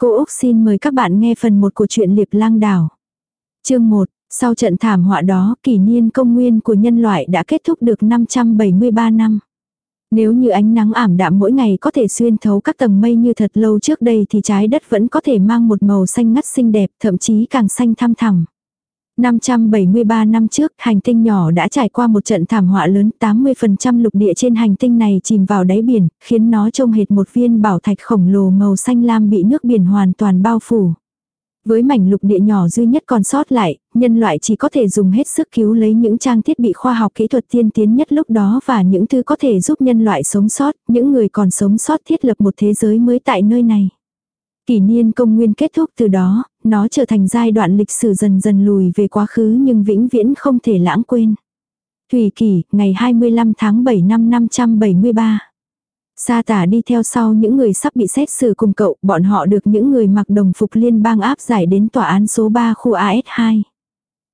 Cô Úc xin mời các bạn nghe phần 1 của truyện Liệp Lang Đảo. Chương 1, sau trận thảm họa đó, kỷ niên công nguyên của nhân loại đã kết thúc được 573 năm. Nếu như ánh nắng ảm đạm mỗi ngày có thể xuyên thấu các tầng mây như thật lâu trước đây thì trái đất vẫn có thể mang một màu xanh ngắt xinh đẹp, thậm chí càng xanh thăm thẳm. 573 năm trước, hành tinh nhỏ đã trải qua một trận thảm họa lớn, 80% lục địa trên hành tinh này chìm vào đáy biển, khiến nó trông hệt một viên bảo thạch khổng lồ màu xanh lam bị nước biển hoàn toàn bao phủ. Với mảnh lục địa nhỏ duy nhất còn sót lại, nhân loại chỉ có thể dùng hết sức cứu lấy những trang thiết bị khoa học kỹ thuật tiên tiến nhất lúc đó và những thứ có thể giúp nhân loại sống sót, những người còn sống sót thiết lập một thế giới mới tại nơi này. Kỷ niên công nguyên kết thúc từ đó, nó trở thành giai đoạn lịch sử dần dần lùi về quá khứ nhưng vĩnh viễn không thể lãng quên. Thủy kỷ, ngày 25 tháng 7 năm 573. Sa tả đi theo sau những người sắp bị xét xử cùng cậu, bọn họ được những người mặc đồng phục liên bang áp giải đến tòa án số 3 khu AS2.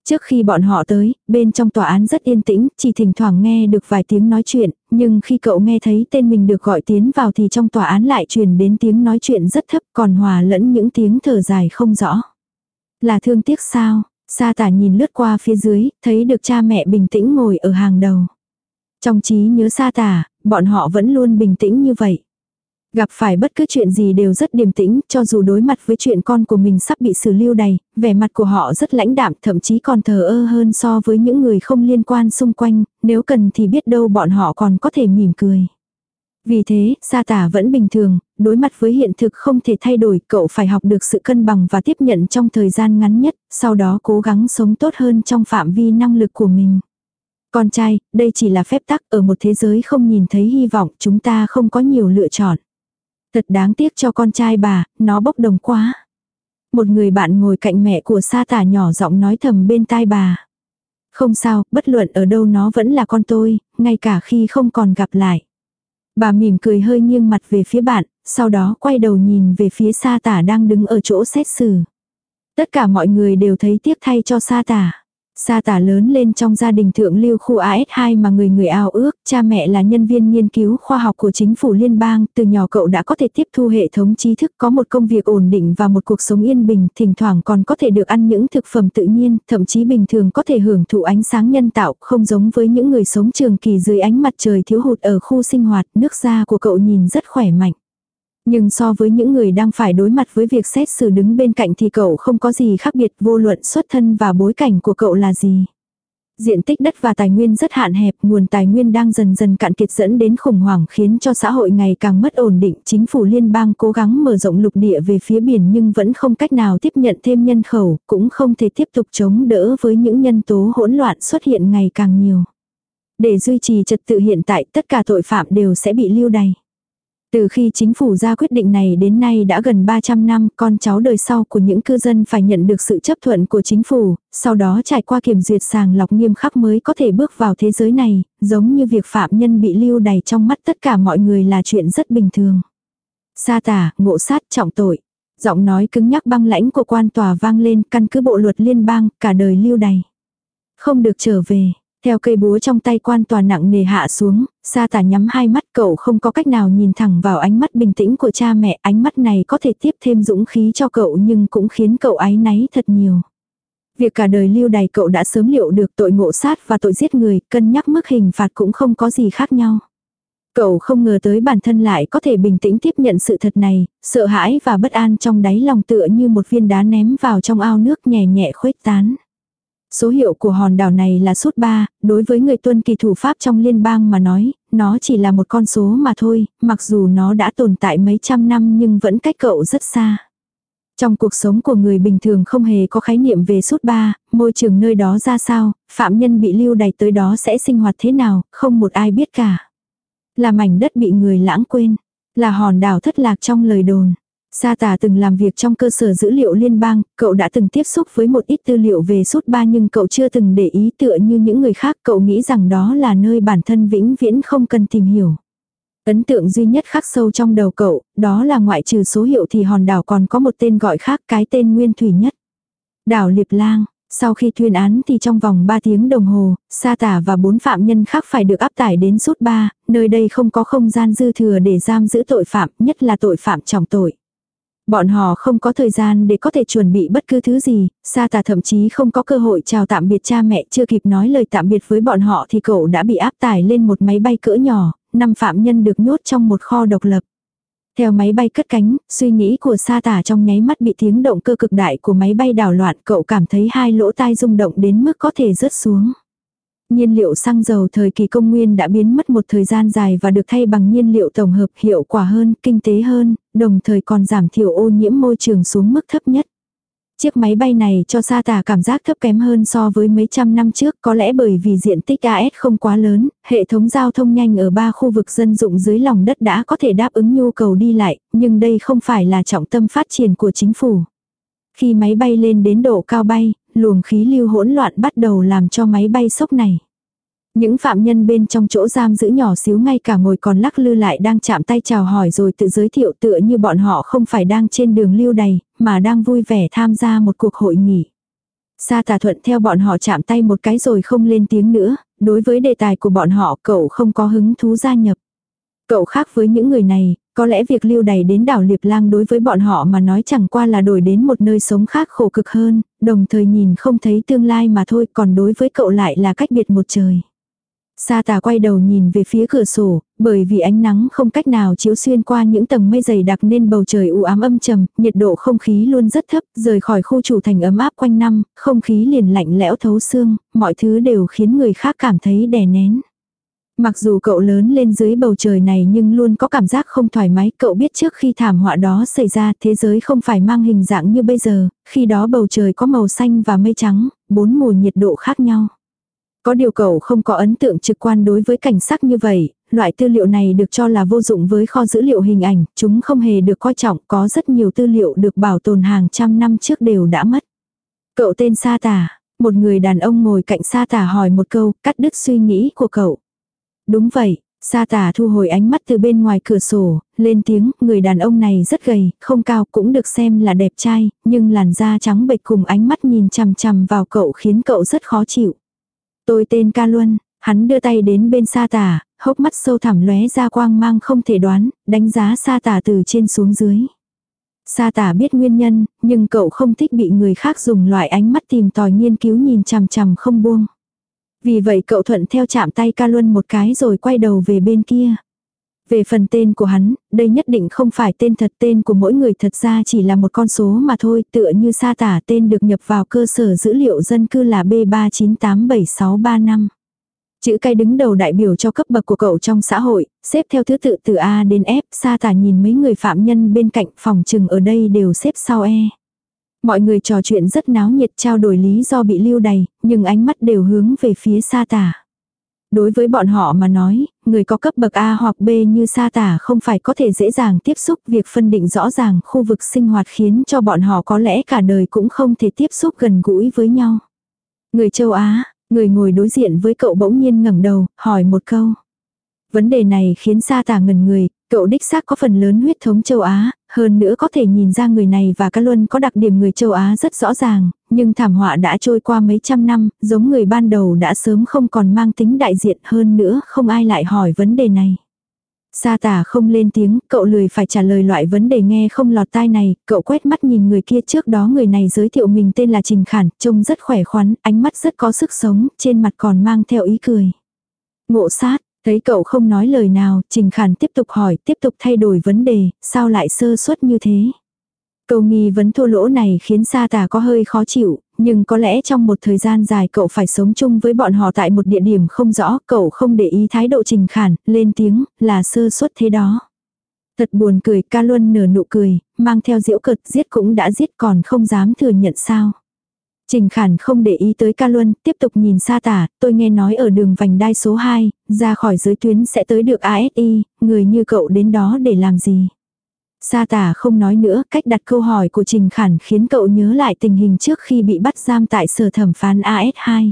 Trước khi bọn họ tới, bên trong tòa án rất yên tĩnh, chỉ thỉnh thoảng nghe được vài tiếng nói chuyện, nhưng khi cậu nghe thấy tên mình được gọi tiến vào thì trong tòa án lại truyền đến tiếng nói chuyện rất thấp còn hòa lẫn những tiếng thở dài không rõ. Là thương tiếc sao? Sa tả nhìn lướt qua phía dưới, thấy được cha mẹ bình tĩnh ngồi ở hàng đầu. Trong trí nhớ sa tả, bọn họ vẫn luôn bình tĩnh như vậy. Gặp phải bất cứ chuyện gì đều rất điềm tĩnh, cho dù đối mặt với chuyện con của mình sắp bị xử lưu đầy, vẻ mặt của họ rất lãnh đạm, thậm chí còn thờ ơ hơn so với những người không liên quan xung quanh, nếu cần thì biết đâu bọn họ còn có thể mỉm cười. Vì thế, sa tả vẫn bình thường, đối mặt với hiện thực không thể thay đổi, cậu phải học được sự cân bằng và tiếp nhận trong thời gian ngắn nhất, sau đó cố gắng sống tốt hơn trong phạm vi năng lực của mình. Con trai, đây chỉ là phép tắc ở một thế giới không nhìn thấy hy vọng, chúng ta không có nhiều lựa chọn. Thật đáng tiếc cho con trai bà, nó bốc đồng quá. Một người bạn ngồi cạnh mẹ của sa tả nhỏ giọng nói thầm bên tai bà. Không sao, bất luận ở đâu nó vẫn là con tôi, ngay cả khi không còn gặp lại. Bà mỉm cười hơi nghiêng mặt về phía bạn, sau đó quay đầu nhìn về phía sa tả đang đứng ở chỗ xét xử. Tất cả mọi người đều thấy tiếc thay cho sa tả. Sa tả lớn lên trong gia đình thượng lưu khu AS2 mà người người ao ước, cha mẹ là nhân viên nghiên cứu khoa học của chính phủ liên bang, từ nhỏ cậu đã có thể tiếp thu hệ thống trí thức có một công việc ổn định và một cuộc sống yên bình, thỉnh thoảng còn có thể được ăn những thực phẩm tự nhiên, thậm chí bình thường có thể hưởng thụ ánh sáng nhân tạo, không giống với những người sống trường kỳ dưới ánh mặt trời thiếu hụt ở khu sinh hoạt, nước da của cậu nhìn rất khỏe mạnh. Nhưng so với những người đang phải đối mặt với việc xét xử đứng bên cạnh thì cậu không có gì khác biệt vô luận xuất thân và bối cảnh của cậu là gì. Diện tích đất và tài nguyên rất hạn hẹp, nguồn tài nguyên đang dần dần cạn kiệt dẫn đến khủng hoảng khiến cho xã hội ngày càng mất ổn định. Chính phủ liên bang cố gắng mở rộng lục địa về phía biển nhưng vẫn không cách nào tiếp nhận thêm nhân khẩu, cũng không thể tiếp tục chống đỡ với những nhân tố hỗn loạn xuất hiện ngày càng nhiều. Để duy trì trật tự hiện tại tất cả tội phạm đều sẽ bị lưu đày. Từ khi chính phủ ra quyết định này đến nay đã gần 300 năm, con cháu đời sau của những cư dân phải nhận được sự chấp thuận của chính phủ, sau đó trải qua kiểm duyệt sàng lọc nghiêm khắc mới có thể bước vào thế giới này, giống như việc phạm nhân bị lưu đày trong mắt tất cả mọi người là chuyện rất bình thường. Sa tả, ngộ sát, trọng tội. Giọng nói cứng nhắc băng lãnh của quan tòa vang lên căn cứ bộ luật liên bang, cả đời lưu đày. Không được trở về. Theo cây búa trong tay quan tòa nặng nề hạ xuống, sa tả nhắm hai mắt cậu không có cách nào nhìn thẳng vào ánh mắt bình tĩnh của cha mẹ. Ánh mắt này có thể tiếp thêm dũng khí cho cậu nhưng cũng khiến cậu ái náy thật nhiều. Việc cả đời lưu đày cậu đã sớm liệu được tội ngộ sát và tội giết người, cân nhắc mức hình phạt cũng không có gì khác nhau. Cậu không ngờ tới bản thân lại có thể bình tĩnh tiếp nhận sự thật này, sợ hãi và bất an trong đáy lòng tựa như một viên đá ném vào trong ao nước nhẹ nhẹ khuếch tán. Số hiệu của hòn đảo này là sút 3, đối với người tuân kỳ thủ pháp trong liên bang mà nói, nó chỉ là một con số mà thôi, mặc dù nó đã tồn tại mấy trăm năm nhưng vẫn cách cậu rất xa. Trong cuộc sống của người bình thường không hề có khái niệm về sút 3, môi trường nơi đó ra sao, phạm nhân bị lưu đày tới đó sẽ sinh hoạt thế nào, không một ai biết cả. Là mảnh đất bị người lãng quên, là hòn đảo thất lạc trong lời đồn. Sa tà từng làm việc trong cơ sở dữ liệu liên bang, cậu đã từng tiếp xúc với một ít tư liệu về suốt ba nhưng cậu chưa từng để ý tựa như những người khác cậu nghĩ rằng đó là nơi bản thân vĩnh viễn không cần tìm hiểu. Ấn tượng duy nhất khắc sâu trong đầu cậu, đó là ngoại trừ số hiệu thì hòn đảo còn có một tên gọi khác cái tên nguyên thủy nhất. Đảo Liệp Lang, sau khi tuyên án thì trong vòng 3 tiếng đồng hồ, Sa Tả và bốn phạm nhân khác phải được áp tải đến suốt 3, nơi đây không có không gian dư thừa để giam giữ tội phạm, nhất là tội phạm trọng tội. Bọn họ không có thời gian để có thể chuẩn bị bất cứ thứ gì, Sa tà thậm chí không có cơ hội chào tạm biệt cha mẹ chưa kịp nói lời tạm biệt với bọn họ thì cậu đã bị áp tải lên một máy bay cỡ nhỏ, năm phạm nhân được nhốt trong một kho độc lập. Theo máy bay cất cánh, suy nghĩ của sa tả trong nháy mắt bị tiếng động cơ cực đại của máy bay đảo loạn cậu cảm thấy hai lỗ tai rung động đến mức có thể rớt xuống. Nhiên liệu xăng dầu thời kỳ công nguyên đã biến mất một thời gian dài và được thay bằng nhiên liệu tổng hợp hiệu quả hơn, kinh tế hơn, đồng thời còn giảm thiểu ô nhiễm môi trường xuống mức thấp nhất. Chiếc máy bay này cho sa Tả cảm giác thấp kém hơn so với mấy trăm năm trước có lẽ bởi vì diện tích AS không quá lớn, hệ thống giao thông nhanh ở ba khu vực dân dụng dưới lòng đất đã có thể đáp ứng nhu cầu đi lại, nhưng đây không phải là trọng tâm phát triển của chính phủ. Khi máy bay lên đến độ cao bay, luồng khí lưu hỗn loạn bắt đầu làm cho máy bay sốc này. Những phạm nhân bên trong chỗ giam giữ nhỏ xíu ngay cả ngồi còn lắc lư lại đang chạm tay chào hỏi rồi tự giới thiệu tựa như bọn họ không phải đang trên đường lưu đầy, mà đang vui vẻ tham gia một cuộc hội nghị. Sa tà thuận theo bọn họ chạm tay một cái rồi không lên tiếng nữa, đối với đề tài của bọn họ cậu không có hứng thú gia nhập. Cậu khác với những người này, có lẽ việc lưu đày đến đảo Liệp Lang đối với bọn họ mà nói chẳng qua là đổi đến một nơi sống khác khổ cực hơn, đồng thời nhìn không thấy tương lai mà thôi còn đối với cậu lại là cách biệt một trời. Sa tà quay đầu nhìn về phía cửa sổ, bởi vì ánh nắng không cách nào chiếu xuyên qua những tầng mây dày đặc nên bầu trời u ám âm trầm, nhiệt độ không khí luôn rất thấp, rời khỏi khu chủ thành ấm áp quanh năm, không khí liền lạnh lẽo thấu xương, mọi thứ đều khiến người khác cảm thấy đè nén. Mặc dù cậu lớn lên dưới bầu trời này nhưng luôn có cảm giác không thoải mái, cậu biết trước khi thảm họa đó xảy ra thế giới không phải mang hình dạng như bây giờ, khi đó bầu trời có màu xanh và mây trắng, bốn mùa nhiệt độ khác nhau. Có điều cậu không có ấn tượng trực quan đối với cảnh sắc như vậy, loại tư liệu này được cho là vô dụng với kho dữ liệu hình ảnh, chúng không hề được coi trọng, có rất nhiều tư liệu được bảo tồn hàng trăm năm trước đều đã mất. Cậu tên Sa Tả, một người đàn ông ngồi cạnh Sa Tả hỏi một câu, cắt đứt suy nghĩ của cậu. Đúng vậy, Sa Tả thu hồi ánh mắt từ bên ngoài cửa sổ, lên tiếng, người đàn ông này rất gầy, không cao cũng được xem là đẹp trai, nhưng làn da trắng bệch cùng ánh mắt nhìn chằm chằm vào cậu khiến cậu rất khó chịu. Tôi tên Ca Luân, hắn đưa tay đến bên sa tả, hốc mắt sâu thẳm lóe ra quang mang không thể đoán, đánh giá sa tả từ trên xuống dưới. Sa tả biết nguyên nhân, nhưng cậu không thích bị người khác dùng loại ánh mắt tìm tòi nghiên cứu nhìn chằm chằm không buông. Vì vậy cậu thuận theo chạm tay ca luân một cái rồi quay đầu về bên kia. Về phần tên của hắn, đây nhất định không phải tên thật tên của mỗi người thật ra chỉ là một con số mà thôi, tựa như sa tả tên được nhập vào cơ sở dữ liệu dân cư là B3987635. Chữ cái đứng đầu đại biểu cho cấp bậc của cậu trong xã hội, xếp theo thứ tự từ A đến F, sa tả nhìn mấy người phạm nhân bên cạnh phòng trừng ở đây đều xếp sau E. Mọi người trò chuyện rất náo nhiệt trao đổi lý do bị lưu đày, nhưng ánh mắt đều hướng về phía sa tả. Đối với bọn họ mà nói, người có cấp bậc A hoặc B như sa tả không phải có thể dễ dàng tiếp xúc việc phân định rõ ràng khu vực sinh hoạt khiến cho bọn họ có lẽ cả đời cũng không thể tiếp xúc gần gũi với nhau. Người châu Á, người ngồi đối diện với cậu bỗng nhiên ngẩng đầu, hỏi một câu. Vấn đề này khiến sa tả ngần người, cậu đích xác có phần lớn huyết thống châu Á, hơn nữa có thể nhìn ra người này và các luân có đặc điểm người châu Á rất rõ ràng, nhưng thảm họa đã trôi qua mấy trăm năm, giống người ban đầu đã sớm không còn mang tính đại diện hơn nữa, không ai lại hỏi vấn đề này. Sa tả không lên tiếng, cậu lười phải trả lời loại vấn đề nghe không lọt tai này, cậu quét mắt nhìn người kia trước đó người này giới thiệu mình tên là Trình Khản, trông rất khỏe khoắn, ánh mắt rất có sức sống, trên mặt còn mang theo ý cười. Ngộ sát, thấy cậu không nói lời nào, Trình Khản tiếp tục hỏi, tiếp tục thay đổi vấn đề, sao lại sơ suất như thế. Câu nghi vấn thua lỗ này khiến sa tà có hơi khó chịu, nhưng có lẽ trong một thời gian dài cậu phải sống chung với bọn họ tại một địa điểm không rõ, cậu không để ý thái độ trình khản, lên tiếng, là sơ suất thế đó. Thật buồn cười, ca luân nở nụ cười, mang theo diễu cợt giết cũng đã giết còn không dám thừa nhận sao. Trình Khản không để ý tới ca luân, tiếp tục nhìn xa tả, tôi nghe nói ở đường vành đai số 2, ra khỏi giới tuyến sẽ tới được ASI, người như cậu đến đó để làm gì. Sa tả không nói nữa, cách đặt câu hỏi của Trình Khản khiến cậu nhớ lại tình hình trước khi bị bắt giam tại sở thẩm phán AS2.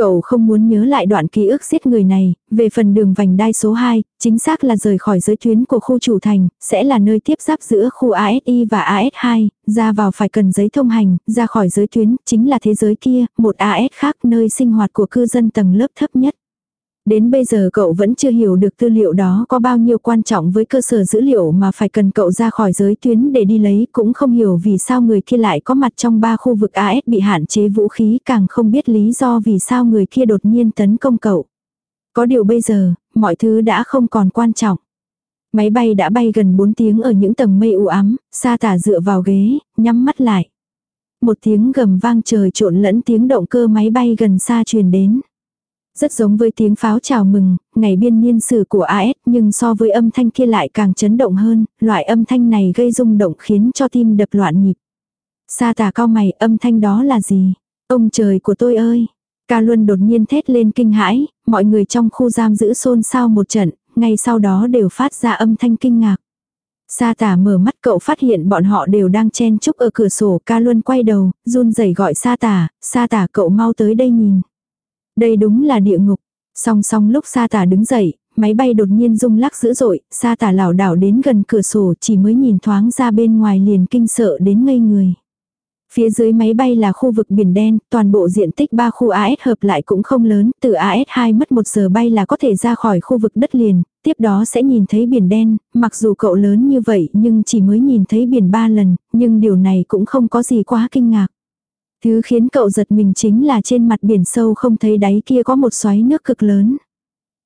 Cậu không muốn nhớ lại đoạn ký ức giết người này, về phần đường vành đai số 2, chính xác là rời khỏi giới tuyến của khu chủ thành, sẽ là nơi tiếp giáp giữa khu ASI và AS2, ra vào phải cần giấy thông hành, ra khỏi giới tuyến, chính là thế giới kia, một AS khác nơi sinh hoạt của cư dân tầng lớp thấp nhất. Đến bây giờ cậu vẫn chưa hiểu được tư liệu đó có bao nhiêu quan trọng với cơ sở dữ liệu mà phải cần cậu ra khỏi giới tuyến để đi lấy cũng không hiểu vì sao người kia lại có mặt trong ba khu vực AS bị hạn chế vũ khí càng không biết lý do vì sao người kia đột nhiên tấn công cậu. Có điều bây giờ, mọi thứ đã không còn quan trọng. Máy bay đã bay gần 4 tiếng ở những tầng mây u ám, sa tả dựa vào ghế, nhắm mắt lại. Một tiếng gầm vang trời trộn lẫn tiếng động cơ máy bay gần xa truyền đến. Rất giống với tiếng pháo chào mừng, ngày biên niên sử của AS nhưng so với âm thanh kia lại càng chấn động hơn, loại âm thanh này gây rung động khiến cho tim đập loạn nhịp. Sa tà cao mày âm thanh đó là gì? Ông trời của tôi ơi! Ca Luân đột nhiên thét lên kinh hãi, mọi người trong khu giam giữ xôn xao một trận, ngay sau đó đều phát ra âm thanh kinh ngạc. Sa tả mở mắt cậu phát hiện bọn họ đều đang chen chúc ở cửa sổ ca luân quay đầu, run rẩy gọi sa tả, sa tả cậu mau tới đây nhìn. Đây đúng là địa ngục. Song song lúc sa tả đứng dậy, máy bay đột nhiên rung lắc dữ dội, sa tả lảo đảo đến gần cửa sổ chỉ mới nhìn thoáng ra bên ngoài liền kinh sợ đến ngây người. Phía dưới máy bay là khu vực biển đen, toàn bộ diện tích 3 khu AS hợp lại cũng không lớn, từ AS2 mất 1 giờ bay là có thể ra khỏi khu vực đất liền, tiếp đó sẽ nhìn thấy biển đen, mặc dù cậu lớn như vậy nhưng chỉ mới nhìn thấy biển 3 lần, nhưng điều này cũng không có gì quá kinh ngạc. Thứ khiến cậu giật mình chính là trên mặt biển sâu không thấy đáy kia có một xoáy nước cực lớn.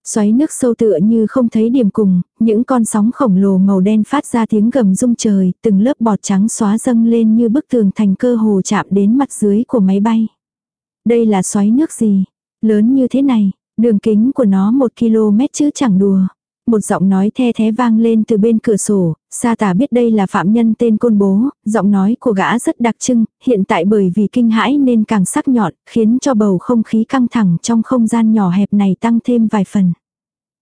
Xoáy nước sâu tựa như không thấy điểm cùng, những con sóng khổng lồ màu đen phát ra tiếng gầm rung trời, từng lớp bọt trắng xóa dâng lên như bức tường thành cơ hồ chạm đến mặt dưới của máy bay. Đây là xoáy nước gì? Lớn như thế này, đường kính của nó một km chứ chẳng đùa. Một giọng nói the thé vang lên từ bên cửa sổ, Sa tả biết đây là phạm nhân tên côn bố, giọng nói của gã rất đặc trưng, hiện tại bởi vì kinh hãi nên càng sắc nhọn, khiến cho bầu không khí căng thẳng trong không gian nhỏ hẹp này tăng thêm vài phần.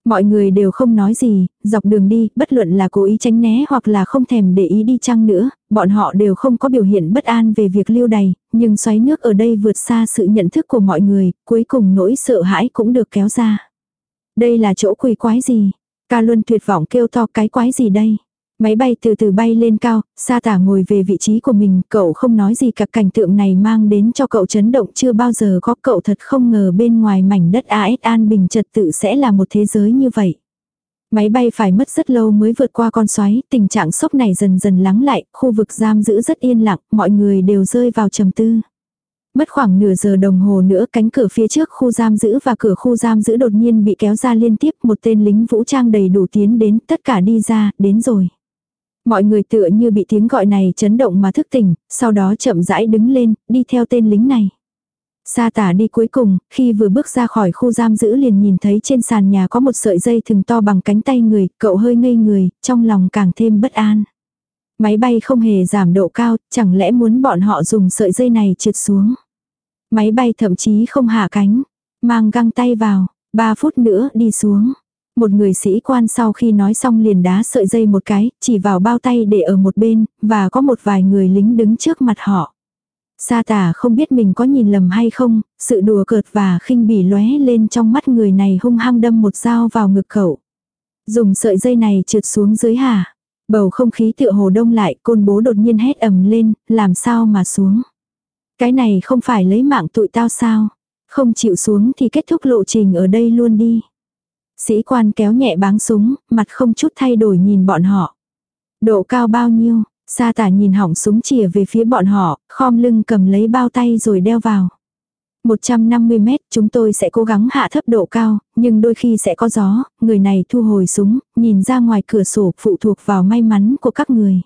Mọi người đều không nói gì, dọc đường đi, bất luận là cố ý tránh né hoặc là không thèm để ý đi chăng nữa, bọn họ đều không có biểu hiện bất an về việc lưu đày, nhưng xoáy nước ở đây vượt xa sự nhận thức của mọi người, cuối cùng nỗi sợ hãi cũng được kéo ra. Đây là chỗ quỷ quái gì? Ca Luân tuyệt vọng kêu to cái quái gì đây? Máy bay từ từ bay lên cao, sa tả ngồi về vị trí của mình, cậu không nói gì cả cảnh tượng này mang đến cho cậu chấn động chưa bao giờ có cậu thật không ngờ bên ngoài mảnh đất AS an bình trật tự sẽ là một thế giới như vậy. Máy bay phải mất rất lâu mới vượt qua con xoáy, tình trạng sốc này dần dần lắng lại, khu vực giam giữ rất yên lặng, mọi người đều rơi vào trầm tư. Mất khoảng nửa giờ đồng hồ nữa cánh cửa phía trước khu giam giữ và cửa khu giam giữ đột nhiên bị kéo ra liên tiếp một tên lính vũ trang đầy đủ tiến đến tất cả đi ra, đến rồi. Mọi người tựa như bị tiếng gọi này chấn động mà thức tỉnh, sau đó chậm rãi đứng lên, đi theo tên lính này. Sa tả đi cuối cùng, khi vừa bước ra khỏi khu giam giữ liền nhìn thấy trên sàn nhà có một sợi dây thừng to bằng cánh tay người, cậu hơi ngây người, trong lòng càng thêm bất an. Máy bay không hề giảm độ cao, chẳng lẽ muốn bọn họ dùng sợi dây này trượt xuống. Máy bay thậm chí không hạ cánh, mang găng tay vào, 3 phút nữa đi xuống. Một người sĩ quan sau khi nói xong liền đá sợi dây một cái, chỉ vào bao tay để ở một bên, và có một vài người lính đứng trước mặt họ. Sa tả không biết mình có nhìn lầm hay không, sự đùa cợt và khinh bỉ lóe lên trong mắt người này hung hăng đâm một dao vào ngực cậu. Dùng sợi dây này trượt xuống dưới hả? Bầu không khí tựa hồ đông lại, côn bố đột nhiên hét ầm lên, làm sao mà xuống. Cái này không phải lấy mạng tụi tao sao? Không chịu xuống thì kết thúc lộ trình ở đây luôn đi. Sĩ quan kéo nhẹ báng súng, mặt không chút thay đổi nhìn bọn họ. Độ cao bao nhiêu? Sa tả nhìn hỏng súng chìa về phía bọn họ, khom lưng cầm lấy bao tay rồi đeo vào. 150 mét chúng tôi sẽ cố gắng hạ thấp độ cao, nhưng đôi khi sẽ có gió, người này thu hồi súng, nhìn ra ngoài cửa sổ phụ thuộc vào may mắn của các người.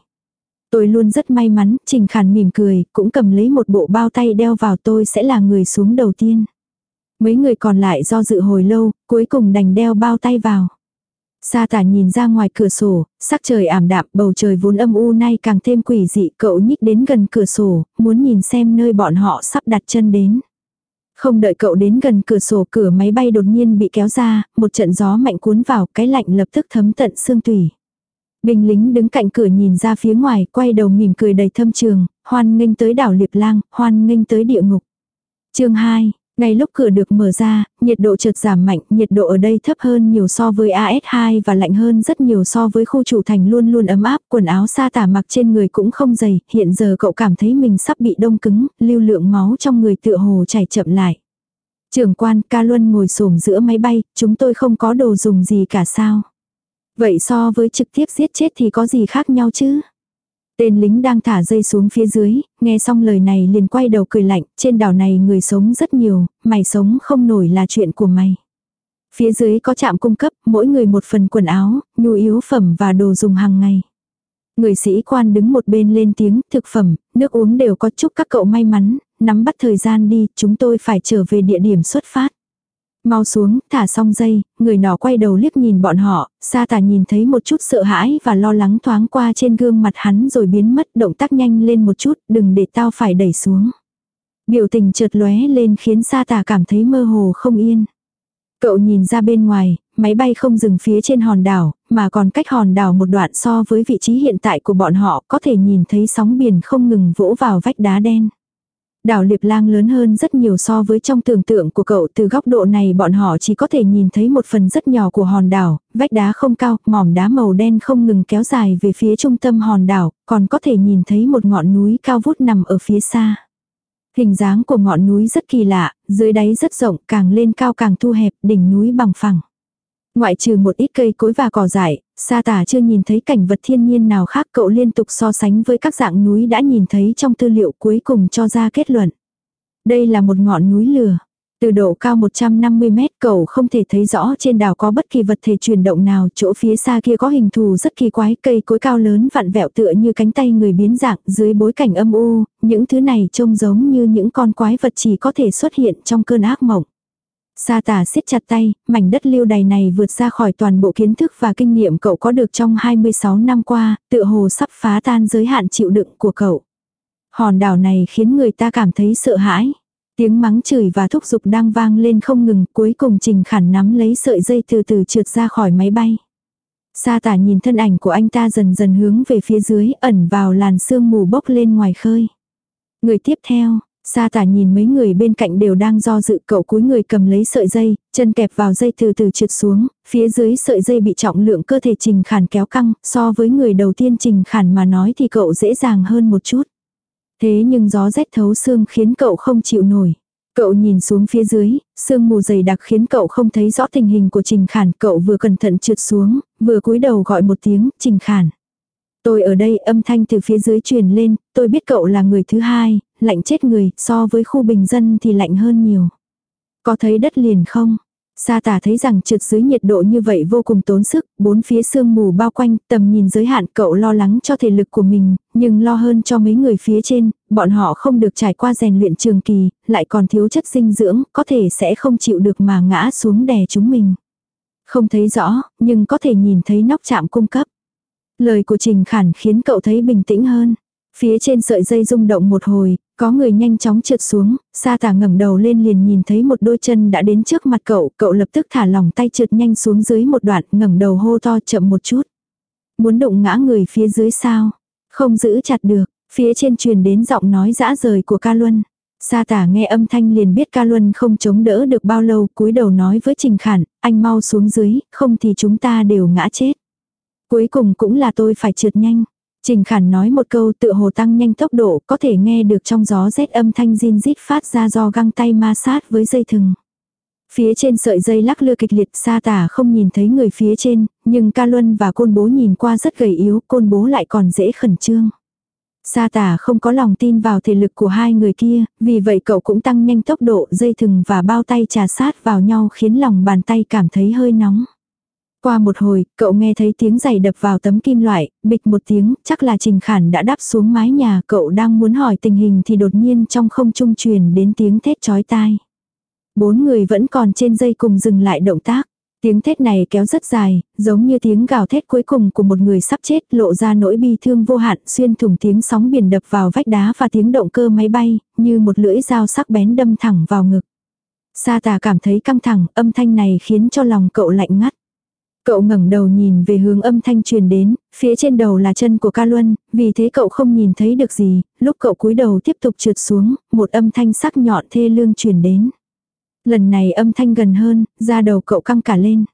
Tôi luôn rất may mắn, Trình Khản mỉm cười, cũng cầm lấy một bộ bao tay đeo vào tôi sẽ là người xuống đầu tiên. Mấy người còn lại do dự hồi lâu, cuối cùng đành đeo bao tay vào. Sa tả nhìn ra ngoài cửa sổ, sắc trời ảm đạm, bầu trời vốn âm u nay càng thêm quỷ dị, cậu nhích đến gần cửa sổ, muốn nhìn xem nơi bọn họ sắp đặt chân đến. Không đợi cậu đến gần cửa sổ cửa máy bay đột nhiên bị kéo ra, một trận gió mạnh cuốn vào, cái lạnh lập tức thấm tận xương tủy. Binh lính đứng cạnh cửa nhìn ra phía ngoài, quay đầu mỉm cười đầy thâm trường, hoan nghênh tới đảo Liệp Lang, hoan nghênh tới địa ngục. chương 2, ngay lúc cửa được mở ra, nhiệt độ chợt giảm mạnh, nhiệt độ ở đây thấp hơn nhiều so với AS2 và lạnh hơn rất nhiều so với khu chủ thành luôn luôn ấm áp, quần áo sa tả mặc trên người cũng không dày, hiện giờ cậu cảm thấy mình sắp bị đông cứng, lưu lượng máu trong người tựa hồ chảy chậm lại. Trưởng quan ca luân ngồi xổm giữa máy bay, chúng tôi không có đồ dùng gì cả sao. Vậy so với trực tiếp giết chết thì có gì khác nhau chứ? Tên lính đang thả dây xuống phía dưới, nghe xong lời này liền quay đầu cười lạnh, trên đảo này người sống rất nhiều, mày sống không nổi là chuyện của mày. Phía dưới có trạm cung cấp, mỗi người một phần quần áo, nhu yếu phẩm và đồ dùng hàng ngày. Người sĩ quan đứng một bên lên tiếng, thực phẩm, nước uống đều có chúc các cậu may mắn, nắm bắt thời gian đi, chúng tôi phải trở về địa điểm xuất phát. Mau xuống, thả xong dây, người nọ quay đầu liếc nhìn bọn họ, sa tà nhìn thấy một chút sợ hãi và lo lắng thoáng qua trên gương mặt hắn rồi biến mất động tác nhanh lên một chút, đừng để tao phải đẩy xuống. Biểu tình chợt lóe lên khiến sa tà cảm thấy mơ hồ không yên. Cậu nhìn ra bên ngoài, máy bay không dừng phía trên hòn đảo, mà còn cách hòn đảo một đoạn so với vị trí hiện tại của bọn họ có thể nhìn thấy sóng biển không ngừng vỗ vào vách đá đen. Đảo Liệp Lang lớn hơn rất nhiều so với trong tưởng tượng của cậu từ góc độ này bọn họ chỉ có thể nhìn thấy một phần rất nhỏ của hòn đảo, vách đá không cao, mỏm đá màu đen không ngừng kéo dài về phía trung tâm hòn đảo, còn có thể nhìn thấy một ngọn núi cao vút nằm ở phía xa. Hình dáng của ngọn núi rất kỳ lạ, dưới đáy rất rộng, càng lên cao càng thu hẹp, đỉnh núi bằng phẳng. Ngoại trừ một ít cây cối và cỏ dại, sa tả chưa nhìn thấy cảnh vật thiên nhiên nào khác cậu liên tục so sánh với các dạng núi đã nhìn thấy trong tư liệu cuối cùng cho ra kết luận. Đây là một ngọn núi lửa. Từ độ cao 150 mét cậu không thể thấy rõ trên đảo có bất kỳ vật thể chuyển động nào, chỗ phía xa kia có hình thù rất kỳ quái, cây cối cao lớn vặn vẹo tựa như cánh tay người biến dạng dưới bối cảnh âm u, những thứ này trông giống như những con quái vật chỉ có thể xuất hiện trong cơn ác mộng. Sa tả siết chặt tay, mảnh đất lưu đày này vượt ra khỏi toàn bộ kiến thức và kinh nghiệm cậu có được trong 26 năm qua, tự hồ sắp phá tan giới hạn chịu đựng của cậu. Hòn đảo này khiến người ta cảm thấy sợ hãi. Tiếng mắng chửi và thúc giục đang vang lên không ngừng, cuối cùng Trình Khản nắm lấy sợi dây từ từ trượt ra khỏi máy bay. Sa tả nhìn thân ảnh của anh ta dần dần hướng về phía dưới, ẩn vào làn sương mù bốc lên ngoài khơi. Người tiếp theo, Sa tả nhìn mấy người bên cạnh đều đang do dự cậu cúi người cầm lấy sợi dây, chân kẹp vào dây từ từ trượt xuống, phía dưới sợi dây bị trọng lượng cơ thể trình khản kéo căng, so với người đầu tiên trình khản mà nói thì cậu dễ dàng hơn một chút. Thế nhưng gió rét thấu xương khiến cậu không chịu nổi. Cậu nhìn xuống phía dưới, sương mù dày đặc khiến cậu không thấy rõ tình hình của Trình Khản. Cậu vừa cẩn thận trượt xuống, vừa cúi đầu gọi một tiếng, Trình Khản. Tôi ở đây âm thanh từ phía dưới truyền lên, tôi biết cậu là người thứ hai, lạnh chết người, so với khu bình dân thì lạnh hơn nhiều. Có thấy đất liền không? Sa tả thấy rằng trượt dưới nhiệt độ như vậy vô cùng tốn sức, bốn phía sương mù bao quanh, tầm nhìn giới hạn cậu lo lắng cho thể lực của mình, nhưng lo hơn cho mấy người phía trên, bọn họ không được trải qua rèn luyện trường kỳ, lại còn thiếu chất dinh dưỡng, có thể sẽ không chịu được mà ngã xuống đè chúng mình. Không thấy rõ, nhưng có thể nhìn thấy nóc chạm cung cấp. Lời của Trình Khản khiến cậu thấy bình tĩnh hơn. Phía trên sợi dây rung động một hồi, có người nhanh chóng trượt xuống, sa tả ngẩng đầu lên liền nhìn thấy một đôi chân đã đến trước mặt cậu, cậu lập tức thả lỏng tay trượt nhanh xuống dưới một đoạn, ngẩng đầu hô to chậm một chút. Muốn đụng ngã người phía dưới sao? Không giữ chặt được, phía trên truyền đến giọng nói dã rời của ca luân. Sa tả nghe âm thanh liền biết ca luân không chống đỡ được bao lâu, cúi đầu nói với Trình Khản, anh mau xuống dưới, không thì chúng ta đều ngã chết. Cuối cùng cũng là tôi phải trượt nhanh. Trình Khản nói một câu tự hồ tăng nhanh tốc độ, có thể nghe được trong gió rét âm thanh zin rít phát ra do găng tay ma sát với dây thừng. Phía trên sợi dây lắc lư kịch liệt xa tả không nhìn thấy người phía trên, nhưng ca luân và côn bố nhìn qua rất gầy yếu, côn bố lại còn dễ khẩn trương. Sa tả không có lòng tin vào thể lực của hai người kia, vì vậy cậu cũng tăng nhanh tốc độ dây thừng và bao tay trà sát vào nhau khiến lòng bàn tay cảm thấy hơi nóng. Qua một hồi, cậu nghe thấy tiếng giày đập vào tấm kim loại, bịch một tiếng, chắc là Trình Khản đã đáp xuống mái nhà, cậu đang muốn hỏi tình hình thì đột nhiên trong không trung truyền đến tiếng thét chói tai. Bốn người vẫn còn trên dây cùng dừng lại động tác. Tiếng thét này kéo rất dài, giống như tiếng gào thét cuối cùng của một người sắp chết, lộ ra nỗi bi thương vô hạn, xuyên thủng tiếng sóng biển đập vào vách đá và tiếng động cơ máy bay, như một lưỡi dao sắc bén đâm thẳng vào ngực. Sa tà cảm thấy căng thẳng, âm thanh này khiến cho lòng cậu lạnh ngắt. Cậu ngẩng đầu nhìn về hướng âm thanh truyền đến, phía trên đầu là chân của ca luân, vì thế cậu không nhìn thấy được gì, lúc cậu cúi đầu tiếp tục trượt xuống, một âm thanh sắc nhọn thê lương truyền đến. Lần này âm thanh gần hơn, da đầu cậu căng cả lên.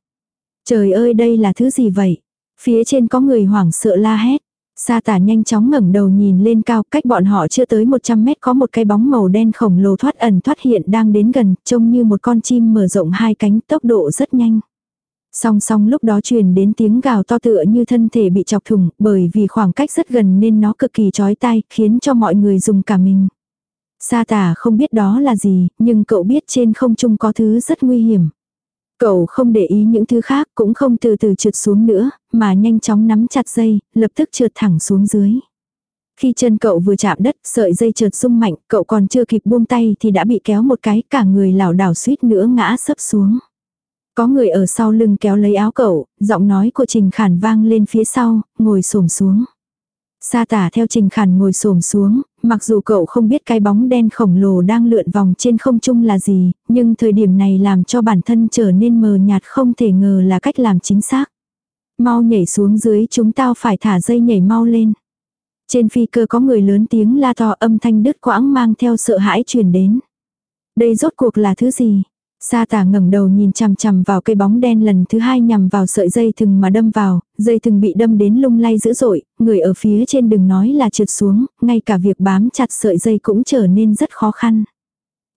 Trời ơi đây là thứ gì vậy? Phía trên có người hoảng sợ la hét. Sa tả nhanh chóng ngẩng đầu nhìn lên cao, cách bọn họ chưa tới 100 mét có một cái bóng màu đen khổng lồ thoát ẩn thoát hiện đang đến gần, trông như một con chim mở rộng hai cánh tốc độ rất nhanh. Song song lúc đó truyền đến tiếng gào to tựa như thân thể bị chọc thủng, bởi vì khoảng cách rất gần nên nó cực kỳ chói tai, khiến cho mọi người dùng cả mình. Sa tả không biết đó là gì, nhưng cậu biết trên không trung có thứ rất nguy hiểm. Cậu không để ý những thứ khác, cũng không từ từ trượt xuống nữa, mà nhanh chóng nắm chặt dây, lập tức trượt thẳng xuống dưới. Khi chân cậu vừa chạm đất, sợi dây trượt rung mạnh, cậu còn chưa kịp buông tay thì đã bị kéo một cái, cả người lảo đảo suýt nữa ngã sấp xuống. Có người ở sau lưng kéo lấy áo cậu, giọng nói của Trình Khản vang lên phía sau, ngồi xổm xuống. Sa tả theo Trình Khản ngồi xổm xuống, mặc dù cậu không biết cái bóng đen khổng lồ đang lượn vòng trên không trung là gì, nhưng thời điểm này làm cho bản thân trở nên mờ nhạt không thể ngờ là cách làm chính xác. Mau nhảy xuống dưới chúng tao phải thả dây nhảy mau lên. Trên phi cơ có người lớn tiếng la to âm thanh đứt quãng mang theo sợ hãi truyền đến. Đây rốt cuộc là thứ gì? Sa tả ngẩng đầu nhìn chằm chằm vào cây bóng đen lần thứ hai nhằm vào sợi dây thừng mà đâm vào, dây thừng bị đâm đến lung lay dữ dội, người ở phía trên đừng nói là trượt xuống, ngay cả việc bám chặt sợi dây cũng trở nên rất khó khăn.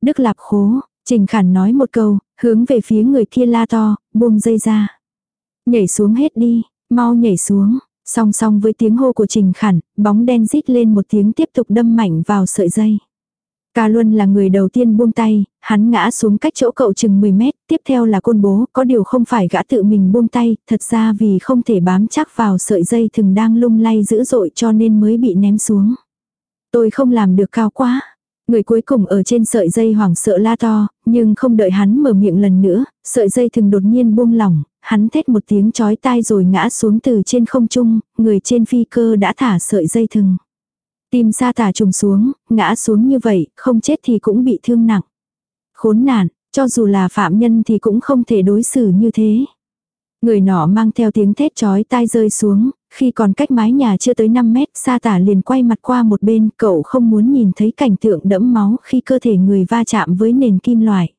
Đức Lạp khố, Trình Khản nói một câu, hướng về phía người kia la to, buông dây ra. Nhảy xuống hết đi, mau nhảy xuống, song song với tiếng hô của Trình Khản, bóng đen rít lên một tiếng tiếp tục đâm mạnh vào sợi dây. Ca Luân là người đầu tiên buông tay, hắn ngã xuống cách chỗ cậu chừng 10 mét, tiếp theo là côn bố, có điều không phải gã tự mình buông tay, thật ra vì không thể bám chắc vào sợi dây thừng đang lung lay dữ dội cho nên mới bị ném xuống. Tôi không làm được cao quá. Người cuối cùng ở trên sợi dây hoảng sợ la to, nhưng không đợi hắn mở miệng lần nữa, sợi dây thừng đột nhiên buông lỏng, hắn thét một tiếng chói tai rồi ngã xuống từ trên không trung, người trên phi cơ đã thả sợi dây thừng. Tim sa tả trùng xuống, ngã xuống như vậy, không chết thì cũng bị thương nặng. Khốn nạn, cho dù là phạm nhân thì cũng không thể đối xử như thế. Người nọ mang theo tiếng thét chói tai rơi xuống, khi còn cách mái nhà chưa tới 5 mét, sa tả liền quay mặt qua một bên, cậu không muốn nhìn thấy cảnh tượng đẫm máu khi cơ thể người va chạm với nền kim loại.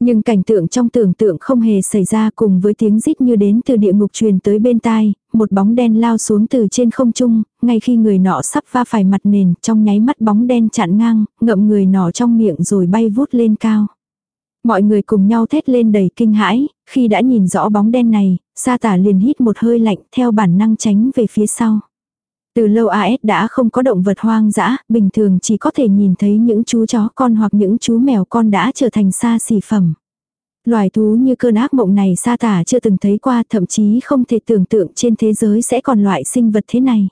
Nhưng cảnh tượng trong tưởng tượng không hề xảy ra cùng với tiếng rít như đến từ địa ngục truyền tới bên tai, một bóng đen lao xuống từ trên không trung, ngay khi người nọ sắp va phải mặt nền, trong nháy mắt bóng đen chặn ngang, ngậm người nọ trong miệng rồi bay vút lên cao. Mọi người cùng nhau thét lên đầy kinh hãi, khi đã nhìn rõ bóng đen này, sa tả liền hít một hơi lạnh theo bản năng tránh về phía sau. Từ lâu AS đã không có động vật hoang dã, bình thường chỉ có thể nhìn thấy những chú chó con hoặc những chú mèo con đã trở thành xa xỉ phẩm. Loài thú như cơn ác mộng này sa tả chưa từng thấy qua thậm chí không thể tưởng tượng trên thế giới sẽ còn loại sinh vật thế này.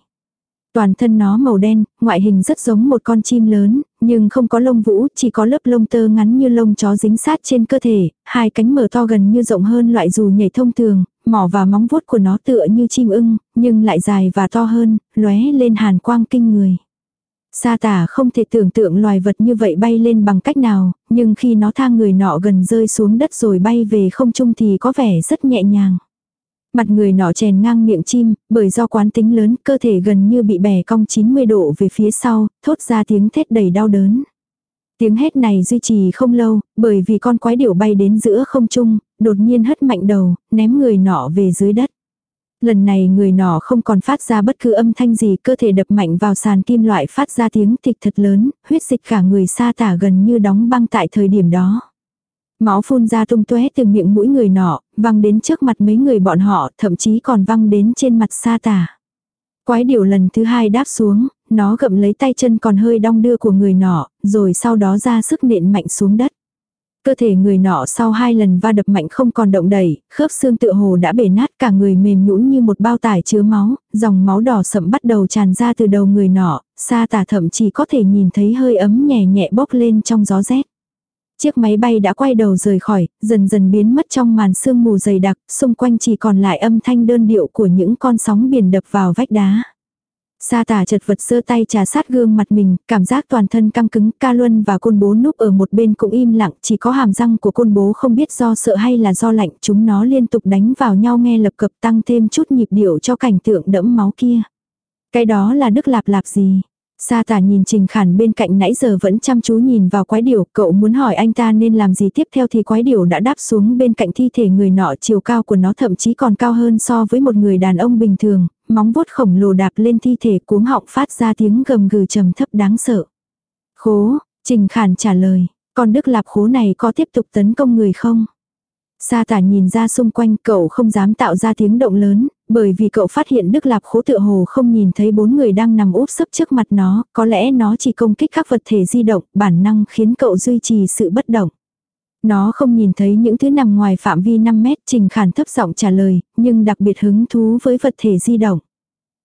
Toàn thân nó màu đen, ngoại hình rất giống một con chim lớn, nhưng không có lông vũ, chỉ có lớp lông tơ ngắn như lông chó dính sát trên cơ thể, hai cánh mở to gần như rộng hơn loại dù nhảy thông thường, mỏ và móng vuốt của nó tựa như chim ưng, nhưng lại dài và to hơn, lóe lên hàn quang kinh người. Sa tả không thể tưởng tượng loài vật như vậy bay lên bằng cách nào, nhưng khi nó thang người nọ gần rơi xuống đất rồi bay về không trung thì có vẻ rất nhẹ nhàng. Mặt người nọ chèn ngang miệng chim, bởi do quán tính lớn, cơ thể gần như bị bẻ cong 90 độ về phía sau, thốt ra tiếng thét đầy đau đớn. Tiếng hét này duy trì không lâu, bởi vì con quái điểu bay đến giữa không trung, đột nhiên hất mạnh đầu, ném người nọ về dưới đất. Lần này người nọ không còn phát ra bất cứ âm thanh gì, cơ thể đập mạnh vào sàn kim loại phát ra tiếng thịch thật lớn, huyết dịch cả người sa tả gần như đóng băng tại thời điểm đó. Máu phun ra tung tóe từ miệng mũi người nọ, văng đến trước mặt mấy người bọn họ, thậm chí còn văng đến trên mặt sa tả. Quái điểu lần thứ hai đáp xuống, nó gậm lấy tay chân còn hơi đong đưa của người nọ, rồi sau đó ra sức nện mạnh xuống đất. Cơ thể người nọ sau hai lần va đập mạnh không còn động đẩy, khớp xương tựa hồ đã bể nát cả người mềm nhũn như một bao tải chứa máu, dòng máu đỏ sậm bắt đầu tràn ra từ đầu người nọ, xa tả thậm chí có thể nhìn thấy hơi ấm nhẹ nhẹ bốc lên trong gió rét. Chiếc máy bay đã quay đầu rời khỏi, dần dần biến mất trong màn sương mù dày đặc, xung quanh chỉ còn lại âm thanh đơn điệu của những con sóng biển đập vào vách đá. Sa tả chật vật sơ tay trà sát gương mặt mình, cảm giác toàn thân căng cứng, ca luân và côn bố núp ở một bên cũng im lặng, chỉ có hàm răng của côn bố không biết do sợ hay là do lạnh, chúng nó liên tục đánh vào nhau nghe lập cập tăng thêm chút nhịp điệu cho cảnh tượng đẫm máu kia. Cái đó là đức lạp lạp gì? Sa tả nhìn Trình Khản bên cạnh nãy giờ vẫn chăm chú nhìn vào quái điểu, cậu muốn hỏi anh ta nên làm gì tiếp theo thì quái điểu đã đáp xuống bên cạnh thi thể người nọ chiều cao của nó thậm chí còn cao hơn so với một người đàn ông bình thường, móng vuốt khổng lồ đạp lên thi thể cuống họng phát ra tiếng gầm gừ trầm thấp đáng sợ. Khố, Trình Khản trả lời, con Đức Lạp khố này có tiếp tục tấn công người không? Sa tả nhìn ra xung quanh cậu không dám tạo ra tiếng động lớn, bởi vì cậu phát hiện Đức Lạp khố tựa hồ không nhìn thấy bốn người đang nằm úp sấp trước mặt nó, có lẽ nó chỉ công kích các vật thể di động, bản năng khiến cậu duy trì sự bất động. Nó không nhìn thấy những thứ nằm ngoài phạm vi 5 mét, Trình Khản thấp giọng trả lời, nhưng đặc biệt hứng thú với vật thể di động.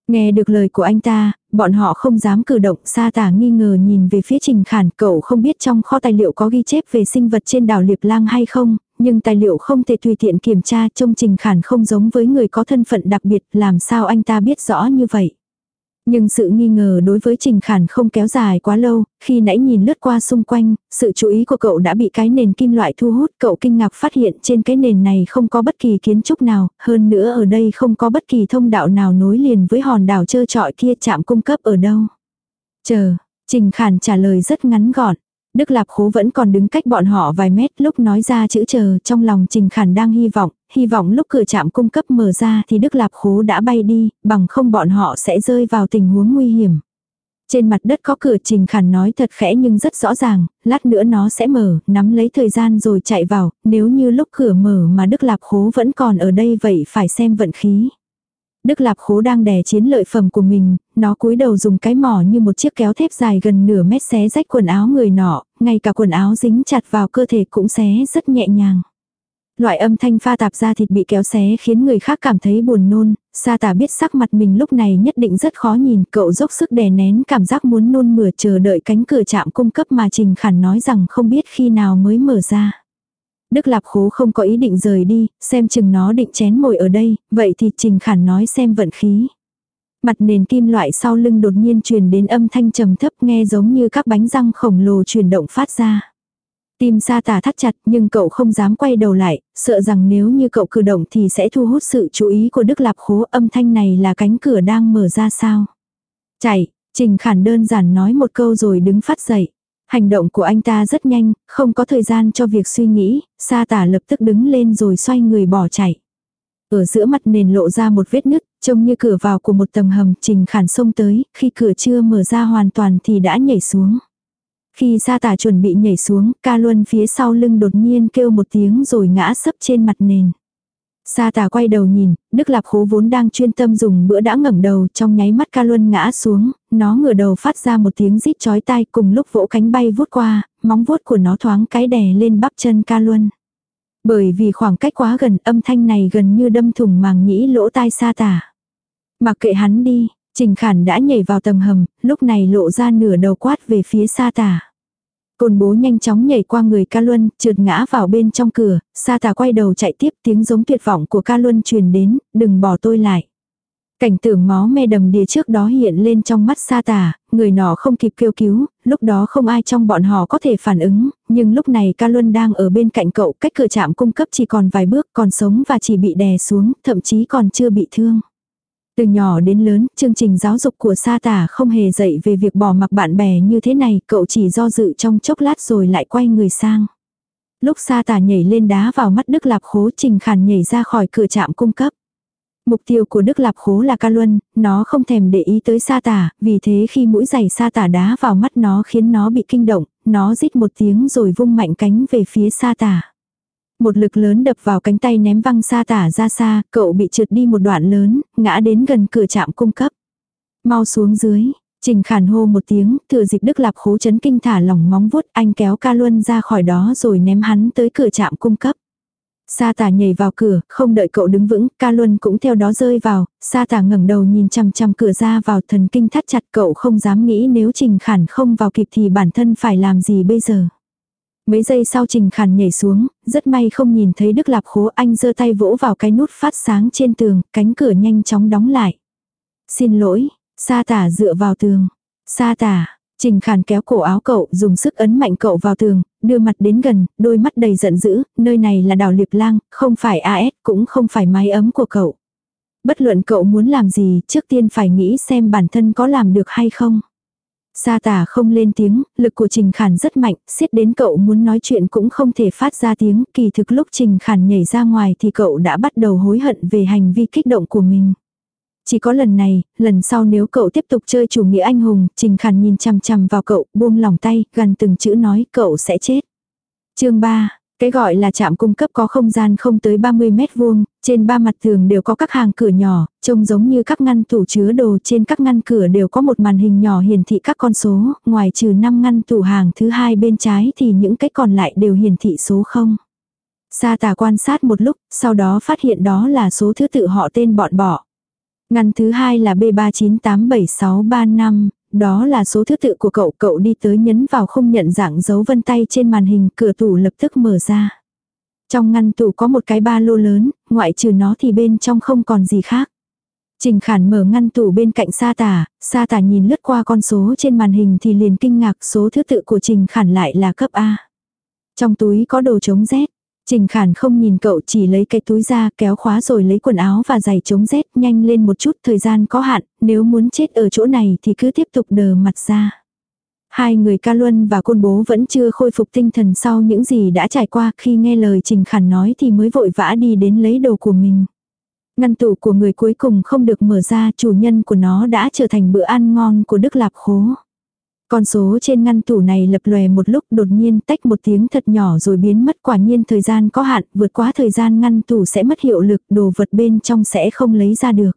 Nghe được lời của anh ta, bọn họ không dám cử động, sa tả nghi ngờ nhìn về phía Trình Khản, cậu không biết trong kho tài liệu có ghi chép về sinh vật trên đảo Liệp Lang hay không, nhưng tài liệu không thể tùy tiện kiểm tra trông Trình Khản không giống với người có thân phận đặc biệt, làm sao anh ta biết rõ như vậy. Nhưng sự nghi ngờ đối với Trình Khản không kéo dài quá lâu, khi nãy nhìn lướt qua xung quanh, sự chú ý của cậu đã bị cái nền kim loại thu hút, cậu kinh ngạc phát hiện trên cái nền này không có bất kỳ kiến trúc nào, hơn nữa ở đây không có bất kỳ thông đạo nào nối liền với hòn đảo trơ trọi kia chạm cung cấp ở đâu. Chờ, Trình Khản trả lời rất ngắn gọn. Đức Lạp Khố vẫn còn đứng cách bọn họ vài mét lúc nói ra chữ chờ trong lòng Trình Khản đang hy vọng, hy vọng lúc cửa trạm cung cấp mở ra thì Đức Lạp Khố đã bay đi, bằng không bọn họ sẽ rơi vào tình huống nguy hiểm. Trên mặt đất có cửa Trình Khản nói thật khẽ nhưng rất rõ ràng, lát nữa nó sẽ mở, nắm lấy thời gian rồi chạy vào, nếu như lúc cửa mở mà Đức Lạp Khố vẫn còn ở đây vậy phải xem vận khí. Đức Lạp Khố đang đè chiến lợi phẩm của mình, nó cúi đầu dùng cái mỏ như một chiếc kéo thép dài gần nửa mét xé rách quần áo người nọ, ngay cả quần áo dính chặt vào cơ thể cũng xé rất nhẹ nhàng. Loại âm thanh pha tạp ra thịt bị kéo xé khiến người khác cảm thấy buồn nôn, sa tả biết sắc mặt mình lúc này nhất định rất khó nhìn, cậu dốc sức đè nén cảm giác muốn nôn mửa chờ đợi cánh cửa chạm cung cấp mà Trình Khản nói rằng không biết khi nào mới mở ra. Đức Lạp Khố không có ý định rời đi, xem chừng nó định chén mồi ở đây, vậy thì Trình Khản nói xem vận khí. Mặt nền kim loại sau lưng đột nhiên truyền đến âm thanh trầm thấp nghe giống như các bánh răng khổng lồ chuyển động phát ra. Tim sa tà thắt chặt nhưng cậu không dám quay đầu lại, sợ rằng nếu như cậu cử động thì sẽ thu hút sự chú ý của Đức Lạp Khố âm thanh này là cánh cửa đang mở ra sao. Chạy, Trình Khản đơn giản nói một câu rồi đứng phát dậy. Hành động của anh ta rất nhanh, không có thời gian cho việc suy nghĩ, sa tả lập tức đứng lên rồi xoay người bỏ chạy. Ở giữa mặt nền lộ ra một vết nứt, trông như cửa vào của một tầng hầm, trình khản sông tới, khi cửa chưa mở ra hoàn toàn thì đã nhảy xuống. Khi sa tả chuẩn bị nhảy xuống, ca luân phía sau lưng đột nhiên kêu một tiếng rồi ngã sấp trên mặt nền. Sa tà quay đầu nhìn, Đức Lạp Khố vốn đang chuyên tâm dùng bữa đã ngẩng đầu trong nháy mắt ca luân ngã xuống, nó ngửa đầu phát ra một tiếng rít chói tai cùng lúc vỗ cánh bay vút qua, móng vuốt của nó thoáng cái đè lên bắp chân ca luân. Bởi vì khoảng cách quá gần âm thanh này gần như đâm thủng màng nhĩ lỗ tai sa tà. Mặc kệ hắn đi, Trình Khản đã nhảy vào tầng hầm, lúc này lộ ra nửa đầu quát về phía sa tà. Côn bố nhanh chóng nhảy qua người ca luân, trượt ngã vào bên trong cửa, sa tà quay đầu chạy tiếp tiếng giống tuyệt vọng của ca luân truyền đến, đừng bỏ tôi lại. Cảnh tượng máu me đầm đìa trước đó hiện lên trong mắt sa tà, người nọ không kịp kêu cứu, lúc đó không ai trong bọn họ có thể phản ứng, nhưng lúc này ca luân đang ở bên cạnh cậu cách cửa chạm cung cấp chỉ còn vài bước còn sống và chỉ bị đè xuống, thậm chí còn chưa bị thương. Từ nhỏ đến lớn, chương trình giáo dục của sa tả không hề dạy về việc bỏ mặc bạn bè như thế này, cậu chỉ do dự trong chốc lát rồi lại quay người sang. Lúc sa tả nhảy lên đá vào mắt Đức Lạp Khố trình khản nhảy ra khỏi cửa trạm cung cấp. Mục tiêu của Đức Lạp Khố là ca luân, nó không thèm để ý tới sa tả, vì thế khi mũi giày sa tả đá vào mắt nó khiến nó bị kinh động, nó rít một tiếng rồi vung mạnh cánh về phía sa tả. Một lực lớn đập vào cánh tay ném văng xa tả ra xa, cậu bị trượt đi một đoạn lớn, ngã đến gần cửa trạm cung cấp. Mau xuống dưới, Trình khản hô một tiếng, thừa dịp Đức Lạp khố chấn kinh thả lỏng móng vuốt anh kéo ca luân ra khỏi đó rồi ném hắn tới cửa trạm cung cấp. Sa tả nhảy vào cửa, không đợi cậu đứng vững, ca luân cũng theo đó rơi vào, sa tả ngẩng đầu nhìn chằm chằm cửa ra vào thần kinh thắt chặt cậu không dám nghĩ nếu trình khản không vào kịp thì bản thân phải làm gì bây giờ. Mấy giây sau Trình Khản nhảy xuống, rất may không nhìn thấy Đức Lạp Khố anh giơ tay vỗ vào cái nút phát sáng trên tường, cánh cửa nhanh chóng đóng lại. Xin lỗi, sa tả dựa vào tường. Sa tả, Trình Khản kéo cổ áo cậu, dùng sức ấn mạnh cậu vào tường, đưa mặt đến gần, đôi mắt đầy giận dữ, nơi này là đảo Liệp Lang, không phải AS, cũng không phải mái ấm của cậu. Bất luận cậu muốn làm gì, trước tiên phải nghĩ xem bản thân có làm được hay không. Sa tả không lên tiếng, lực của Trình Khản rất mạnh, xiết đến cậu muốn nói chuyện cũng không thể phát ra tiếng, kỳ thực lúc Trình Khản nhảy ra ngoài thì cậu đã bắt đầu hối hận về hành vi kích động của mình. Chỉ có lần này, lần sau nếu cậu tiếp tục chơi chủ nghĩa anh hùng, Trình Khản nhìn chằm chằm vào cậu, buông lòng tay, gần từng chữ nói cậu sẽ chết. chương 3, cái gọi là trạm cung cấp có không gian không tới 30 mét vuông, trên ba mặt tường đều có các hàng cửa nhỏ, trông giống như các ngăn tủ chứa đồ trên các ngăn cửa đều có một màn hình nhỏ hiển thị các con số, ngoài trừ 5 ngăn tủ hàng thứ hai bên trái thì những cái còn lại đều hiển thị số 0. Sa tà quan sát một lúc, sau đó phát hiện đó là số thứ tự họ tên bọn bỏ. Ngăn thứ hai là B398765, đó là số thứ tự của cậu, cậu đi tới nhấn vào không nhận dạng dấu vân tay trên màn hình, cửa tủ lập tức mở ra. Trong ngăn tủ có một cái ba lô lớn, ngoại trừ nó thì bên trong không còn gì khác. Trình Khản mở ngăn tủ bên cạnh Sa Tả, Sa Tả nhìn lướt qua con số trên màn hình thì liền kinh ngạc số thứ tự của Trình Khản lại là cấp A. Trong túi có đồ chống rét, Trình Khản không nhìn cậu chỉ lấy cái túi ra kéo khóa rồi lấy quần áo và giày chống rét nhanh lên một chút thời gian có hạn, nếu muốn chết ở chỗ này thì cứ tiếp tục đờ mặt ra. Hai người ca luân và côn bố vẫn chưa khôi phục tinh thần sau những gì đã trải qua khi nghe lời Trình Khản nói thì mới vội vã đi đến lấy đồ của mình. Ngăn tủ của người cuối cùng không được mở ra chủ nhân của nó đã trở thành bữa ăn ngon của Đức Lạp Khố. Con số trên ngăn tủ này lập lòe một lúc đột nhiên tách một tiếng thật nhỏ rồi biến mất quả nhiên thời gian có hạn, vượt quá thời gian ngăn tủ sẽ mất hiệu lực, đồ vật bên trong sẽ không lấy ra được.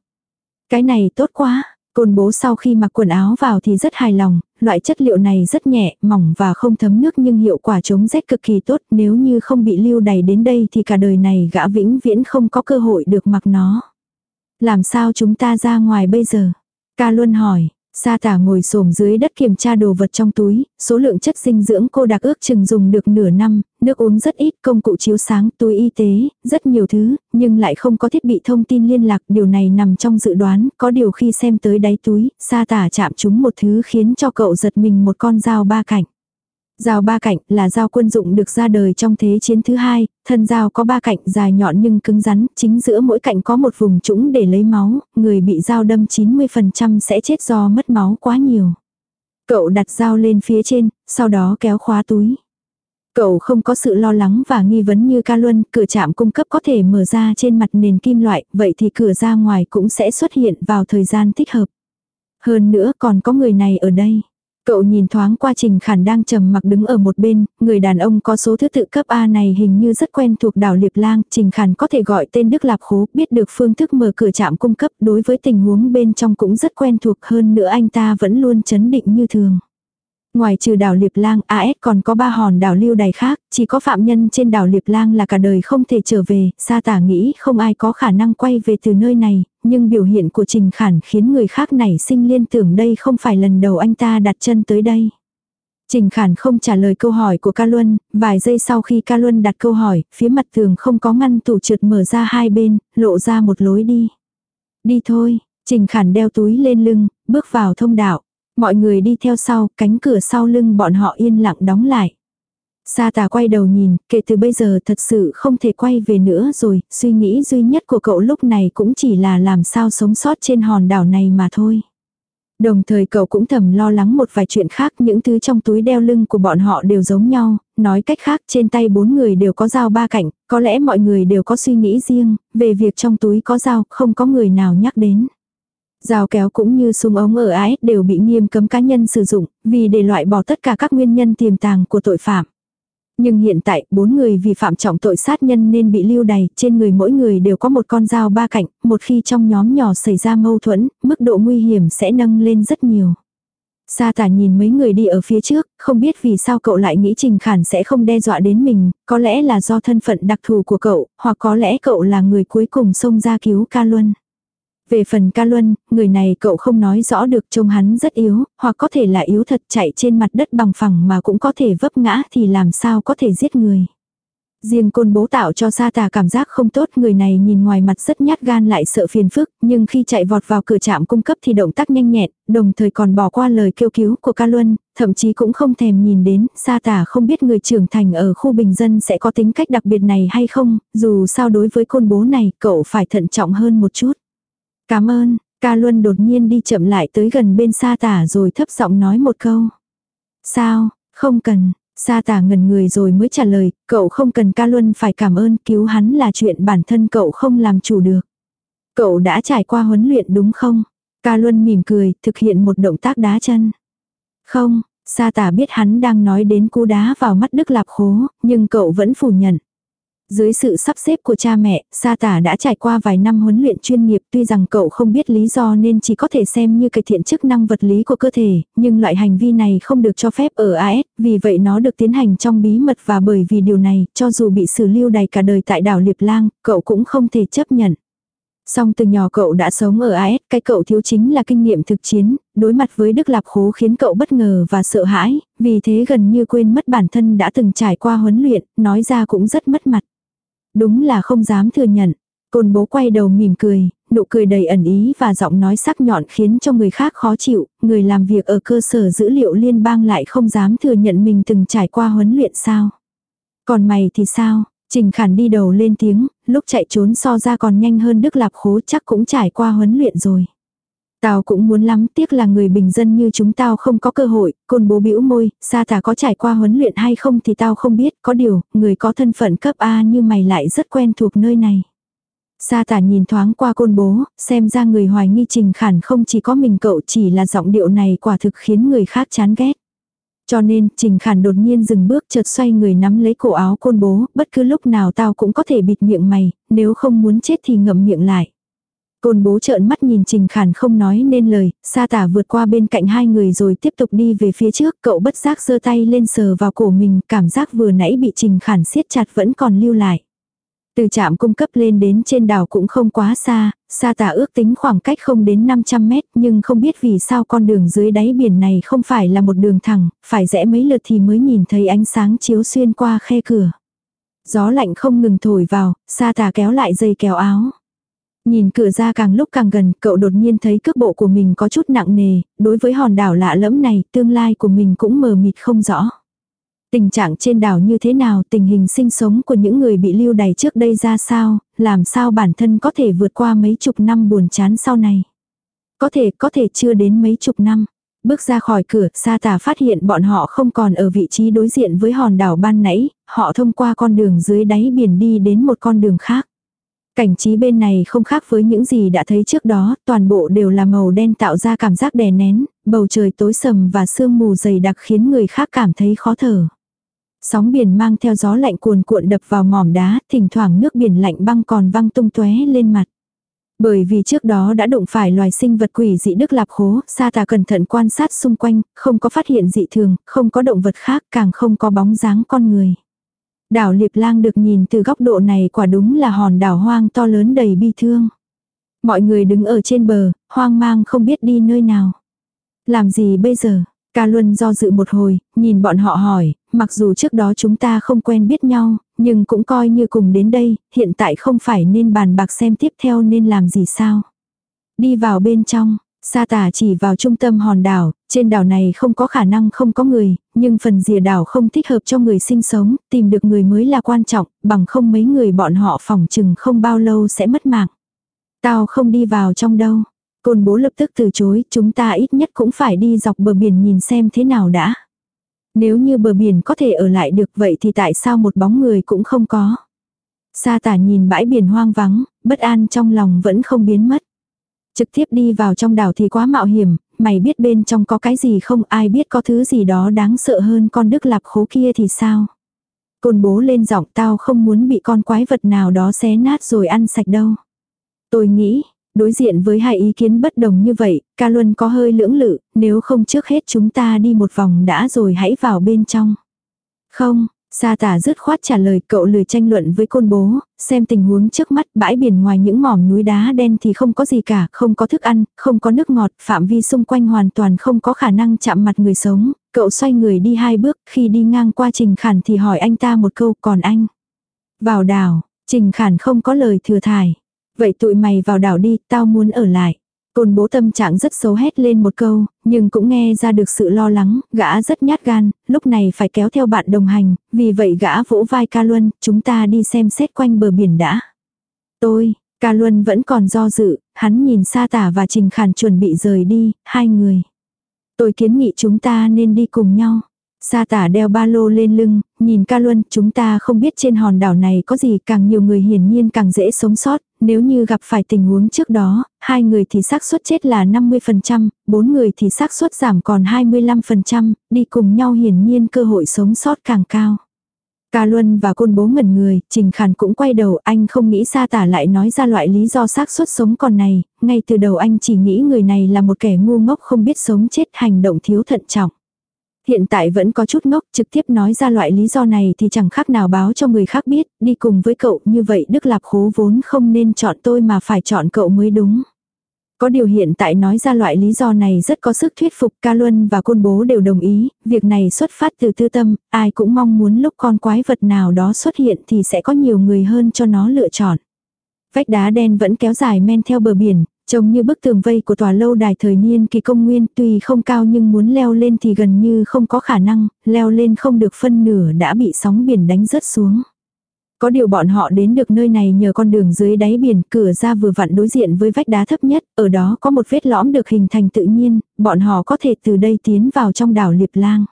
Cái này tốt quá, côn bố sau khi mặc quần áo vào thì rất hài lòng, loại chất liệu này rất nhẹ, mỏng và không thấm nước nhưng hiệu quả chống rét cực kỳ tốt, nếu như không bị lưu đày đến đây thì cả đời này gã vĩnh viễn không có cơ hội được mặc nó. Làm sao chúng ta ra ngoài bây giờ? Ca luôn hỏi, Sa tả ngồi xổm dưới đất kiểm tra đồ vật trong túi, số lượng chất dinh dưỡng cô đặc ước chừng dùng được nửa năm, nước uống rất ít, công cụ chiếu sáng, túi y tế, rất nhiều thứ, nhưng lại không có thiết bị thông tin liên lạc, điều này nằm trong dự đoán, có điều khi xem tới đáy túi, sa tả chạm chúng một thứ khiến cho cậu giật mình một con dao ba cạnh. Dao ba cạnh là dao quân dụng được ra đời trong thế chiến thứ hai, thân dao có ba cạnh dài nhọn nhưng cứng rắn, chính giữa mỗi cạnh có một vùng trũng để lấy máu, người bị dao đâm 90% sẽ chết do mất máu quá nhiều. Cậu đặt dao lên phía trên, sau đó kéo khóa túi. Cậu không có sự lo lắng và nghi vấn như ca luân, cửa chạm cung cấp có thể mở ra trên mặt nền kim loại, vậy thì cửa ra ngoài cũng sẽ xuất hiện vào thời gian thích hợp. Hơn nữa còn có người này ở đây. Cậu nhìn thoáng qua Trình Khản đang trầm mặc đứng ở một bên, người đàn ông có số thứ tự cấp A này hình như rất quen thuộc đảo Liệp Lang, Trình Khản có thể gọi tên Đức Lạp Khố, biết được phương thức mở cửa trạm cung cấp đối với tình huống bên trong cũng rất quen thuộc hơn nữa anh ta vẫn luôn chấn định như thường. Ngoài trừ đảo Liệp Lang, AS còn có ba hòn đảo lưu đày khác, chỉ có phạm nhân trên đảo Liệp Lang là cả đời không thể trở về, Sa tả nghĩ không ai có khả năng quay về từ nơi này, nhưng biểu hiện của Trình Khản khiến người khác nảy sinh liên tưởng đây không phải lần đầu anh ta đặt chân tới đây. Trình Khản không trả lời câu hỏi của Ca Luân, vài giây sau khi Ca Luân đặt câu hỏi, phía mặt tường không có ngăn tủ trượt mở ra hai bên, lộ ra một lối đi. Đi thôi, Trình Khản đeo túi lên lưng, bước vào thông đạo. Mọi người đi theo sau, cánh cửa sau lưng bọn họ yên lặng đóng lại. Sa tà quay đầu nhìn, kể từ bây giờ thật sự không thể quay về nữa rồi, suy nghĩ duy nhất của cậu lúc này cũng chỉ là làm sao sống sót trên hòn đảo này mà thôi. Đồng thời cậu cũng thầm lo lắng một vài chuyện khác, những thứ trong túi đeo lưng của bọn họ đều giống nhau, nói cách khác trên tay bốn người đều có dao ba cạnh, có lẽ mọi người đều có suy nghĩ riêng, về việc trong túi có dao, không có người nào nhắc đến. Rào kéo cũng như súng ống ở AS đều bị nghiêm cấm cá nhân sử dụng, vì để loại bỏ tất cả các nguyên nhân tiềm tàng của tội phạm. Nhưng hiện tại, bốn người vì phạm trọng tội sát nhân nên bị lưu đày, trên người mỗi người đều có một con dao ba cạnh, một khi trong nhóm nhỏ xảy ra mâu thuẫn, mức độ nguy hiểm sẽ nâng lên rất nhiều. Sa tả nhìn mấy người đi ở phía trước, không biết vì sao cậu lại nghĩ Trình Khản sẽ không đe dọa đến mình, có lẽ là do thân phận đặc thù của cậu, hoặc có lẽ cậu là người cuối cùng xông ra cứu ca luân. Về phần ca luân, người này cậu không nói rõ được trông hắn rất yếu, hoặc có thể là yếu thật chạy trên mặt đất bằng phẳng mà cũng có thể vấp ngã thì làm sao có thể giết người. Riêng côn bố tạo cho sa tà cảm giác không tốt người này nhìn ngoài mặt rất nhát gan lại sợ phiền phức, nhưng khi chạy vọt vào cửa trạm cung cấp thì động tác nhanh nhẹn, đồng thời còn bỏ qua lời kêu cứu của ca luân, thậm chí cũng không thèm nhìn đến, sa tà không biết người trưởng thành ở khu bình dân sẽ có tính cách đặc biệt này hay không, dù sao đối với côn bố này cậu phải thận trọng hơn một chút. Cảm ơn, Ca Luân đột nhiên đi chậm lại tới gần bên sa tả rồi thấp giọng nói một câu. Sao, không cần, sa tả ngần người rồi mới trả lời, cậu không cần ca Luân phải cảm ơn cứu hắn là chuyện bản thân cậu không làm chủ được. Cậu đã trải qua huấn luyện đúng không? Ca Luân mỉm cười, thực hiện một động tác đá chân. Không, sa tả biết hắn đang nói đến cú đá vào mắt Đức Lạp Khố, nhưng cậu vẫn phủ nhận. Dưới sự sắp xếp của cha mẹ, Sa Tả đã trải qua vài năm huấn luyện chuyên nghiệp tuy rằng cậu không biết lý do nên chỉ có thể xem như cải thiện chức năng vật lý của cơ thể, nhưng loại hành vi này không được cho phép ở AS, vì vậy nó được tiến hành trong bí mật và bởi vì điều này, cho dù bị xử lưu đày cả đời tại đảo Liệp Lang, cậu cũng không thể chấp nhận. Song từ nhỏ cậu đã sống ở AS, cái cậu thiếu chính là kinh nghiệm thực chiến, đối mặt với Đức Lạp Khố khiến cậu bất ngờ và sợ hãi, vì thế gần như quên mất bản thân đã từng trải qua huấn luyện, nói ra cũng rất mất mặt. Đúng là không dám thừa nhận. Côn bố quay đầu mỉm cười, nụ cười đầy ẩn ý và giọng nói sắc nhọn khiến cho người khác khó chịu, người làm việc ở cơ sở dữ liệu liên bang lại không dám thừa nhận mình từng trải qua huấn luyện sao. Còn mày thì sao? Trình Khản đi đầu lên tiếng, lúc chạy trốn so ra còn nhanh hơn Đức Lạp Khố chắc cũng trải qua huấn luyện rồi. Tao cũng muốn lắm, tiếc là người bình dân như chúng tao không có cơ hội, côn bố bĩu môi, sa thả có trải qua huấn luyện hay không thì tao không biết, có điều, người có thân phận cấp A như mày lại rất quen thuộc nơi này. Sa tả nhìn thoáng qua côn bố, xem ra người hoài nghi trình khản không chỉ có mình cậu chỉ là giọng điệu này quả thực khiến người khác chán ghét. Cho nên, Trình Khản đột nhiên dừng bước chợt xoay người nắm lấy cổ áo côn bố, bất cứ lúc nào tao cũng có thể bịt miệng mày, nếu không muốn chết thì ngậm miệng lại. Côn bố trợn mắt nhìn Trình Khản không nói nên lời, sa tả vượt qua bên cạnh hai người rồi tiếp tục đi về phía trước, cậu bất giác giơ tay lên sờ vào cổ mình, cảm giác vừa nãy bị Trình Khản siết chặt vẫn còn lưu lại. Từ trạm cung cấp lên đến trên đảo cũng không quá xa, sa tả ước tính khoảng cách không đến 500 mét nhưng không biết vì sao con đường dưới đáy biển này không phải là một đường thẳng, phải rẽ mấy lượt thì mới nhìn thấy ánh sáng chiếu xuyên qua khe cửa. Gió lạnh không ngừng thổi vào, sa tả kéo lại dây kéo áo. Nhìn cửa ra càng lúc càng gần, cậu đột nhiên thấy cước bộ của mình có chút nặng nề, đối với hòn đảo lạ lẫm này, tương lai của mình cũng mờ mịt không rõ. Tình trạng trên đảo như thế nào, tình hình sinh sống của những người bị lưu đày trước đây ra sao, làm sao bản thân có thể vượt qua mấy chục năm buồn chán sau này. Có thể, có thể chưa đến mấy chục năm. Bước ra khỏi cửa, Sa Tà phát hiện bọn họ không còn ở vị trí đối diện với hòn đảo ban nãy, họ thông qua con đường dưới đáy biển đi đến một con đường khác. Cảnh trí bên này không khác với những gì đã thấy trước đó, toàn bộ đều là màu đen tạo ra cảm giác đè nén, bầu trời tối sầm và sương mù dày đặc khiến người khác cảm thấy khó thở. Sóng biển mang theo gió lạnh cuồn cuộn đập vào mỏm đá, thỉnh thoảng nước biển lạnh băng còn văng tung tóe lên mặt. Bởi vì trước đó đã đụng phải loài sinh vật quỷ dị Đức Lạp Khố, Sa Tà cẩn thận quan sát xung quanh, không có phát hiện dị thường, không có động vật khác, càng không có bóng dáng con người. Đảo Liệp Lang được nhìn từ góc độ này quả đúng là hòn đảo hoang to lớn đầy bi thương. Mọi người đứng ở trên bờ, hoang mang không biết đi nơi nào. Làm gì bây giờ? Ca Luân do dự một hồi, nhìn bọn họ hỏi, mặc dù trước đó chúng ta không quen biết nhau, nhưng cũng coi như cùng đến đây, hiện tại không phải nên bàn bạc xem tiếp theo nên làm gì sao. Đi vào bên trong, Sa tả chỉ vào trung tâm hòn đảo, trên đảo này không có khả năng không có người, nhưng phần rìa đảo không thích hợp cho người sinh sống, tìm được người mới là quan trọng, bằng không mấy người bọn họ phòng chừng không bao lâu sẽ mất mạng. Tao không đi vào trong đâu. Côn bố lập tức từ chối, chúng ta ít nhất cũng phải đi dọc bờ biển nhìn xem thế nào đã. Nếu như bờ biển có thể ở lại được vậy thì tại sao một bóng người cũng không có. Sa tả nhìn bãi biển hoang vắng, bất an trong lòng vẫn không biến mất. Trực tiếp đi vào trong đảo thì quá mạo hiểm, mày biết bên trong có cái gì không ai biết có thứ gì đó đáng sợ hơn con đức lạp khố kia thì sao. Côn bố lên giọng tao không muốn bị con quái vật nào đó xé nát rồi ăn sạch đâu. Tôi nghĩ, đối diện với hai ý kiến bất đồng như vậy, ca luân có hơi lưỡng lự, nếu không trước hết chúng ta đi một vòng đã rồi hãy vào bên trong. Không, Sa tả dứt khoát trả lời cậu lười tranh luận với côn bố, xem tình huống trước mắt bãi biển ngoài những mỏm núi đá đen thì không có gì cả, không có thức ăn, không có nước ngọt, phạm vi xung quanh hoàn toàn không có khả năng chạm mặt người sống. Cậu xoay người đi hai bước, khi đi ngang qua Trình Khản thì hỏi anh ta một câu, còn anh? Vào đảo, Trình Khản không có lời thừa thải. Vậy tụi mày vào đảo đi, tao muốn ở lại. Côn bố tâm trạng rất xấu hét lên một câu, nhưng cũng nghe ra được sự lo lắng, gã rất nhát gan, lúc này phải kéo theo bạn đồng hành, vì vậy gã vỗ vai ca luân, chúng ta đi xem xét quanh bờ biển đã. Tôi, Ca Luân vẫn còn do dự, hắn nhìn Sa Tả và Trình Khản chuẩn bị rời đi, hai người. Tôi kiến nghị chúng ta nên đi cùng nhau. Sa tả đeo ba lô lên lưng, nhìn ca luân, chúng ta không biết trên hòn đảo này có gì càng nhiều người hiển nhiên càng dễ sống sót, nếu như gặp phải tình huống trước đó, hai người thì xác suất chết là 50%, bốn người thì xác suất giảm còn 25%, đi cùng nhau hiển nhiên cơ hội sống sót càng cao. Ca Luân và côn bố ngẩn người, Trình Khản cũng quay đầu, anh không nghĩ Sa Tả lại nói ra loại lý do xác suất sống còn này, ngay từ đầu anh chỉ nghĩ người này là một kẻ ngu ngốc không biết sống chết hành động thiếu thận trọng. Hiện tại vẫn có chút ngốc, trực tiếp nói ra loại lý do này thì chẳng khác nào báo cho người khác biết, đi cùng với cậu như vậy Đức Lạp khố vốn không nên chọn tôi mà phải chọn cậu mới đúng. Có điều hiện tại nói ra loại lý do này rất có sức thuyết phục ca luân và côn bố đều đồng ý, việc này xuất phát từ tư tâm, ai cũng mong muốn lúc con quái vật nào đó xuất hiện thì sẽ có nhiều người hơn cho nó lựa chọn. Vách đá đen vẫn kéo dài men theo bờ biển, trông như bức tường vây của tòa lâu đài thời niên kỳ công nguyên tuy không cao nhưng muốn leo lên thì gần như không có khả năng, leo lên không được phân nửa đã bị sóng biển đánh rớt xuống. Có điều bọn họ đến được nơi này nhờ con đường dưới đáy biển, cửa ra vừa vặn đối diện với vách đá thấp nhất, ở đó có một vết lõm được hình thành tự nhiên, bọn họ có thể từ đây tiến vào trong đảo Liệp Lang.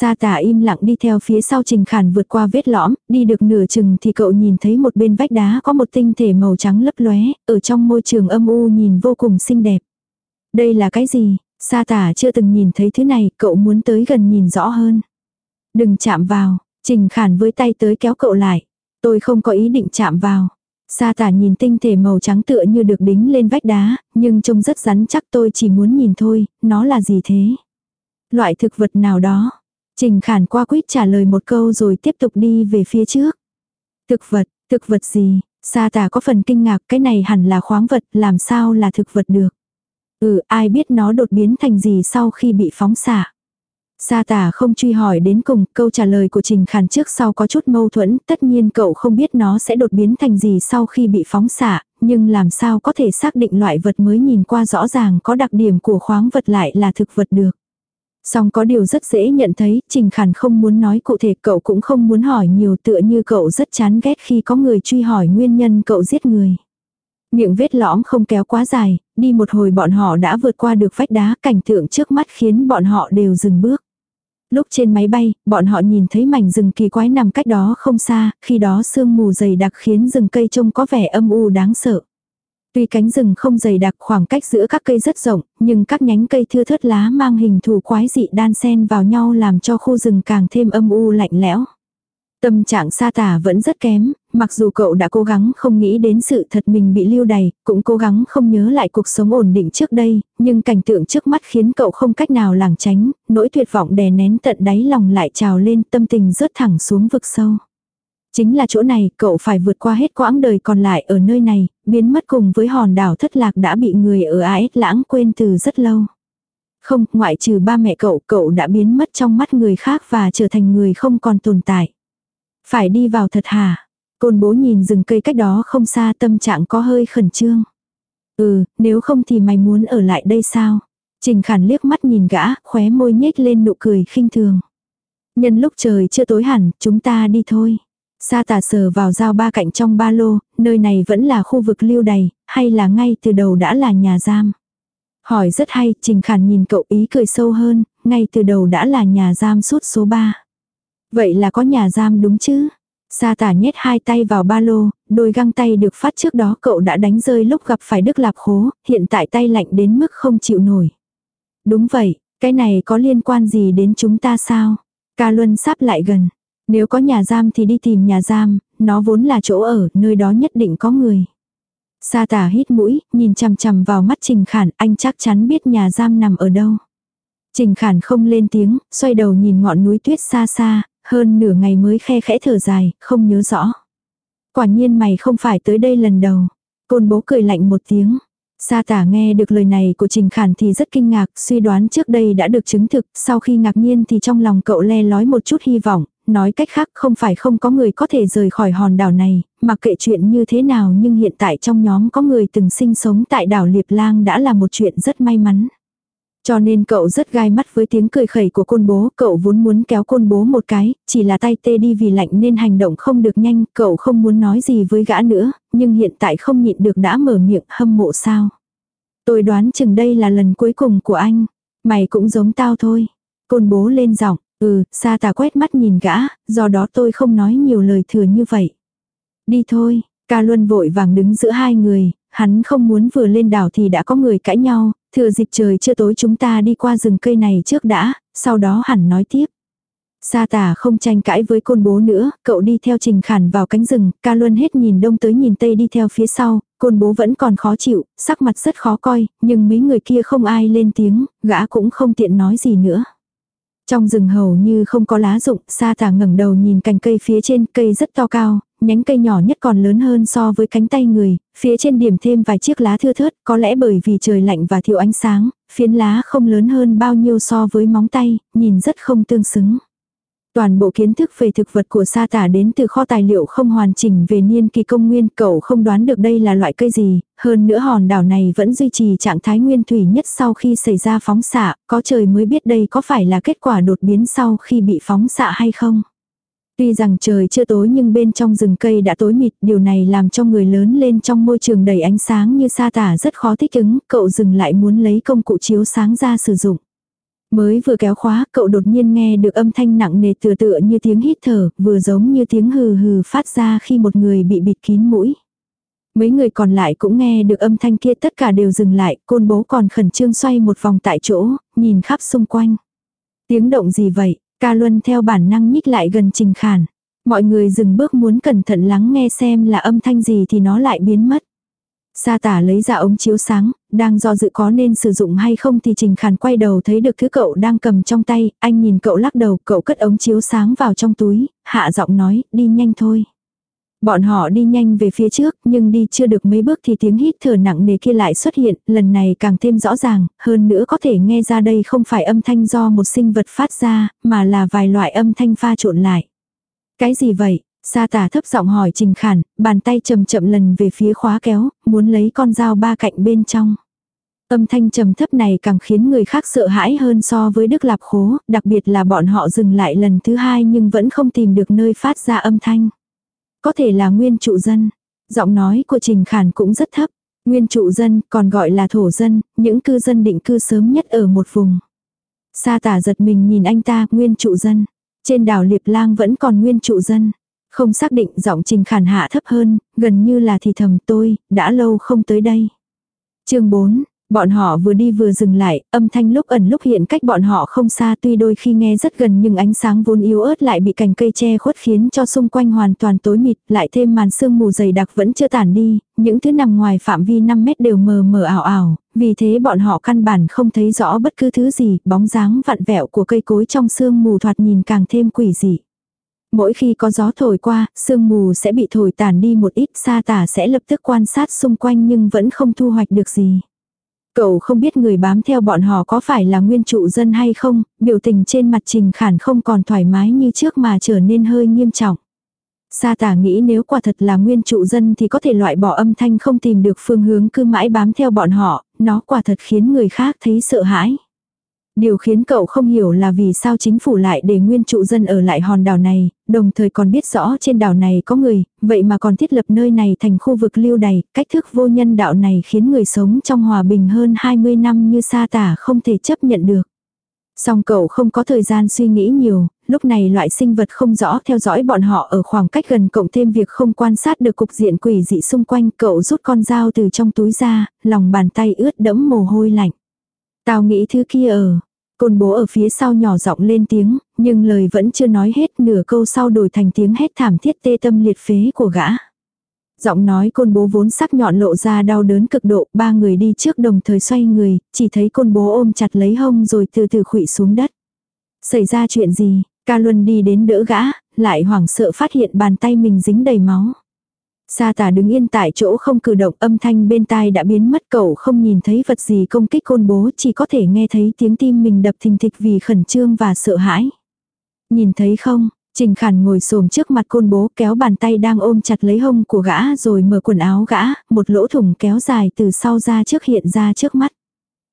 Sa tả im lặng đi theo phía sau trình khản vượt qua vết lõm, đi được nửa chừng thì cậu nhìn thấy một bên vách đá có một tinh thể màu trắng lấp lóe, ở trong môi trường âm u nhìn vô cùng xinh đẹp. Đây là cái gì? Sa tả chưa từng nhìn thấy thứ này, cậu muốn tới gần nhìn rõ hơn. Đừng chạm vào, trình khản với tay tới kéo cậu lại. Tôi không có ý định chạm vào. Sa tả nhìn tinh thể màu trắng tựa như được đính lên vách đá, nhưng trông rất rắn chắc tôi chỉ muốn nhìn thôi, nó là gì thế? Loại thực vật nào đó. Trình khản qua quýt trả lời một câu rồi tiếp tục đi về phía trước. Thực vật, thực vật gì? Sa tả có phần kinh ngạc cái này hẳn là khoáng vật, làm sao là thực vật được? Ừ, ai biết nó đột biến thành gì sau khi bị phóng xạ. Sa tả không truy hỏi đến cùng, câu trả lời của Trình Khản trước sau có chút mâu thuẫn, tất nhiên cậu không biết nó sẽ đột biến thành gì sau khi bị phóng xạ, nhưng làm sao có thể xác định loại vật mới nhìn qua rõ ràng có đặc điểm của khoáng vật lại là thực vật được. Song có điều rất dễ nhận thấy, Trình Khản không muốn nói cụ thể cậu cũng không muốn hỏi nhiều tựa như cậu rất chán ghét khi có người truy hỏi nguyên nhân cậu giết người. Miệng vết lõm không kéo quá dài, đi một hồi bọn họ đã vượt qua được vách đá cảnh tượng trước mắt khiến bọn họ đều dừng bước. Lúc trên máy bay, bọn họ nhìn thấy mảnh rừng kỳ quái nằm cách đó không xa, khi đó sương mù dày đặc khiến rừng cây trông có vẻ âm u đáng sợ. Tuy cánh rừng không dày đặc khoảng cách giữa các cây rất rộng, nhưng các nhánh cây thưa thớt lá mang hình thù quái dị đan xen vào nhau làm cho khu rừng càng thêm âm u lạnh lẽo. Tâm trạng sa tả vẫn rất kém, mặc dù cậu đã cố gắng không nghĩ đến sự thật mình bị lưu đày, cũng cố gắng không nhớ lại cuộc sống ổn định trước đây, nhưng cảnh tượng trước mắt khiến cậu không cách nào lảng tránh, nỗi tuyệt vọng đè nén tận đáy lòng lại trào lên tâm tình rớt thẳng xuống vực sâu. Chính là chỗ này, cậu phải vượt qua hết quãng đời còn lại ở nơi này, biến mất cùng với hòn đảo thất lạc đã bị người ở ái lãng quên từ rất lâu. Không, ngoại trừ ba mẹ cậu, cậu đã biến mất trong mắt người khác và trở thành người không còn tồn tại. Phải đi vào thật hả? Côn bố nhìn rừng cây cách đó không xa tâm trạng có hơi khẩn trương. Ừ, nếu không thì mày muốn ở lại đây sao? Trình khản liếc mắt nhìn gã, khóe môi nhếch lên nụ cười khinh thường. Nhân lúc trời chưa tối hẳn, chúng ta đi thôi. Sa tà sờ vào dao ba cạnh trong ba lô, nơi này vẫn là khu vực lưu đày, hay là ngay từ đầu đã là nhà giam. Hỏi rất hay, Trình Khản nhìn cậu ý cười sâu hơn, ngay từ đầu đã là nhà giam suốt số 3. Vậy là có nhà giam đúng chứ? Sa tả nhét hai tay vào ba lô, đôi găng tay được phát trước đó cậu đã đánh rơi lúc gặp phải Đức Lạp Khố, hiện tại tay lạnh đến mức không chịu nổi. Đúng vậy, cái này có liên quan gì đến chúng ta sao? Ca Luân sắp lại gần. Nếu có nhà giam thì đi tìm nhà giam, nó vốn là chỗ ở, nơi đó nhất định có người. Sa tả hít mũi, nhìn chằm chằm vào mắt Trình Khản, anh chắc chắn biết nhà giam nằm ở đâu. Trình Khản không lên tiếng, xoay đầu nhìn ngọn núi tuyết xa xa, hơn nửa ngày mới khe khẽ thở dài, không nhớ rõ. Quả nhiên mày không phải tới đây lần đầu. Côn bố cười lạnh một tiếng. Sa tả nghe được lời này của Trình Khản thì rất kinh ngạc, suy đoán trước đây đã được chứng thực, sau khi ngạc nhiên thì trong lòng cậu le lói một chút hy vọng, nói cách khác không phải không có người có thể rời khỏi hòn đảo này, mà kệ chuyện như thế nào nhưng hiện tại trong nhóm có người từng sinh sống tại đảo Liệp Lang đã là một chuyện rất may mắn. Cho nên cậu rất gai mắt với tiếng cười khẩy của côn bố, cậu vốn muốn kéo côn bố một cái, chỉ là tay tê đi vì lạnh nên hành động không được nhanh, cậu không muốn nói gì với gã nữa, nhưng hiện tại không nhịn được đã mở miệng hâm mộ sao. Tôi đoán chừng đây là lần cuối cùng của anh, mày cũng giống tao thôi. Côn bố lên giọng, ừ, sa tà quét mắt nhìn gã, do đó tôi không nói nhiều lời thừa như vậy. Đi thôi, ca luân vội vàng đứng giữa hai người, hắn không muốn vừa lên đảo thì đã có người cãi nhau, thừa dịp trời chưa tối chúng ta đi qua rừng cây này trước đã, sau đó hẳn nói tiếp. Sa Tà không tranh cãi với côn bố nữa, cậu đi theo trình khản vào cánh rừng, ca luân hết nhìn đông tới nhìn tây đi theo phía sau, côn bố vẫn còn khó chịu, sắc mặt rất khó coi, nhưng mấy người kia không ai lên tiếng, gã cũng không tiện nói gì nữa. Trong rừng hầu như không có lá rụng, sa tả ngẩng đầu nhìn cành cây phía trên, cây rất to cao, nhánh cây nhỏ nhất còn lớn hơn so với cánh tay người, phía trên điểm thêm vài chiếc lá thưa thớt, có lẽ bởi vì trời lạnh và thiếu ánh sáng, phiến lá không lớn hơn bao nhiêu so với móng tay, nhìn rất không tương xứng. Toàn bộ kiến thức về thực vật của sa tả đến từ kho tài liệu không hoàn chỉnh về niên kỳ công nguyên, cậu không đoán được đây là loại cây gì, hơn nữa hòn đảo này vẫn duy trì trạng thái nguyên thủy nhất sau khi xảy ra phóng xạ, có trời mới biết đây có phải là kết quả đột biến sau khi bị phóng xạ hay không. Tuy rằng trời chưa tối nhưng bên trong rừng cây đã tối mịt, điều này làm cho người lớn lên trong môi trường đầy ánh sáng như sa tả rất khó thích ứng, cậu dừng lại muốn lấy công cụ chiếu sáng ra sử dụng. Mới vừa kéo khóa, cậu đột nhiên nghe được âm thanh nặng nề tựa tựa như tiếng hít thở, vừa giống như tiếng hừ hừ phát ra khi một người bị bịt kín mũi. Mấy người còn lại cũng nghe được âm thanh kia tất cả đều dừng lại, côn bố còn khẩn trương xoay một vòng tại chỗ, nhìn khắp xung quanh. Tiếng động gì vậy? Ca Luân theo bản năng nhích lại gần Trình Khản. Mọi người dừng bước muốn cẩn thận lắng nghe xem là âm thanh gì thì nó lại biến mất. Sa tả lấy ra ống chiếu sáng, đang do dự có nên sử dụng hay không thì Trình Khàn quay đầu thấy được thứ cậu đang cầm trong tay, anh nhìn cậu lắc đầu, cậu cất ống chiếu sáng vào trong túi, hạ giọng nói, đi nhanh thôi. Bọn họ đi nhanh về phía trước, nhưng đi chưa được mấy bước thì tiếng hít thở nặng nề kia lại xuất hiện, lần này càng thêm rõ ràng, hơn nữa có thể nghe ra đây không phải âm thanh do một sinh vật phát ra, mà là vài loại âm thanh pha trộn lại. Cái gì vậy? Sa tả thấp giọng hỏi Trình Khản, bàn tay chậm chậm lần về phía khóa kéo, muốn lấy con dao ba cạnh bên trong. Âm thanh trầm thấp này càng khiến người khác sợ hãi hơn so với Đức Lạp Khố, đặc biệt là bọn họ dừng lại lần thứ hai nhưng vẫn không tìm được nơi phát ra âm thanh. Có thể là nguyên trụ dân. Giọng nói của Trình Khản cũng rất thấp. Nguyên trụ dân, còn gọi là thổ dân, những cư dân định cư sớm nhất ở một vùng. Sa tả giật mình nhìn anh ta, nguyên trụ dân. Trên đảo Liệp Lang vẫn còn nguyên trụ dân. Không xác định giọng Trình Khản hạ thấp hơn, gần như là thì thầm tôi, đã lâu không tới đây. chương 4, Bọn họ vừa đi vừa dừng lại, âm thanh lúc ẩn lúc hiện cách bọn họ không xa tuy đôi khi nghe rất gần nhưng ánh sáng vốn yếu ớt lại bị cành cây che khuất khiến cho xung quanh hoàn toàn tối mịt, lại thêm màn sương mù dày đặc vẫn chưa tản đi, những thứ nằm ngoài phạm vi 5 mét đều mờ mờ ảo ảo, vì thế bọn họ căn bản không thấy rõ bất cứ thứ gì, bóng dáng vặn vẹo của cây cối trong sương mù thoạt nhìn càng thêm quỷ dị. Mỗi khi có gió thổi qua, sương mù sẽ bị thổi tản đi một ít, sa tả sẽ lập tức quan sát xung quanh nhưng vẫn không thu hoạch được gì. Cậu không biết người bám theo bọn họ có phải là nguyên trụ dân hay không, biểu tình trên mặt trình khản không còn thoải mái như trước mà trở nên hơi nghiêm trọng. Sa tả nghĩ nếu quả thật là nguyên trụ dân thì có thể loại bỏ âm thanh không tìm được phương hướng cứ mãi bám theo bọn họ, nó quả thật khiến người khác thấy sợ hãi. Điều khiến cậu không hiểu là vì sao chính phủ lại để nguyên trụ dân ở lại hòn đảo này, đồng thời còn biết rõ trên đảo này có người, vậy mà còn thiết lập nơi này thành khu vực lưu đày, cách thức vô nhân đạo này khiến người sống trong hòa bình hơn 20 năm như sa tả không thể chấp nhận được. Song cậu không có thời gian suy nghĩ nhiều, lúc này loại sinh vật không rõ theo dõi bọn họ ở khoảng cách gần cộng thêm việc không quan sát được cục diện quỷ dị xung quanh cậu rút con dao từ trong túi ra, lòng bàn tay ướt đẫm mồ hôi lạnh. Tao nghĩ thứ kia ở, Côn bố ở phía sau nhỏ giọng lên tiếng, nhưng lời vẫn chưa nói hết nửa câu sau đổi thành tiếng hét thảm thiết tê tâm liệt phế của gã. Giọng nói côn bố vốn sắc nhọn lộ ra đau đớn cực độ, ba người đi trước đồng thời xoay người, chỉ thấy côn bố ôm chặt lấy hông rồi từ từ khụy xuống đất. Xảy ra chuyện gì, ca luân đi đến đỡ gã, lại hoảng sợ phát hiện bàn tay mình dính đầy máu. Sa tả đứng yên tại chỗ không cử động âm thanh bên tai đã biến mất cậu không nhìn thấy vật gì công kích côn bố chỉ có thể nghe thấy tiếng tim mình đập thình thịch vì khẩn trương và sợ hãi. Nhìn thấy không, Trình Khản ngồi xổm trước mặt côn bố kéo bàn tay đang ôm chặt lấy hông của gã rồi mở quần áo gã, một lỗ thủng kéo dài từ sau ra trước hiện ra trước mắt.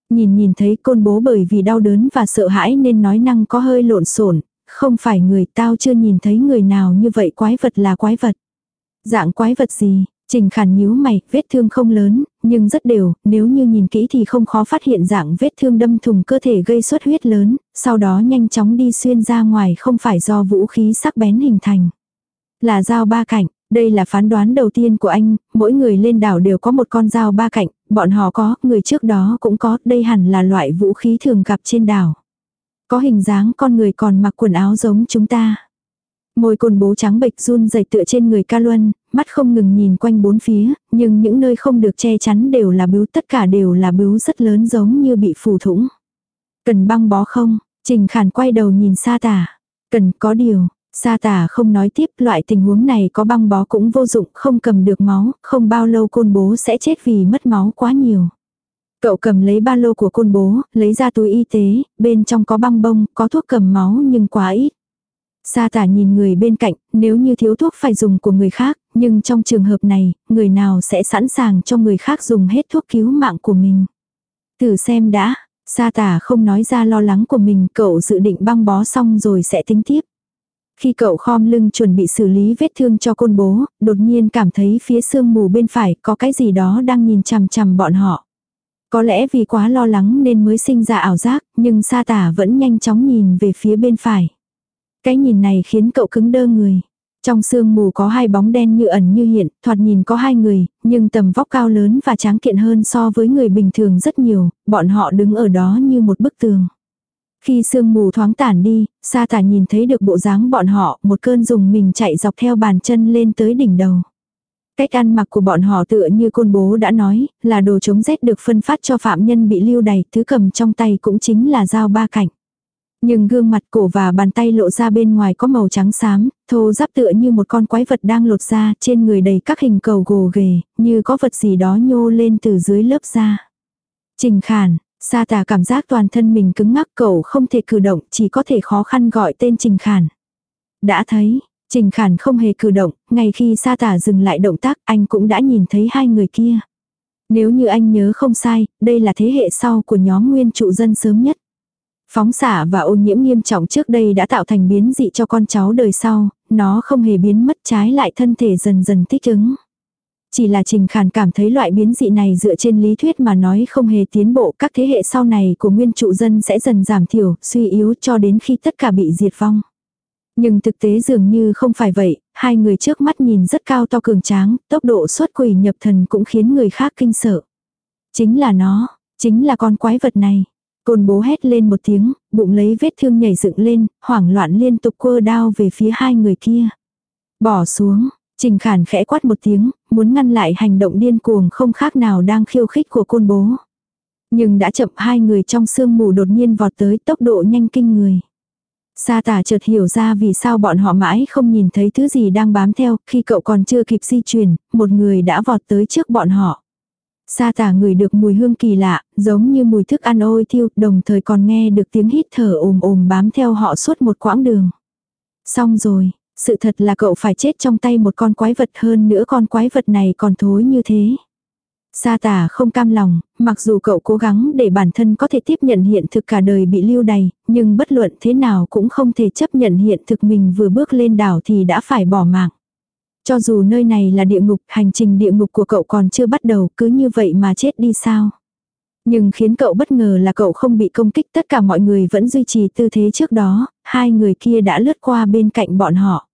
Nhìn nhìn thấy côn bố bởi vì đau đớn và sợ hãi nên nói năng có hơi lộn xộn không phải người tao chưa nhìn thấy người nào như vậy quái vật là quái vật. Dạng quái vật gì, Trình khản nhíu mày, vết thương không lớn, nhưng rất đều, nếu như nhìn kỹ thì không khó phát hiện dạng vết thương đâm thùng cơ thể gây xuất huyết lớn, sau đó nhanh chóng đi xuyên ra ngoài không phải do vũ khí sắc bén hình thành. Là dao ba cạnh, đây là phán đoán đầu tiên của anh, mỗi người lên đảo đều có một con dao ba cạnh, bọn họ có, người trước đó cũng có, đây hẳn là loại vũ khí thường gặp trên đảo. Có hình dáng con người còn mặc quần áo giống chúng ta. Môi côn bố trắng bệch run rẩy tựa trên người ca luân, mắt không ngừng nhìn quanh bốn phía, nhưng những nơi không được che chắn đều là bướu tất cả đều là bướu rất lớn giống như bị phù thủng. Cần băng bó không? Trình khản quay đầu nhìn sa tả. Cần có điều, sa tả không nói tiếp loại tình huống này có băng bó cũng vô dụng không cầm được máu, không bao lâu côn bố sẽ chết vì mất máu quá nhiều. Cậu cầm lấy ba lô của côn bố, lấy ra túi y tế, bên trong có băng bông, có thuốc cầm máu nhưng quá ít. Sa tả nhìn người bên cạnh, nếu như thiếu thuốc phải dùng của người khác, nhưng trong trường hợp này, người nào sẽ sẵn sàng cho người khác dùng hết thuốc cứu mạng của mình. Thử xem đã, sa tả không nói ra lo lắng của mình, cậu dự định băng bó xong rồi sẽ tính tiếp. Khi cậu khom lưng chuẩn bị xử lý vết thương cho côn bố, đột nhiên cảm thấy phía sương mù bên phải có cái gì đó đang nhìn chằm chằm bọn họ. Có lẽ vì quá lo lắng nên mới sinh ra ảo giác, nhưng sa tả vẫn nhanh chóng nhìn về phía bên phải. Cái nhìn này khiến cậu cứng đơ người. Trong sương mù có hai bóng đen như ẩn như hiện, thoạt nhìn có hai người, nhưng tầm vóc cao lớn và tráng kiện hơn so với người bình thường rất nhiều, bọn họ đứng ở đó như một bức tường. Khi sương mù thoáng tản đi, sa tả nhìn thấy được bộ dáng bọn họ, một cơn dùng mình chạy dọc theo bàn chân lên tới đỉnh đầu. Cách ăn mặc của bọn họ tựa như côn bố đã nói, là đồ chống rét được phân phát cho phạm nhân bị lưu đày, thứ cầm trong tay cũng chính là dao ba cạnh. Nhưng gương mặt cổ và bàn tay lộ ra bên ngoài có màu trắng xám, thô giáp tựa như một con quái vật đang lột ra, trên người đầy các hình cầu gồ ghề, như có vật gì đó nhô lên từ dưới lớp da. Trình khản, sa tà cảm giác toàn thân mình cứng ngắc cậu không thể cử động, chỉ có thể khó khăn gọi tên trình khản. Đã thấy, trình khản không hề cử động, ngay khi sa tà dừng lại động tác anh cũng đã nhìn thấy hai người kia. Nếu như anh nhớ không sai, đây là thế hệ sau của nhóm nguyên trụ dân sớm nhất. Phóng xạ và ô nhiễm nghiêm trọng trước đây đã tạo thành biến dị cho con cháu đời sau, nó không hề biến mất trái lại thân thể dần dần thích ứng. Chỉ là Trình Khản cảm thấy loại biến dị này dựa trên lý thuyết mà nói không hề tiến bộ các thế hệ sau này của nguyên trụ dân sẽ dần giảm thiểu, suy yếu cho đến khi tất cả bị diệt vong. Nhưng thực tế dường như không phải vậy, hai người trước mắt nhìn rất cao to cường tráng, tốc độ xuất quỷ nhập thần cũng khiến người khác kinh sợ. Chính là nó, chính là con quái vật này. Côn bố hét lên một tiếng, bụng lấy vết thương nhảy dựng lên, hoảng loạn liên tục quơ đao về phía hai người kia. Bỏ xuống, Trình Khản khẽ quát một tiếng, muốn ngăn lại hành động điên cuồng không khác nào đang khiêu khích của côn bố. Nhưng đã chậm hai người trong sương mù đột nhiên vọt tới tốc độ nhanh kinh người. Sa tả chợt hiểu ra vì sao bọn họ mãi không nhìn thấy thứ gì đang bám theo, khi cậu còn chưa kịp di chuyển, một người đã vọt tới trước bọn họ. Sa tả người được mùi hương kỳ lạ, giống như mùi thức ăn ôi thiêu, đồng thời còn nghe được tiếng hít thở ồm ồm bám theo họ suốt một quãng đường. Xong rồi, sự thật là cậu phải chết trong tay một con quái vật hơn nữa con quái vật này còn thối như thế. Sa tả không cam lòng, mặc dù cậu cố gắng để bản thân có thể tiếp nhận hiện thực cả đời bị lưu đày, nhưng bất luận thế nào cũng không thể chấp nhận hiện thực mình vừa bước lên đảo thì đã phải bỏ mạng. Cho dù nơi này là địa ngục, hành trình địa ngục của cậu còn chưa bắt đầu, cứ như vậy mà chết đi sao? Nhưng khiến cậu bất ngờ là cậu không bị công kích, tất cả mọi người vẫn duy trì tư thế trước đó, hai người kia đã lướt qua bên cạnh bọn họ.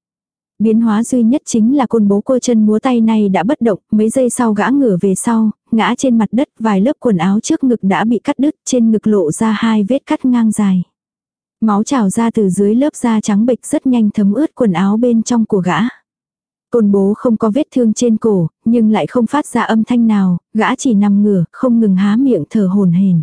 Biến hóa duy nhất chính là côn bố cô chân múa tay này đã bất động, mấy giây sau gã ngửa về sau, ngã trên mặt đất, vài lớp quần áo trước ngực đã bị cắt đứt, trên ngực lộ ra hai vết cắt ngang dài. Máu trào ra từ dưới lớp da trắng bệch rất nhanh thấm ướt quần áo bên trong của gã. Côn bố không có vết thương trên cổ, nhưng lại không phát ra âm thanh nào, gã chỉ nằm ngửa, không ngừng há miệng thở hồn hển.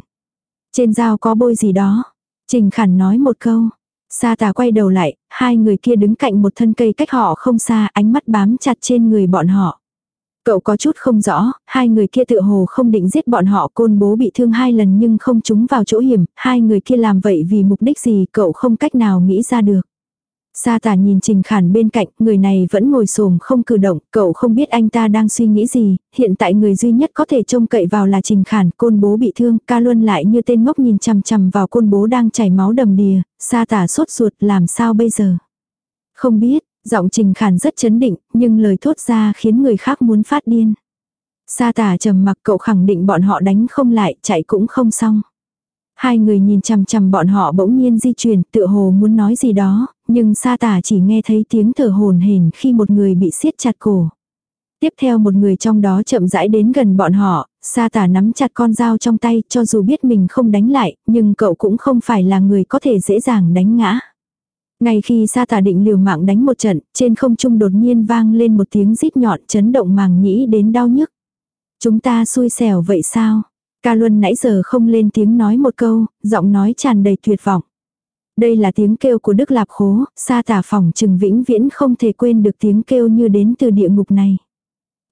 Trên dao có bôi gì đó. Trình khản nói một câu. Sa tà quay đầu lại, hai người kia đứng cạnh một thân cây cách họ không xa, ánh mắt bám chặt trên người bọn họ. Cậu có chút không rõ, hai người kia tự hồ không định giết bọn họ côn bố bị thương hai lần nhưng không trúng vào chỗ hiểm, hai người kia làm vậy vì mục đích gì cậu không cách nào nghĩ ra được. Sa tả nhìn Trình Khản bên cạnh, người này vẫn ngồi xổm không cử động, cậu không biết anh ta đang suy nghĩ gì, hiện tại người duy nhất có thể trông cậy vào là Trình Khản, côn bố bị thương, ca luân lại như tên ngốc nhìn chằm chằm vào côn bố đang chảy máu đầm đìa, sa tả sốt ruột làm sao bây giờ. Không biết, giọng Trình Khản rất chấn định, nhưng lời thốt ra khiến người khác muốn phát điên. Sa tả trầm mặc cậu khẳng định bọn họ đánh không lại, chạy cũng không xong. Hai người nhìn chằm chằm bọn họ bỗng nhiên di chuyển, tựa hồ muốn nói gì đó, nhưng sa tả chỉ nghe thấy tiếng thở hồn hển khi một người bị siết chặt cổ. Tiếp theo một người trong đó chậm rãi đến gần bọn họ, sa tả nắm chặt con dao trong tay cho dù biết mình không đánh lại, nhưng cậu cũng không phải là người có thể dễ dàng đánh ngã. Ngay khi sa tả định liều mạng đánh một trận, trên không trung đột nhiên vang lên một tiếng rít nhọn chấn động màng nhĩ đến đau nhức. Chúng ta xui xẻo vậy sao? Ca Luân nãy giờ không lên tiếng nói một câu, giọng nói tràn đầy tuyệt vọng. Đây là tiếng kêu của Đức Lạp Khố, sa tả phòng trừng vĩnh viễn không thể quên được tiếng kêu như đến từ địa ngục này.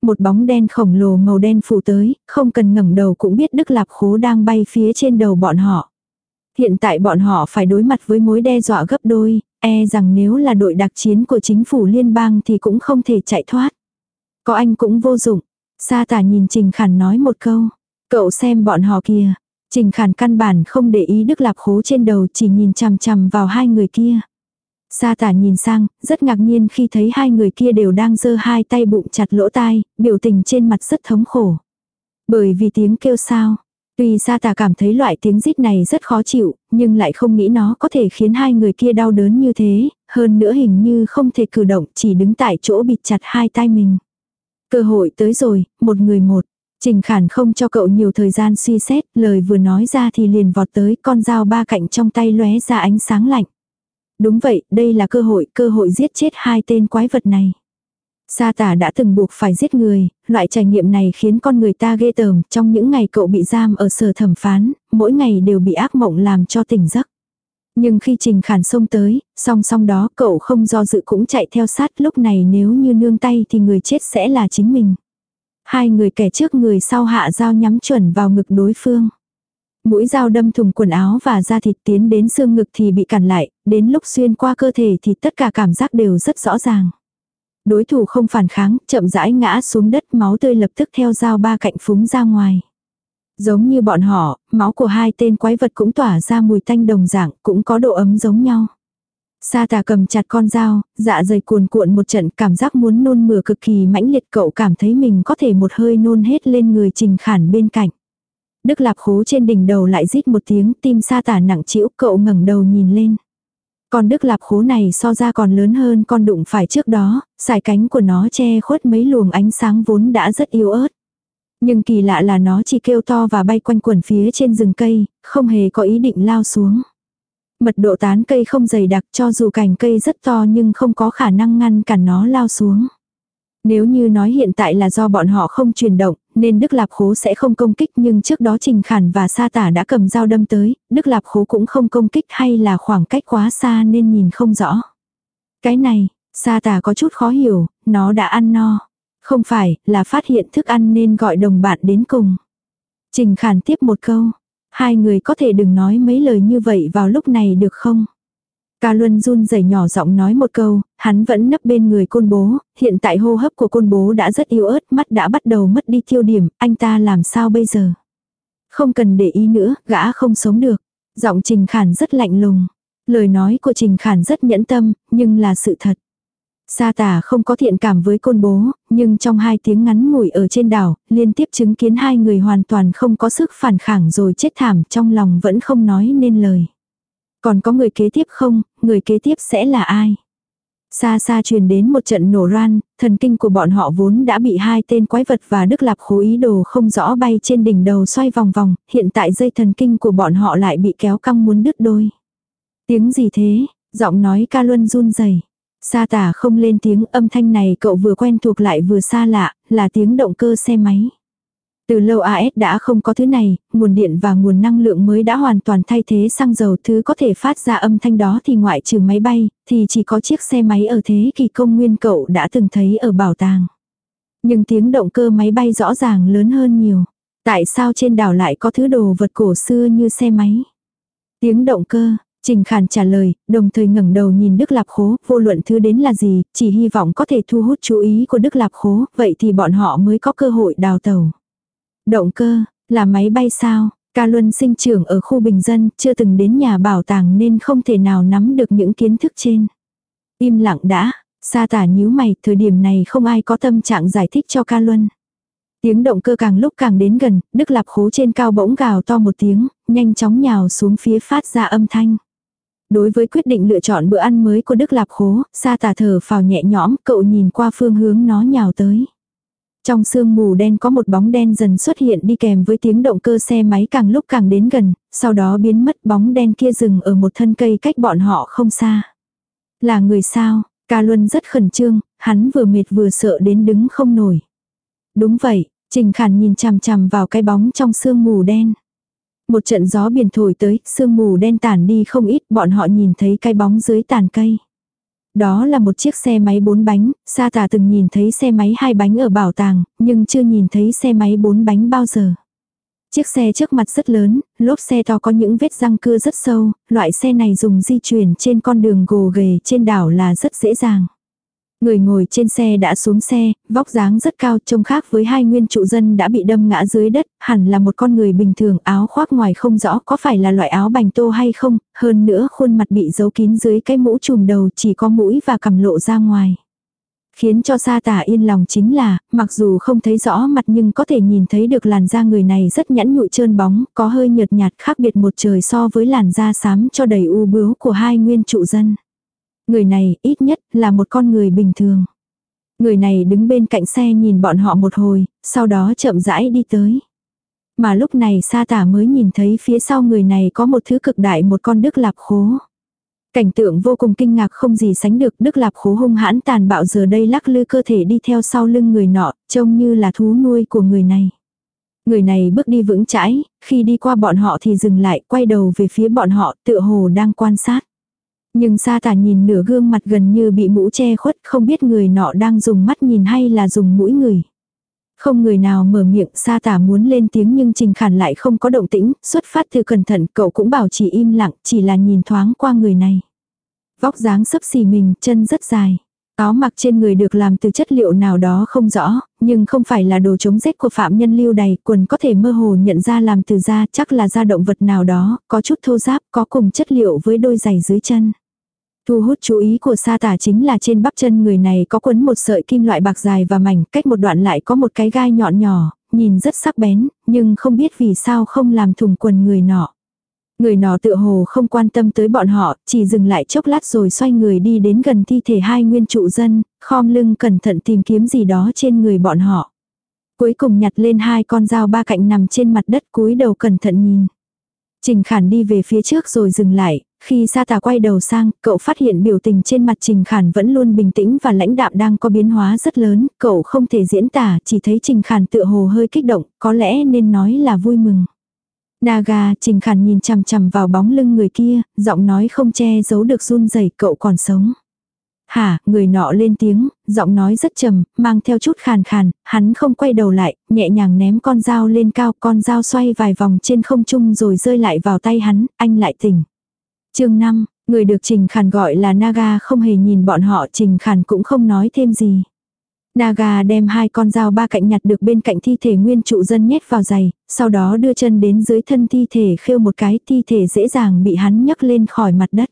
Một bóng đen khổng lồ màu đen phủ tới, không cần ngẩng đầu cũng biết Đức Lạp Khố đang bay phía trên đầu bọn họ. Hiện tại bọn họ phải đối mặt với mối đe dọa gấp đôi, e rằng nếu là đội đặc chiến của chính phủ liên bang thì cũng không thể chạy thoát. Có anh cũng vô dụng. Sa tả nhìn Trình Khản nói một câu. Cậu xem bọn họ kia Trình Khản căn bản không để ý Đức Lạp Khố trên đầu chỉ nhìn chằm chằm vào hai người kia. Sa tả nhìn sang, rất ngạc nhiên khi thấy hai người kia đều đang giơ hai tay bụng chặt lỗ tai, biểu tình trên mặt rất thống khổ. Bởi vì tiếng kêu sao. Tuy sa tả cảm thấy loại tiếng rít này rất khó chịu, nhưng lại không nghĩ nó có thể khiến hai người kia đau đớn như thế, hơn nữa hình như không thể cử động chỉ đứng tại chỗ bịt chặt hai tay mình. Cơ hội tới rồi, một người một. Trình Khản không cho cậu nhiều thời gian suy xét, lời vừa nói ra thì liền vọt tới con dao ba cạnh trong tay lóe ra ánh sáng lạnh. Đúng vậy, đây là cơ hội, cơ hội giết chết hai tên quái vật này. Sa tả đã từng buộc phải giết người, loại trải nghiệm này khiến con người ta ghê tởm, trong những ngày cậu bị giam ở sở thẩm phán, mỗi ngày đều bị ác mộng làm cho tỉnh giấc. Nhưng khi Trình Khản xông tới, song song đó cậu không do dự cũng chạy theo sát lúc này nếu như nương tay thì người chết sẽ là chính mình. Hai người kẻ trước người sau hạ dao nhắm chuẩn vào ngực đối phương. Mũi dao đâm thùng quần áo và da thịt tiến đến xương ngực thì bị cản lại, đến lúc xuyên qua cơ thể thì tất cả cảm giác đều rất rõ ràng. Đối thủ không phản kháng, chậm rãi ngã xuống đất máu tươi lập tức theo dao ba cạnh phúng ra ngoài. Giống như bọn họ, máu của hai tên quái vật cũng tỏa ra mùi tanh đồng dạng, cũng có độ ấm giống nhau. Sa tà cầm chặt con dao, dạ dày cuồn cuộn một trận cảm giác muốn nôn mửa cực kỳ mãnh liệt cậu cảm thấy mình có thể một hơi nôn hết lên người trình khản bên cạnh. Đức lạp khố trên đỉnh đầu lại rít một tiếng tim sa tà nặng chịu cậu ngẩng đầu nhìn lên. Con đức lạp khố này so ra còn lớn hơn con đụng phải trước đó, sải cánh của nó che khuất mấy luồng ánh sáng vốn đã rất yếu ớt. Nhưng kỳ lạ là nó chỉ kêu to và bay quanh quần phía trên rừng cây, không hề có ý định lao xuống. Mật độ tán cây không dày đặc cho dù cành cây rất to nhưng không có khả năng ngăn cản nó lao xuống. Nếu như nói hiện tại là do bọn họ không chuyển động, nên Đức Lạp Khố sẽ không công kích nhưng trước đó Trình Khản và Sa Tả đã cầm dao đâm tới, Đức Lạp Khố cũng không công kích hay là khoảng cách quá xa nên nhìn không rõ. Cái này, Sa Tả có chút khó hiểu, nó đã ăn no. Không phải, là phát hiện thức ăn nên gọi đồng bạn đến cùng. Trình Khản tiếp một câu, Hai người có thể đừng nói mấy lời như vậy vào lúc này được không? Ca Luân run rẩy nhỏ giọng nói một câu, hắn vẫn nấp bên người côn bố, hiện tại hô hấp của côn bố đã rất yếu ớt, mắt đã bắt đầu mất đi tiêu điểm, anh ta làm sao bây giờ? Không cần để ý nữa, gã không sống được. Giọng Trình Khản rất lạnh lùng. Lời nói của Trình Khản rất nhẫn tâm, nhưng là sự thật. Sa tả không có thiện cảm với côn bố, nhưng trong hai tiếng ngắn ngủi ở trên đảo, liên tiếp chứng kiến hai người hoàn toàn không có sức phản kháng rồi chết thảm trong lòng vẫn không nói nên lời. Còn có người kế tiếp không, người kế tiếp sẽ là ai? Xa xa truyền đến một trận nổ ran, thần kinh của bọn họ vốn đã bị hai tên quái vật và đức lạp khố ý đồ không rõ bay trên đỉnh đầu xoay vòng vòng, hiện tại dây thần kinh của bọn họ lại bị kéo căng muốn đứt đôi. Tiếng gì thế? Giọng nói ca luân run rẩy Sa tả không lên tiếng âm thanh này cậu vừa quen thuộc lại vừa xa lạ, là tiếng động cơ xe máy. Từ lâu AS đã không có thứ này, nguồn điện và nguồn năng lượng mới đã hoàn toàn thay thế xăng dầu thứ có thể phát ra âm thanh đó thì ngoại trừ máy bay, thì chỉ có chiếc xe máy ở thế kỷ công nguyên cậu đã từng thấy ở bảo tàng. Nhưng tiếng động cơ máy bay rõ ràng lớn hơn nhiều. Tại sao trên đảo lại có thứ đồ vật cổ xưa như xe máy? Tiếng động cơ, Trình Khản trả lời, đồng thời ngẩng đầu nhìn Đức Lạp Khố, vô luận thứ đến là gì, chỉ hy vọng có thể thu hút chú ý của Đức Lạp Khố, vậy thì bọn họ mới có cơ hội đào tàu. Động cơ, là máy bay sao? Ca Luân sinh trưởng ở khu bình dân, chưa từng đến nhà bảo tàng nên không thể nào nắm được những kiến thức trên. Im lặng đã, sa tả nhíu mày, thời điểm này không ai có tâm trạng giải thích cho Ca Luân. Tiếng động cơ càng lúc càng đến gần, Đức Lạp Khố trên cao bỗng gào to một tiếng, nhanh chóng nhào xuống phía phát ra âm thanh. Đối với quyết định lựa chọn bữa ăn mới của Đức Lạp Khố, sa tà thở phào nhẹ nhõm, cậu nhìn qua phương hướng nó nhào tới. Trong sương mù đen có một bóng đen dần xuất hiện đi kèm với tiếng động cơ xe máy càng lúc càng đến gần, sau đó biến mất bóng đen kia dừng ở một thân cây cách bọn họ không xa. Là người sao, ca luân rất khẩn trương, hắn vừa mệt vừa sợ đến đứng không nổi. Đúng vậy, Trình Khản nhìn chằm chằm vào cái bóng trong sương mù đen. Một trận gió biển thổi tới, sương mù đen tản đi không ít, bọn họ nhìn thấy cái bóng dưới tàn cây. Đó là một chiếc xe máy bốn bánh, Sa tà từng nhìn thấy xe máy hai bánh ở bảo tàng, nhưng chưa nhìn thấy xe máy bốn bánh bao giờ. Chiếc xe trước mặt rất lớn, lốp xe to có những vết răng cưa rất sâu, loại xe này dùng di chuyển trên con đường gồ ghề trên đảo là rất dễ dàng. Người ngồi trên xe đã xuống xe, vóc dáng rất cao trông khác với hai nguyên trụ dân đã bị đâm ngã dưới đất, hẳn là một con người bình thường áo khoác ngoài không rõ có phải là loại áo bành tô hay không, hơn nữa khuôn mặt bị giấu kín dưới cái mũ trùm đầu chỉ có mũi và cằm lộ ra ngoài. Khiến cho sa tả yên lòng chính là, mặc dù không thấy rõ mặt nhưng có thể nhìn thấy được làn da người này rất nhẵn nhụi trơn bóng, có hơi nhợt nhạt khác biệt một trời so với làn da xám cho đầy u bướu của hai nguyên trụ dân. Người này ít nhất là một con người bình thường. Người này đứng bên cạnh xe nhìn bọn họ một hồi, sau đó chậm rãi đi tới. Mà lúc này sa tả mới nhìn thấy phía sau người này có một thứ cực đại một con đức lạp khố. Cảnh tượng vô cùng kinh ngạc không gì sánh được đức lạp khố hung hãn tàn bạo giờ đây lắc lư cơ thể đi theo sau lưng người nọ, trông như là thú nuôi của người này. Người này bước đi vững chãi, khi đi qua bọn họ thì dừng lại, quay đầu về phía bọn họ, tựa hồ đang quan sát. Nhưng sa tả nhìn nửa gương mặt gần như bị mũ che khuất không biết người nọ đang dùng mắt nhìn hay là dùng mũi người. Không người nào mở miệng sa tả muốn lên tiếng nhưng trình khản lại không có động tĩnh, xuất phát từ cẩn thận cậu cũng bảo chỉ im lặng, chỉ là nhìn thoáng qua người này. Vóc dáng sấp xì mình, chân rất dài. Áo mặc trên người được làm từ chất liệu nào đó không rõ, nhưng không phải là đồ chống rét của phạm nhân lưu đầy, quần có thể mơ hồ nhận ra làm từ da, chắc là da động vật nào đó, có chút thô giáp, có cùng chất liệu với đôi giày dưới chân. Thu hút chú ý của sa tả chính là trên bắp chân người này có quấn một sợi kim loại bạc dài và mảnh, cách một đoạn lại có một cái gai nhọn nhỏ, nhìn rất sắc bén, nhưng không biết vì sao không làm thùng quần người nọ. Người nọ tựa hồ không quan tâm tới bọn họ, chỉ dừng lại chốc lát rồi xoay người đi đến gần thi thể hai nguyên trụ dân, khom lưng cẩn thận tìm kiếm gì đó trên người bọn họ. Cuối cùng nhặt lên hai con dao ba cạnh nằm trên mặt đất cúi đầu cẩn thận nhìn. Trình Khản đi về phía trước rồi dừng lại, khi Sa Tà quay đầu sang, cậu phát hiện biểu tình trên mặt Trình Khản vẫn luôn bình tĩnh và lãnh đạm đang có biến hóa rất lớn, cậu không thể diễn tả, chỉ thấy Trình Khản tựa hồ hơi kích động, có lẽ nên nói là vui mừng. Naga, Trình Khản nhìn chằm chằm vào bóng lưng người kia, giọng nói không che giấu được run rẩy, cậu còn sống. Hả, người nọ lên tiếng, giọng nói rất trầm, mang theo chút khàn khàn, hắn không quay đầu lại, nhẹ nhàng ném con dao lên cao, con dao xoay vài vòng trên không trung rồi rơi lại vào tay hắn, anh lại tỉnh chương 5, người được Trình Khản gọi là Naga không hề nhìn bọn họ Trình Khản cũng không nói thêm gì. Naga đem hai con dao ba cạnh nhặt được bên cạnh thi thể nguyên trụ dân nhét vào giày, sau đó đưa chân đến dưới thân thi thể khêu một cái thi thể dễ dàng bị hắn nhấc lên khỏi mặt đất.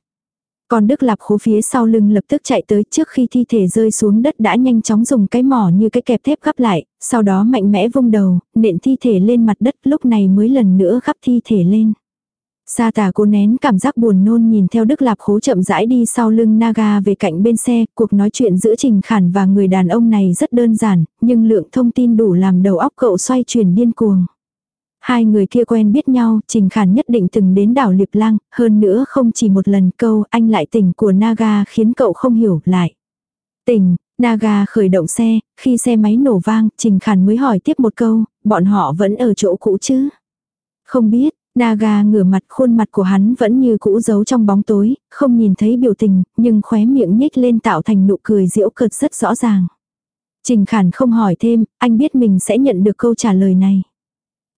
Còn Đức Lạp khố phía sau lưng lập tức chạy tới trước khi thi thể rơi xuống đất đã nhanh chóng dùng cái mỏ như cái kẹp thép gắp lại, sau đó mạnh mẽ vung đầu, nện thi thể lên mặt đất lúc này mới lần nữa gắp thi thể lên. Sa tà cô nén cảm giác buồn nôn nhìn theo Đức Lạp khố chậm rãi đi sau lưng Naga về cạnh bên xe, cuộc nói chuyện giữa Trình Khản và người đàn ông này rất đơn giản, nhưng lượng thông tin đủ làm đầu óc cậu xoay chuyển điên cuồng. Hai người kia quen biết nhau, Trình Khản nhất định từng đến đảo Liệp Lang, hơn nữa không chỉ một lần câu anh lại tình của Naga khiến cậu không hiểu lại. tình Naga khởi động xe, khi xe máy nổ vang, Trình Khản mới hỏi tiếp một câu, bọn họ vẫn ở chỗ cũ chứ? Không biết, Naga ngửa mặt khuôn mặt của hắn vẫn như cũ giấu trong bóng tối, không nhìn thấy biểu tình, nhưng khóe miệng nhếch lên tạo thành nụ cười diễu cợt rất rõ ràng. Trình Khản không hỏi thêm, anh biết mình sẽ nhận được câu trả lời này.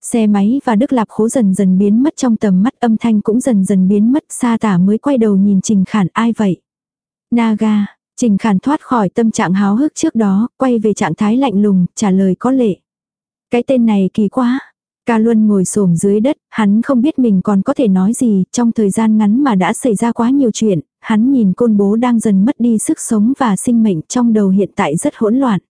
Xe máy và Đức Lạp khố dần dần biến mất trong tầm mắt âm thanh cũng dần dần biến mất xa tả mới quay đầu nhìn Trình Khản ai vậy. Naga, Trình Khản thoát khỏi tâm trạng háo hức trước đó, quay về trạng thái lạnh lùng, trả lời có lệ. Cái tên này kỳ quá. Ca Luân ngồi xổm dưới đất, hắn không biết mình còn có thể nói gì, trong thời gian ngắn mà đã xảy ra quá nhiều chuyện, hắn nhìn côn bố đang dần mất đi sức sống và sinh mệnh trong đầu hiện tại rất hỗn loạn.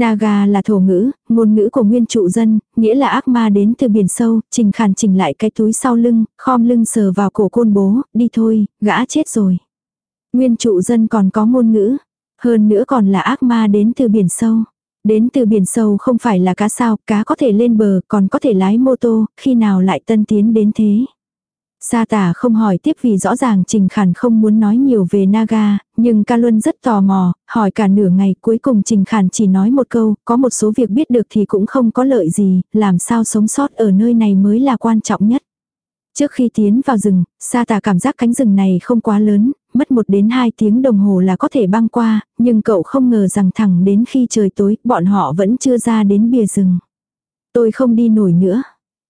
Naga là thổ ngữ, ngôn ngữ của nguyên trụ dân, nghĩa là ác ma đến từ biển sâu, trình khàn chỉnh lại cái túi sau lưng, khom lưng sờ vào cổ côn bố, đi thôi, gã chết rồi. Nguyên trụ dân còn có ngôn ngữ, hơn nữa còn là ác ma đến từ biển sâu. Đến từ biển sâu không phải là cá sao, cá có thể lên bờ, còn có thể lái mô tô, khi nào lại tân tiến đến thế. Sa tả không hỏi tiếp vì rõ ràng Trình Khản không muốn nói nhiều về Naga, nhưng Ca Luân rất tò mò, hỏi cả nửa ngày cuối cùng Trình Khản chỉ nói một câu, có một số việc biết được thì cũng không có lợi gì, làm sao sống sót ở nơi này mới là quan trọng nhất. Trước khi tiến vào rừng, Sa tả cảm giác cánh rừng này không quá lớn, mất một đến hai tiếng đồng hồ là có thể băng qua, nhưng cậu không ngờ rằng thẳng đến khi trời tối, bọn họ vẫn chưa ra đến bìa rừng. Tôi không đi nổi nữa.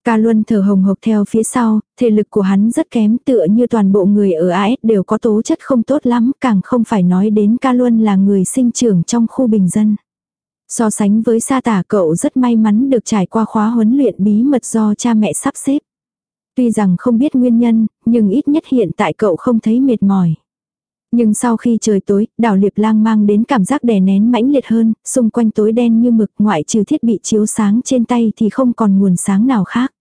Ca Luân thở hồng hộc theo phía sau, thể lực của hắn rất kém tựa như toàn bộ người ở AS đều có tố chất không tốt lắm, càng không phải nói đến Ca Luân là người sinh trưởng trong khu bình dân. So sánh với sa tả cậu rất may mắn được trải qua khóa huấn luyện bí mật do cha mẹ sắp xếp. Tuy rằng không biết nguyên nhân, nhưng ít nhất hiện tại cậu không thấy mệt mỏi. Nhưng sau khi trời tối, đảo liệp lang mang đến cảm giác đè nén mãnh liệt hơn, xung quanh tối đen như mực ngoại trừ thiết bị chiếu sáng trên tay thì không còn nguồn sáng nào khác.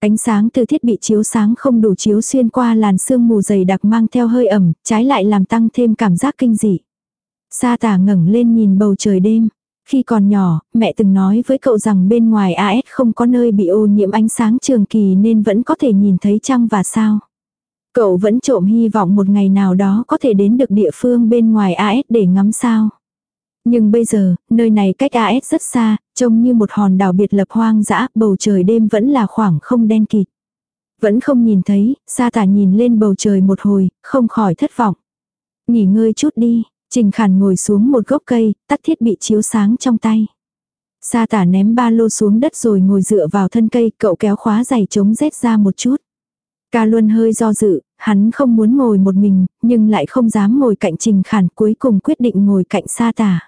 Ánh sáng từ thiết bị chiếu sáng không đủ chiếu xuyên qua làn sương mù dày đặc mang theo hơi ẩm, trái lại làm tăng thêm cảm giác kinh dị. Sa tả ngẩng lên nhìn bầu trời đêm. Khi còn nhỏ, mẹ từng nói với cậu rằng bên ngoài AS không có nơi bị ô nhiễm ánh sáng trường kỳ nên vẫn có thể nhìn thấy trăng và sao. Cậu vẫn trộm hy vọng một ngày nào đó có thể đến được địa phương bên ngoài AS để ngắm sao. Nhưng bây giờ, nơi này cách AS rất xa, trông như một hòn đảo biệt lập hoang dã, bầu trời đêm vẫn là khoảng không đen kịt. Vẫn không nhìn thấy, sa tả nhìn lên bầu trời một hồi, không khỏi thất vọng. Nghỉ ngơi chút đi, Trình Khản ngồi xuống một gốc cây, tắt thiết bị chiếu sáng trong tay. Sa tả ném ba lô xuống đất rồi ngồi dựa vào thân cây, cậu kéo khóa giày chống rét ra một chút. Ca Luân hơi do dự, hắn không muốn ngồi một mình, nhưng lại không dám ngồi cạnh Trình Khản cuối cùng quyết định ngồi cạnh sa tả.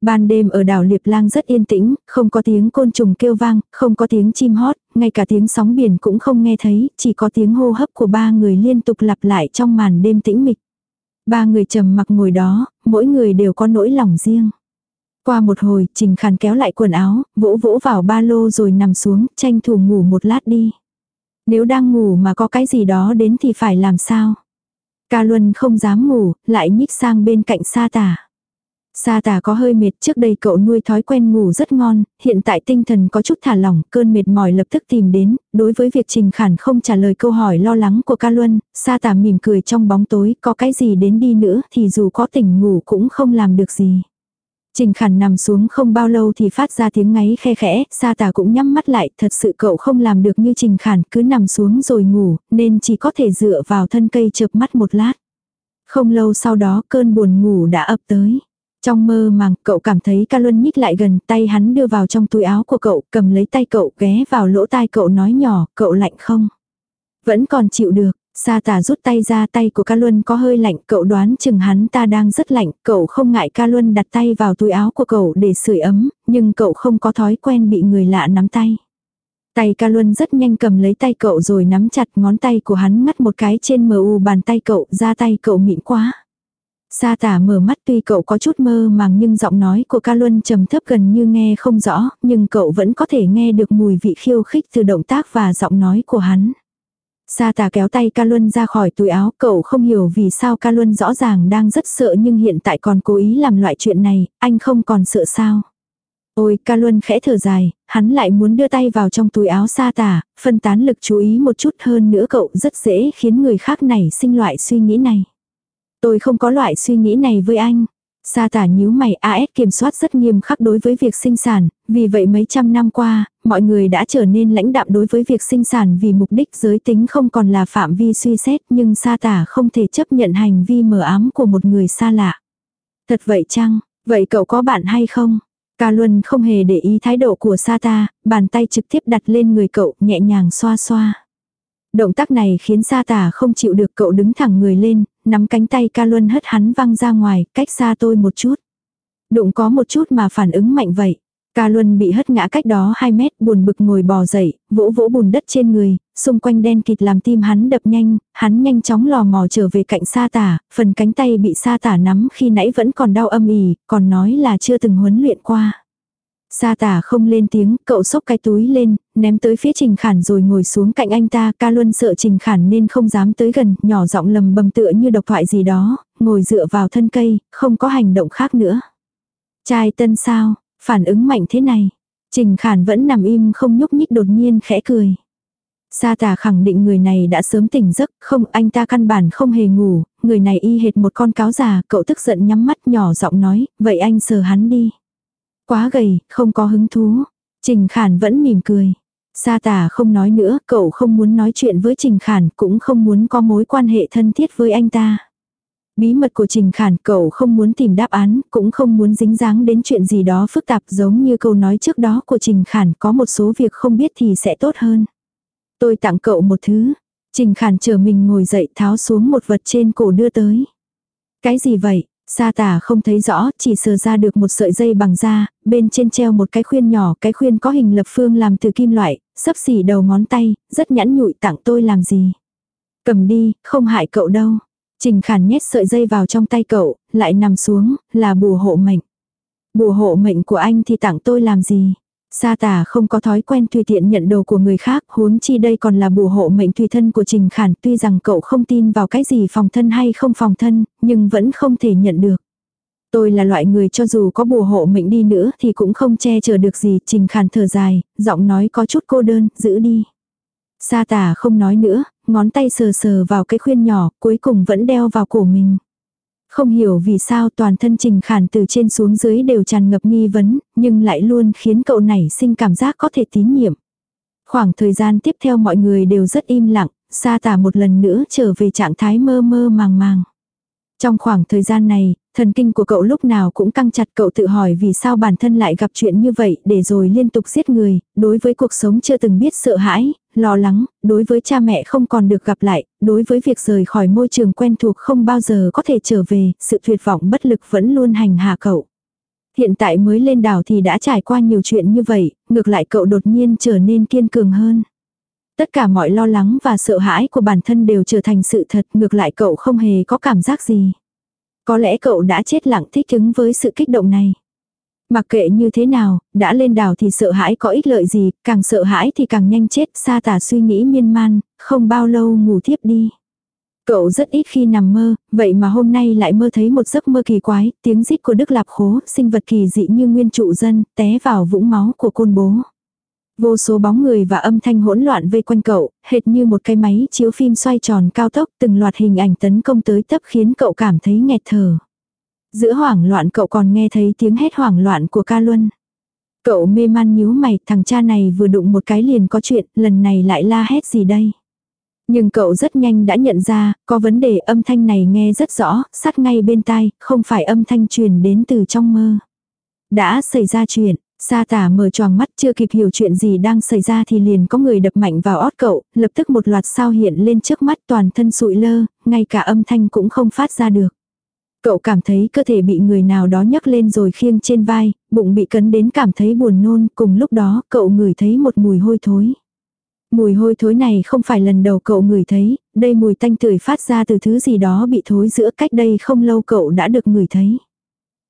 Ban đêm ở đảo Liệp Lang rất yên tĩnh, không có tiếng côn trùng kêu vang, không có tiếng chim hót, ngay cả tiếng sóng biển cũng không nghe thấy, chỉ có tiếng hô hấp của ba người liên tục lặp lại trong màn đêm tĩnh mịch. Ba người trầm mặc ngồi đó, mỗi người đều có nỗi lòng riêng. Qua một hồi, Trình Khàn kéo lại quần áo, vỗ vỗ vào ba lô rồi nằm xuống, tranh thủ ngủ một lát đi. Nếu đang ngủ mà có cái gì đó đến thì phải làm sao? Ca Luân không dám ngủ, lại nhích sang bên cạnh sa tả. Sa tả có hơi mệt trước đây cậu nuôi thói quen ngủ rất ngon, hiện tại tinh thần có chút thả lỏng, cơn mệt mỏi lập tức tìm đến, đối với việc Trình Khản không trả lời câu hỏi lo lắng của ca luân, sa tả mỉm cười trong bóng tối, có cái gì đến đi nữa thì dù có tỉnh ngủ cũng không làm được gì. Trình Khản nằm xuống không bao lâu thì phát ra tiếng ngáy khe khẽ, sa tả cũng nhắm mắt lại, thật sự cậu không làm được như Trình Khản cứ nằm xuống rồi ngủ, nên chỉ có thể dựa vào thân cây chợp mắt một lát. Không lâu sau đó cơn buồn ngủ đã ập tới. Trong mơ màng, cậu cảm thấy ca luân nhích lại gần, tay hắn đưa vào trong túi áo của cậu, cầm lấy tay cậu ghé vào lỗ tai cậu nói nhỏ, cậu lạnh không? Vẫn còn chịu được, Sa tả rút tay ra tay của ca luân có hơi lạnh, cậu đoán chừng hắn ta đang rất lạnh, cậu không ngại ca luân đặt tay vào túi áo của cậu để sưởi ấm, nhưng cậu không có thói quen bị người lạ nắm tay. Tay ca luân rất nhanh cầm lấy tay cậu rồi nắm chặt ngón tay của hắn ngắt một cái trên mờ u bàn tay cậu, ra tay cậu mịn quá. Sa tả mở mắt tuy cậu có chút mơ màng nhưng giọng nói của ca luân trầm thấp gần như nghe không rõ, nhưng cậu vẫn có thể nghe được mùi vị khiêu khích từ động tác và giọng nói của hắn. Sa tà kéo tay ca luân ra khỏi túi áo, cậu không hiểu vì sao ca luân rõ ràng đang rất sợ nhưng hiện tại còn cố ý làm loại chuyện này, anh không còn sợ sao. Ôi, ca luân khẽ thở dài, hắn lại muốn đưa tay vào trong túi áo sa tà, phân tán lực chú ý một chút hơn nữa cậu rất dễ khiến người khác này sinh loại suy nghĩ này. Tôi không có loại suy nghĩ này với anh. Sa tả nhíu mày AS kiểm soát rất nghiêm khắc đối với việc sinh sản, vì vậy mấy trăm năm qua, mọi người đã trở nên lãnh đạm đối với việc sinh sản vì mục đích giới tính không còn là phạm vi suy xét nhưng sa tả không thể chấp nhận hành vi mờ ám của một người xa lạ. Thật vậy chăng? Vậy cậu có bạn hay không? Ca Luân không hề để ý thái độ của sa ta, bàn tay trực tiếp đặt lên người cậu, nhẹ nhàng xoa xoa. Động tác này khiến sa tả không chịu được cậu đứng thẳng người lên, nắm cánh tay ca luân hất hắn văng ra ngoài, cách xa tôi một chút. Đụng có một chút mà phản ứng mạnh vậy. Ca Luân bị hất ngã cách đó 2 mét, buồn bực ngồi bò dậy, vỗ vỗ bùn đất trên người, xung quanh đen kịt làm tim hắn đập nhanh, hắn nhanh chóng lò mò trở về cạnh sa tả, phần cánh tay bị sa tả nắm khi nãy vẫn còn đau âm ỉ, còn nói là chưa từng huấn luyện qua. Sa tả không lên tiếng, cậu xốc cái túi lên, ném tới phía Trình Khản rồi ngồi xuống cạnh anh ta. Ca Luân sợ Trình Khản nên không dám tới gần, nhỏ giọng lầm bầm tựa như độc thoại gì đó, ngồi dựa vào thân cây, không có hành động khác nữa. Trai tân sao, phản ứng mạnh thế này. Trình Khản vẫn nằm im không nhúc nhích đột nhiên khẽ cười. Sa tà khẳng định người này đã sớm tỉnh giấc, không anh ta căn bản không hề ngủ, người này y hệt một con cáo già, cậu tức giận nhắm mắt nhỏ giọng nói, vậy anh sờ hắn đi. Quá gầy, không có hứng thú. Trình Khản vẫn mỉm cười. Sa tà không nói nữa, cậu không muốn nói chuyện với Trình Khản, cũng không muốn có mối quan hệ thân thiết với anh ta. Bí mật của Trình Khản cậu không muốn tìm đáp án, cũng không muốn dính dáng đến chuyện gì đó phức tạp giống như câu nói trước đó của Trình Khản có một số việc không biết thì sẽ tốt hơn. Tôi tặng cậu một thứ. Trình Khản chờ mình ngồi dậy tháo xuống một vật trên cổ đưa tới. Cái gì vậy? Sa tả không thấy rõ, chỉ sờ ra được một sợi dây bằng da, bên trên treo một cái khuyên nhỏ, cái khuyên có hình lập phương làm từ kim loại, sấp xỉ đầu ngón tay, rất nhẵn nhụi tặng tôi làm gì. Cầm đi, không hại cậu đâu. Trình khản nhét sợi dây vào trong tay cậu, lại nằm xuống, là bùa hộ mệnh. Bùa hộ mệnh của anh thì tặng tôi làm gì? Sa tả không có thói quen tùy tiện nhận đồ của người khác, huống chi đây còn là bùa hộ mệnh tùy thân của Trình Khản, tuy rằng cậu không tin vào cái gì phòng thân hay không phòng thân, nhưng vẫn không thể nhận được. Tôi là loại người cho dù có bùa hộ mệnh đi nữa thì cũng không che chở được gì, Trình Khản thở dài, giọng nói có chút cô đơn, giữ đi. Sa tả không nói nữa, ngón tay sờ sờ vào cái khuyên nhỏ, cuối cùng vẫn đeo vào cổ mình. Không hiểu vì sao toàn thân Trình Khản từ trên xuống dưới đều tràn ngập nghi vấn, nhưng lại luôn khiến cậu này sinh cảm giác có thể tín nhiệm. Khoảng thời gian tiếp theo mọi người đều rất im lặng, sa tả một lần nữa trở về trạng thái mơ mơ màng màng. Trong khoảng thời gian này, thần kinh của cậu lúc nào cũng căng chặt cậu tự hỏi vì sao bản thân lại gặp chuyện như vậy để rồi liên tục giết người, đối với cuộc sống chưa từng biết sợ hãi, lo lắng, đối với cha mẹ không còn được gặp lại, đối với việc rời khỏi môi trường quen thuộc không bao giờ có thể trở về, sự tuyệt vọng bất lực vẫn luôn hành hạ cậu. Hiện tại mới lên đảo thì đã trải qua nhiều chuyện như vậy, ngược lại cậu đột nhiên trở nên kiên cường hơn. Tất cả mọi lo lắng và sợ hãi của bản thân đều trở thành sự thật, ngược lại cậu không hề có cảm giác gì. Có lẽ cậu đã chết lặng thích ứng với sự kích động này. Mặc kệ như thế nào, đã lên đảo thì sợ hãi có ích lợi gì, càng sợ hãi thì càng nhanh chết, sa tả suy nghĩ miên man, không bao lâu ngủ thiếp đi. Cậu rất ít khi nằm mơ, vậy mà hôm nay lại mơ thấy một giấc mơ kỳ quái, tiếng rít của Đức Lạp Khố, sinh vật kỳ dị như nguyên trụ dân, té vào vũng máu của côn bố. Vô số bóng người và âm thanh hỗn loạn vây quanh cậu, hệt như một cái máy chiếu phim xoay tròn cao tốc, từng loạt hình ảnh tấn công tới tấp khiến cậu cảm thấy nghẹt thở. Giữa hoảng loạn cậu còn nghe thấy tiếng hét hoảng loạn của ca luân. Cậu mê man nhíu mày, thằng cha này vừa đụng một cái liền có chuyện, lần này lại la hét gì đây? Nhưng cậu rất nhanh đã nhận ra, có vấn đề âm thanh này nghe rất rõ, sát ngay bên tai, không phải âm thanh truyền đến từ trong mơ. Đã xảy ra chuyện, Sa tả mở choàng mắt chưa kịp hiểu chuyện gì đang xảy ra thì liền có người đập mạnh vào ót cậu, lập tức một loạt sao hiện lên trước mắt toàn thân sụi lơ, ngay cả âm thanh cũng không phát ra được. Cậu cảm thấy cơ thể bị người nào đó nhấc lên rồi khiêng trên vai, bụng bị cấn đến cảm thấy buồn nôn, cùng lúc đó cậu ngửi thấy một mùi hôi thối. Mùi hôi thối này không phải lần đầu cậu ngửi thấy, đây mùi tanh tưởi phát ra từ thứ gì đó bị thối giữa cách đây không lâu cậu đã được ngửi thấy.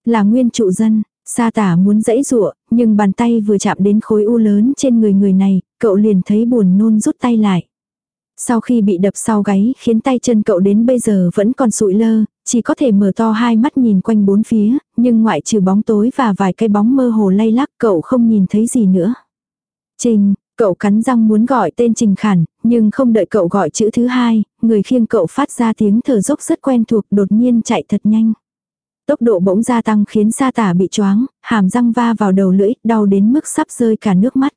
Là nguyên trụ dân, Sa tả muốn dãy rụa, nhưng bàn tay vừa chạm đến khối u lớn trên người người này, cậu liền thấy buồn nôn rút tay lại. Sau khi bị đập sau gáy khiến tay chân cậu đến bây giờ vẫn còn sụi lơ, chỉ có thể mở to hai mắt nhìn quanh bốn phía, nhưng ngoại trừ bóng tối và vài cái bóng mơ hồ lay lắc cậu không nhìn thấy gì nữa. Trình, cậu cắn răng muốn gọi tên Trình Khản, nhưng không đợi cậu gọi chữ thứ hai, người khiêng cậu phát ra tiếng thở dốc rất quen thuộc đột nhiên chạy thật nhanh. Tốc độ bỗng gia tăng khiến sa tả bị choáng, hàm răng va vào đầu lưỡi, đau đến mức sắp rơi cả nước mắt.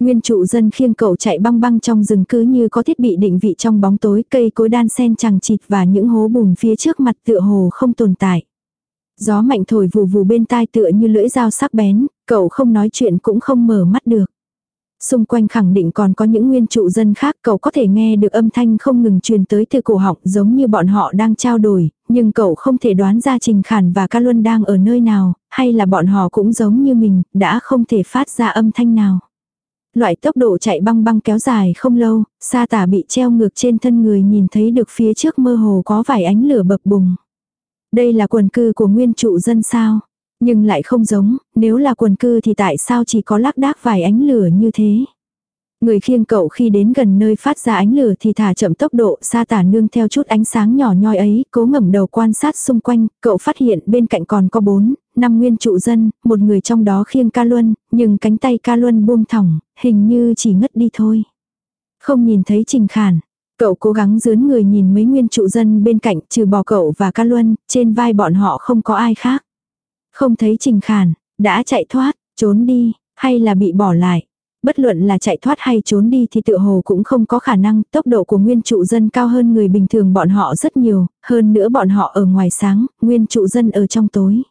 Nguyên trụ dân khiêng cậu chạy băng băng trong rừng cứ như có thiết bị định vị trong bóng tối cây cối đan sen chẳng chịt và những hố bùn phía trước mặt tựa hồ không tồn tại. Gió mạnh thổi vù vù bên tai tựa như lưỡi dao sắc bén, cậu không nói chuyện cũng không mở mắt được. Xung quanh khẳng định còn có những nguyên trụ dân khác cậu có thể nghe được âm thanh không ngừng truyền tới từ cổ họng giống như bọn họ đang trao đổi, nhưng cậu không thể đoán ra Trình Khản và Ca Luân đang ở nơi nào, hay là bọn họ cũng giống như mình, đã không thể phát ra âm thanh nào. Loại tốc độ chạy băng băng kéo dài không lâu, sa tả bị treo ngược trên thân người nhìn thấy được phía trước mơ hồ có vài ánh lửa bập bùng. Đây là quần cư của nguyên trụ dân sao? Nhưng lại không giống, nếu là quần cư thì tại sao chỉ có lác đác vài ánh lửa như thế? Người khiêng cậu khi đến gần nơi phát ra ánh lửa thì thả chậm tốc độ xa tả nương theo chút ánh sáng nhỏ nhoi ấy, cố ngẩng đầu quan sát xung quanh, cậu phát hiện bên cạnh còn có bốn, năm nguyên trụ dân, một người trong đó khiêng ca luân, nhưng cánh tay ca luân buông thỏng, hình như chỉ ngất đi thôi. Không nhìn thấy trình khản, cậu cố gắng dướn người nhìn mấy nguyên trụ dân bên cạnh trừ bỏ cậu và ca luân, trên vai bọn họ không có ai khác. Không thấy trình khản, đã chạy thoát, trốn đi, hay là bị bỏ lại. Bất luận là chạy thoát hay trốn đi thì tự hồ cũng không có khả năng, tốc độ của nguyên trụ dân cao hơn người bình thường bọn họ rất nhiều, hơn nữa bọn họ ở ngoài sáng, nguyên trụ dân ở trong tối.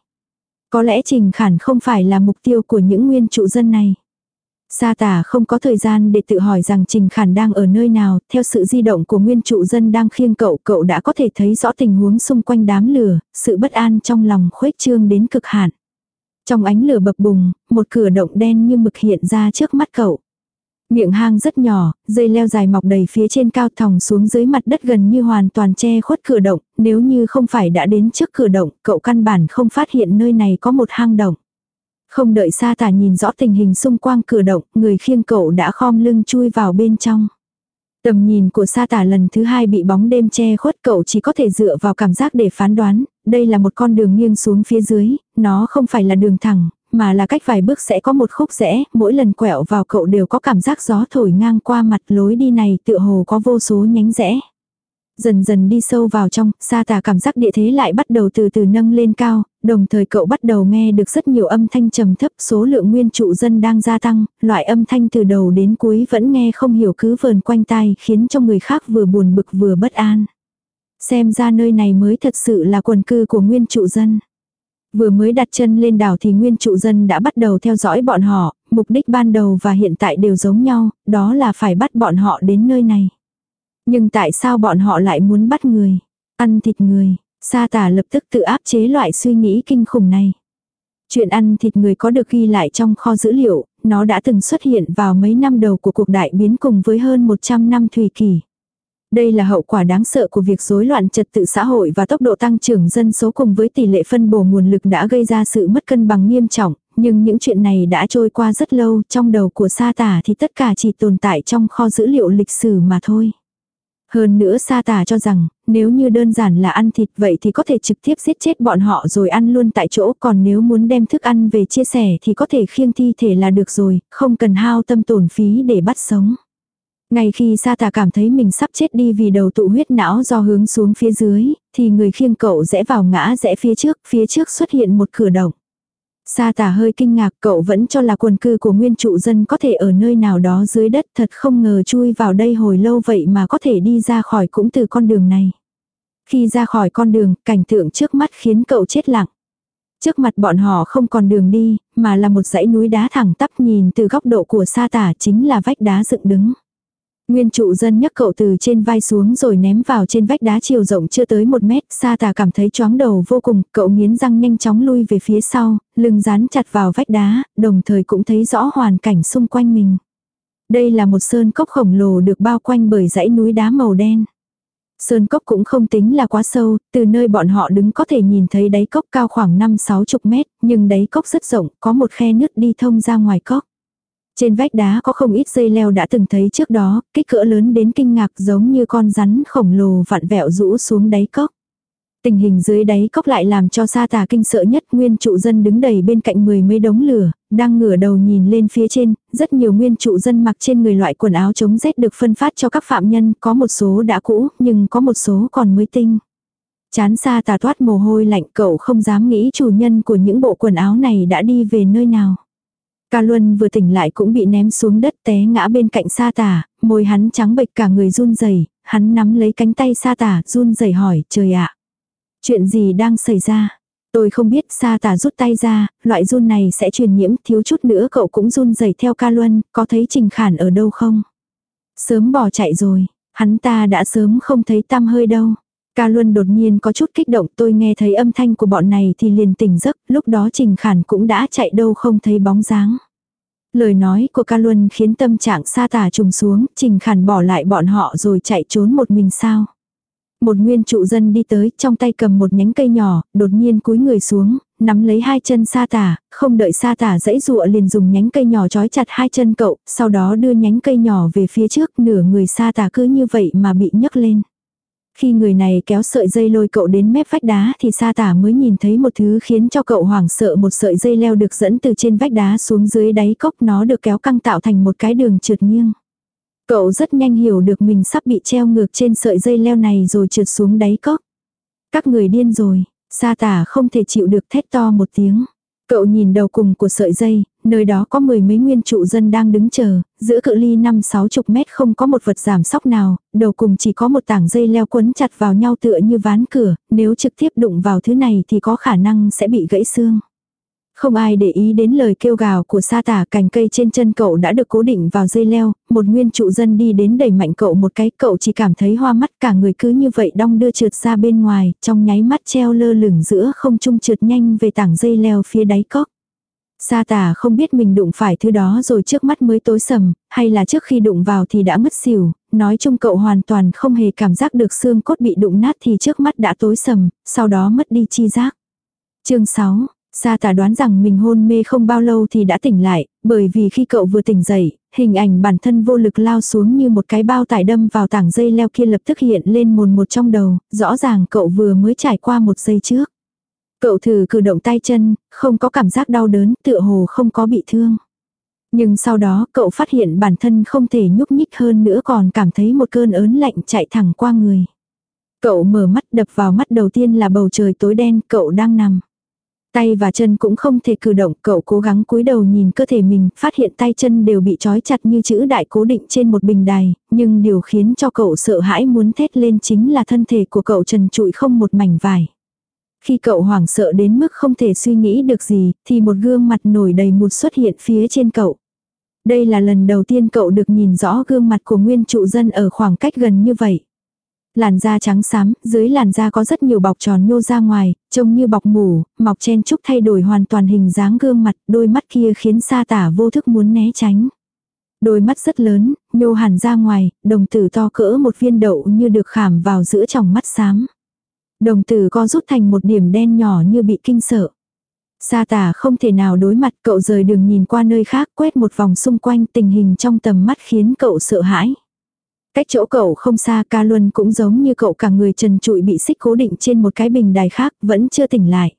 Có lẽ Trình Khản không phải là mục tiêu của những nguyên trụ dân này. Sa tả không có thời gian để tự hỏi rằng Trình Khản đang ở nơi nào, theo sự di động của nguyên trụ dân đang khiêng cậu, cậu đã có thể thấy rõ tình huống xung quanh đám lửa, sự bất an trong lòng khuếch trương đến cực hạn. Trong ánh lửa bập bùng, một cửa động đen như mực hiện ra trước mắt cậu. Miệng hang rất nhỏ, dây leo dài mọc đầy phía trên cao thòng xuống dưới mặt đất gần như hoàn toàn che khuất cửa động, nếu như không phải đã đến trước cửa động, cậu căn bản không phát hiện nơi này có một hang động. Không đợi sa tả nhìn rõ tình hình xung quanh cửa động, người khiêng cậu đã khom lưng chui vào bên trong. Tầm nhìn của sa tả lần thứ hai bị bóng đêm che khuất cậu chỉ có thể dựa vào cảm giác để phán đoán, đây là một con đường nghiêng xuống phía dưới, nó không phải là đường thẳng, mà là cách vài bước sẽ có một khúc rẽ, mỗi lần quẹo vào cậu đều có cảm giác gió thổi ngang qua mặt lối đi này tựa hồ có vô số nhánh rẽ. Dần dần đi sâu vào trong, sa tà cảm giác địa thế lại bắt đầu từ từ nâng lên cao, đồng thời cậu bắt đầu nghe được rất nhiều âm thanh trầm thấp, số lượng nguyên trụ dân đang gia tăng, loại âm thanh từ đầu đến cuối vẫn nghe không hiểu cứ vờn quanh tai khiến cho người khác vừa buồn bực vừa bất an. Xem ra nơi này mới thật sự là quần cư của nguyên trụ dân. Vừa mới đặt chân lên đảo thì nguyên trụ dân đã bắt đầu theo dõi bọn họ, mục đích ban đầu và hiện tại đều giống nhau, đó là phải bắt bọn họ đến nơi này. Nhưng tại sao bọn họ lại muốn bắt người? Ăn thịt người. Sa tả lập tức tự áp chế loại suy nghĩ kinh khủng này. Chuyện ăn thịt người có được ghi lại trong kho dữ liệu, nó đã từng xuất hiện vào mấy năm đầu của cuộc đại biến cùng với hơn 100 năm thủy kỷ. Đây là hậu quả đáng sợ của việc rối loạn trật tự xã hội và tốc độ tăng trưởng dân số cùng với tỷ lệ phân bổ nguồn lực đã gây ra sự mất cân bằng nghiêm trọng, nhưng những chuyện này đã trôi qua rất lâu, trong đầu của sa tả thì tất cả chỉ tồn tại trong kho dữ liệu lịch sử mà thôi. Hơn nữa sa tả cho rằng, nếu như đơn giản là ăn thịt vậy thì có thể trực tiếp giết chết bọn họ rồi ăn luôn tại chỗ, còn nếu muốn đem thức ăn về chia sẻ thì có thể khiêng thi thể là được rồi, không cần hao tâm tổn phí để bắt sống. Ngay khi sa tà cảm thấy mình sắp chết đi vì đầu tụ huyết não do hướng xuống phía dưới, thì người khiêng cậu rẽ vào ngã rẽ phía trước, phía trước xuất hiện một cửa động. Sa tả hơi kinh ngạc cậu vẫn cho là quần cư của nguyên trụ dân có thể ở nơi nào đó dưới đất thật không ngờ chui vào đây hồi lâu vậy mà có thể đi ra khỏi cũng từ con đường này. Khi ra khỏi con đường, cảnh tượng trước mắt khiến cậu chết lặng. Trước mặt bọn họ không còn đường đi, mà là một dãy núi đá thẳng tắp nhìn từ góc độ của sa tả chính là vách đá dựng đứng. Nguyên trụ dân nhấc cậu từ trên vai xuống rồi ném vào trên vách đá chiều rộng chưa tới một mét, sa tà cảm thấy chóng đầu vô cùng, cậu nghiến răng nhanh chóng lui về phía sau, lưng dán chặt vào vách đá, đồng thời cũng thấy rõ hoàn cảnh xung quanh mình. Đây là một sơn cốc khổng lồ được bao quanh bởi dãy núi đá màu đen. Sơn cốc cũng không tính là quá sâu, từ nơi bọn họ đứng có thể nhìn thấy đáy cốc cao khoảng 5-60 mét, nhưng đáy cốc rất rộng, có một khe nước đi thông ra ngoài cốc. Trên vách đá có không ít dây leo đã từng thấy trước đó, kích cỡ lớn đến kinh ngạc giống như con rắn khổng lồ vặn vẹo rũ xuống đáy cốc. Tình hình dưới đáy cốc lại làm cho sa tà kinh sợ nhất nguyên trụ dân đứng đầy bên cạnh mười mấy đống lửa, đang ngửa đầu nhìn lên phía trên, rất nhiều nguyên trụ dân mặc trên người loại quần áo chống rét được phân phát cho các phạm nhân, có một số đã cũ, nhưng có một số còn mới tinh. Chán sa tà toát mồ hôi lạnh cậu không dám nghĩ chủ nhân của những bộ quần áo này đã đi về nơi nào. Ca Luân vừa tỉnh lại cũng bị ném xuống đất té ngã bên cạnh sa tả, môi hắn trắng bệch cả người run rẩy, hắn nắm lấy cánh tay sa tả, run rẩy hỏi, trời ạ. Chuyện gì đang xảy ra? Tôi không biết sa tả rút tay ra, loại run này sẽ truyền nhiễm, thiếu chút nữa cậu cũng run rẩy theo ca luân, có thấy trình khản ở đâu không? Sớm bỏ chạy rồi, hắn ta đã sớm không thấy tăm hơi đâu. Ca Luân đột nhiên có chút kích động tôi nghe thấy âm thanh của bọn này thì liền tỉnh giấc, lúc đó Trình Khản cũng đã chạy đâu không thấy bóng dáng. Lời nói của Ca Luân khiến tâm trạng sa tả trùng xuống, Trình Khản bỏ lại bọn họ rồi chạy trốn một mình sao. Một nguyên trụ dân đi tới, trong tay cầm một nhánh cây nhỏ, đột nhiên cúi người xuống, nắm lấy hai chân sa tả, không đợi sa tả dãy dụa liền dùng nhánh cây nhỏ trói chặt hai chân cậu, sau đó đưa nhánh cây nhỏ về phía trước, nửa người sa tả cứ như vậy mà bị nhấc lên. Khi người này kéo sợi dây lôi cậu đến mép vách đá thì sa tả mới nhìn thấy một thứ khiến cho cậu hoảng sợ một sợi dây leo được dẫn từ trên vách đá xuống dưới đáy cốc nó được kéo căng tạo thành một cái đường trượt nghiêng. Cậu rất nhanh hiểu được mình sắp bị treo ngược trên sợi dây leo này rồi trượt xuống đáy cốc. Các người điên rồi, sa tả không thể chịu được thét to một tiếng. Cậu nhìn đầu cùng của sợi dây, nơi đó có mười mấy nguyên trụ dân đang đứng chờ, giữa cự ly năm sáu chục mét không có một vật giảm sóc nào, đầu cùng chỉ có một tảng dây leo quấn chặt vào nhau tựa như ván cửa, nếu trực tiếp đụng vào thứ này thì có khả năng sẽ bị gãy xương. Không ai để ý đến lời kêu gào của sa tả cành cây trên chân cậu đã được cố định vào dây leo, một nguyên trụ dân đi đến đẩy mạnh cậu một cái, cậu chỉ cảm thấy hoa mắt cả người cứ như vậy đong đưa trượt ra bên ngoài, trong nháy mắt treo lơ lửng giữa không trung trượt nhanh về tảng dây leo phía đáy cốc. Sa tả không biết mình đụng phải thứ đó rồi trước mắt mới tối sầm, hay là trước khi đụng vào thì đã ngất xỉu, nói chung cậu hoàn toàn không hề cảm giác được xương cốt bị đụng nát thì trước mắt đã tối sầm, sau đó mất đi chi giác. chương 6 Sa tả đoán rằng mình hôn mê không bao lâu thì đã tỉnh lại, bởi vì khi cậu vừa tỉnh dậy, hình ảnh bản thân vô lực lao xuống như một cái bao tải đâm vào tảng dây leo kia lập tức hiện lên mồn một trong đầu, rõ ràng cậu vừa mới trải qua một giây trước. Cậu thử cử động tay chân, không có cảm giác đau đớn, tựa hồ không có bị thương. Nhưng sau đó cậu phát hiện bản thân không thể nhúc nhích hơn nữa còn cảm thấy một cơn ớn lạnh chạy thẳng qua người. Cậu mở mắt đập vào mắt đầu tiên là bầu trời tối đen, cậu đang nằm. Tay và chân cũng không thể cử động, cậu cố gắng cúi đầu nhìn cơ thể mình, phát hiện tay chân đều bị trói chặt như chữ đại cố định trên một bình đài, nhưng điều khiến cho cậu sợ hãi muốn thét lên chính là thân thể của cậu trần trụi không một mảnh vải. Khi cậu hoảng sợ đến mức không thể suy nghĩ được gì, thì một gương mặt nổi đầy mụt xuất hiện phía trên cậu. Đây là lần đầu tiên cậu được nhìn rõ gương mặt của nguyên trụ dân ở khoảng cách gần như vậy. Làn da trắng xám, dưới làn da có rất nhiều bọc tròn nhô ra ngoài, trông như bọc mủ, mọc chen chúc thay đổi hoàn toàn hình dáng gương mặt, đôi mắt kia khiến sa tả vô thức muốn né tránh. Đôi mắt rất lớn, nhô hẳn ra ngoài, đồng tử to cỡ một viên đậu như được khảm vào giữa tròng mắt xám. Đồng tử co rút thành một điểm đen nhỏ như bị kinh sợ. Sa tả không thể nào đối mặt cậu rời đường nhìn qua nơi khác quét một vòng xung quanh tình hình trong tầm mắt khiến cậu sợ hãi. Cách chỗ cậu không xa ca luân cũng giống như cậu cả người trần trụi bị xích cố định trên một cái bình đài khác vẫn chưa tỉnh lại.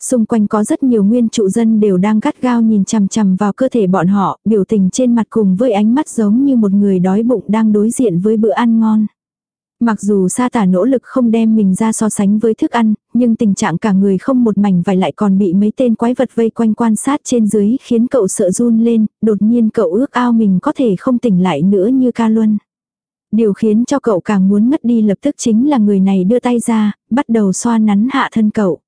Xung quanh có rất nhiều nguyên trụ dân đều đang gắt gao nhìn chằm chằm vào cơ thể bọn họ, biểu tình trên mặt cùng với ánh mắt giống như một người đói bụng đang đối diện với bữa ăn ngon. Mặc dù sa tả nỗ lực không đem mình ra so sánh với thức ăn, nhưng tình trạng cả người không một mảnh vải lại còn bị mấy tên quái vật vây quanh quan sát trên dưới khiến cậu sợ run lên, đột nhiên cậu ước ao mình có thể không tỉnh lại nữa như ca luân. Điều khiến cho cậu càng muốn ngất đi lập tức chính là người này đưa tay ra, bắt đầu xoa nắn hạ thân cậu.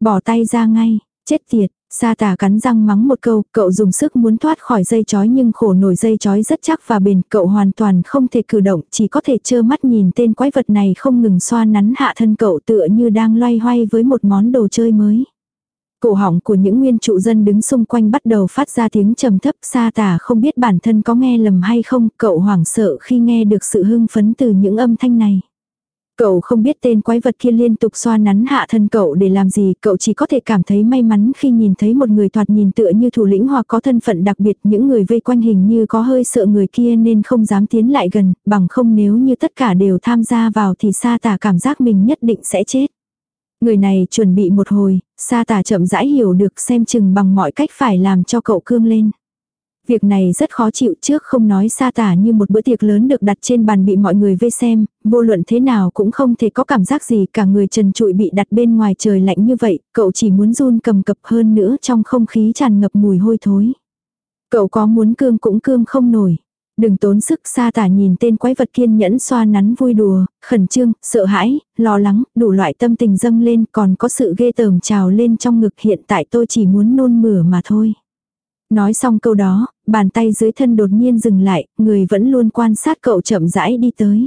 Bỏ tay ra ngay, chết tiệt, Sa tà cắn răng mắng một câu, cậu dùng sức muốn thoát khỏi dây chói nhưng khổ nổi dây chói rất chắc và bền, cậu hoàn toàn không thể cử động, chỉ có thể trơ mắt nhìn tên quái vật này không ngừng xoa nắn hạ thân cậu tựa như đang loay hoay với một món đồ chơi mới. Cổ họng của những nguyên trụ dân đứng xung quanh bắt đầu phát ra tiếng trầm thấp sa tả không biết bản thân có nghe lầm hay không, cậu hoảng sợ khi nghe được sự hưng phấn từ những âm thanh này. Cậu không biết tên quái vật kia liên tục xoa nắn hạ thân cậu để làm gì, cậu chỉ có thể cảm thấy may mắn khi nhìn thấy một người thoạt nhìn tựa như thủ lĩnh hoặc có thân phận đặc biệt, những người vây quanh hình như có hơi sợ người kia nên không dám tiến lại gần, bằng không nếu như tất cả đều tham gia vào thì sa tả cảm giác mình nhất định sẽ chết. Người này chuẩn bị một hồi, sa tả chậm rãi hiểu được xem chừng bằng mọi cách phải làm cho cậu cương lên. Việc này rất khó chịu trước không nói sa tả như một bữa tiệc lớn được đặt trên bàn bị mọi người vây xem, vô luận thế nào cũng không thể có cảm giác gì cả người trần trụi bị đặt bên ngoài trời lạnh như vậy, cậu chỉ muốn run cầm cập hơn nữa trong không khí tràn ngập mùi hôi thối. Cậu có muốn cương cũng cương không nổi. Đừng tốn sức xa tả nhìn tên quái vật kiên nhẫn xoa nắn vui đùa, khẩn trương, sợ hãi, lo lắng, đủ loại tâm tình dâng lên còn có sự ghê tởm trào lên trong ngực hiện tại tôi chỉ muốn nôn mửa mà thôi. Nói xong câu đó, bàn tay dưới thân đột nhiên dừng lại, người vẫn luôn quan sát cậu chậm rãi đi tới.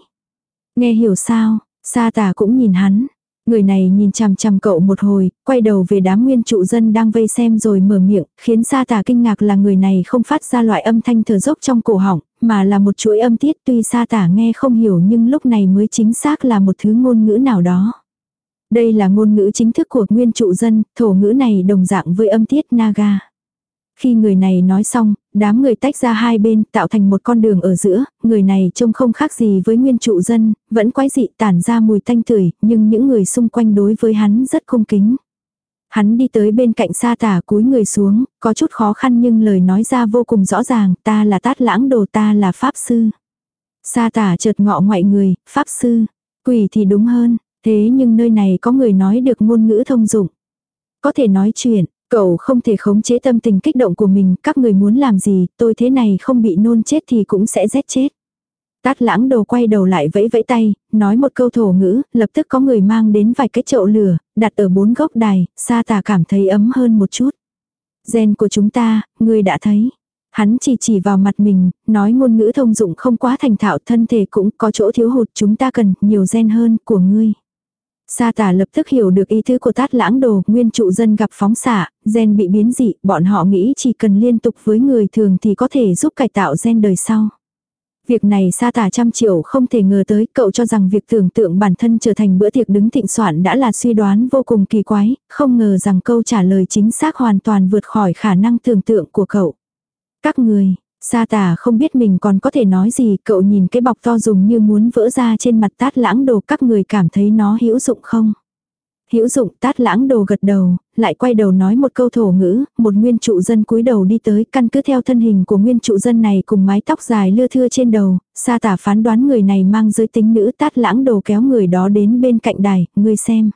Nghe hiểu sao, sa tả cũng nhìn hắn. Người này nhìn chằm chằm cậu một hồi, quay đầu về đám nguyên trụ dân đang vây xem rồi mở miệng, khiến sa tả kinh ngạc là người này không phát ra loại âm thanh thở dốc trong cổ họng, mà là một chuỗi âm tiết tuy sa tả nghe không hiểu nhưng lúc này mới chính xác là một thứ ngôn ngữ nào đó. Đây là ngôn ngữ chính thức của nguyên trụ dân, thổ ngữ này đồng dạng với âm tiết Naga. Khi người này nói xong, đám người tách ra hai bên tạo thành một con đường ở giữa, người này trông không khác gì với nguyên trụ dân, vẫn quái dị tản ra mùi thanh tửi, nhưng những người xung quanh đối với hắn rất cung kính. Hắn đi tới bên cạnh sa tả cúi người xuống, có chút khó khăn nhưng lời nói ra vô cùng rõ ràng, ta là tát lãng đồ ta là pháp sư. Sa tả chợt ngọ ngoại người, pháp sư, quỷ thì đúng hơn, thế nhưng nơi này có người nói được ngôn ngữ thông dụng. Có thể nói chuyện, Cậu không thể khống chế tâm tình kích động của mình, các người muốn làm gì, tôi thế này không bị nôn chết thì cũng sẽ rét chết. Tát lãng đầu quay đầu lại vẫy vẫy tay, nói một câu thổ ngữ, lập tức có người mang đến vài cái chậu lửa, đặt ở bốn gốc đài, sa tà cảm thấy ấm hơn một chút. Gen của chúng ta, người đã thấy. Hắn chỉ chỉ vào mặt mình, nói ngôn ngữ thông dụng không quá thành thạo thân thể cũng có chỗ thiếu hụt chúng ta cần nhiều gen hơn của ngươi. Sa tả lập tức hiểu được ý thứ của tát lãng đồ, nguyên trụ dân gặp phóng xạ, gen bị biến dị, bọn họ nghĩ chỉ cần liên tục với người thường thì có thể giúp cải tạo gen đời sau. Việc này sa tả trăm triệu không thể ngờ tới, cậu cho rằng việc tưởng tượng bản thân trở thành bữa tiệc đứng thịnh soạn đã là suy đoán vô cùng kỳ quái, không ngờ rằng câu trả lời chính xác hoàn toàn vượt khỏi khả năng tưởng tượng của cậu. Các người, Sa tả không biết mình còn có thể nói gì, cậu nhìn cái bọc to dùng như muốn vỡ ra trên mặt tát lãng đồ các người cảm thấy nó hữu dụng không? Hữu dụng tát lãng đồ gật đầu, lại quay đầu nói một câu thổ ngữ, một nguyên trụ dân cúi đầu đi tới căn cứ theo thân hình của nguyên trụ dân này cùng mái tóc dài lưa thưa trên đầu, sa tả phán đoán người này mang giới tính nữ tát lãng đồ kéo người đó đến bên cạnh đài, người xem.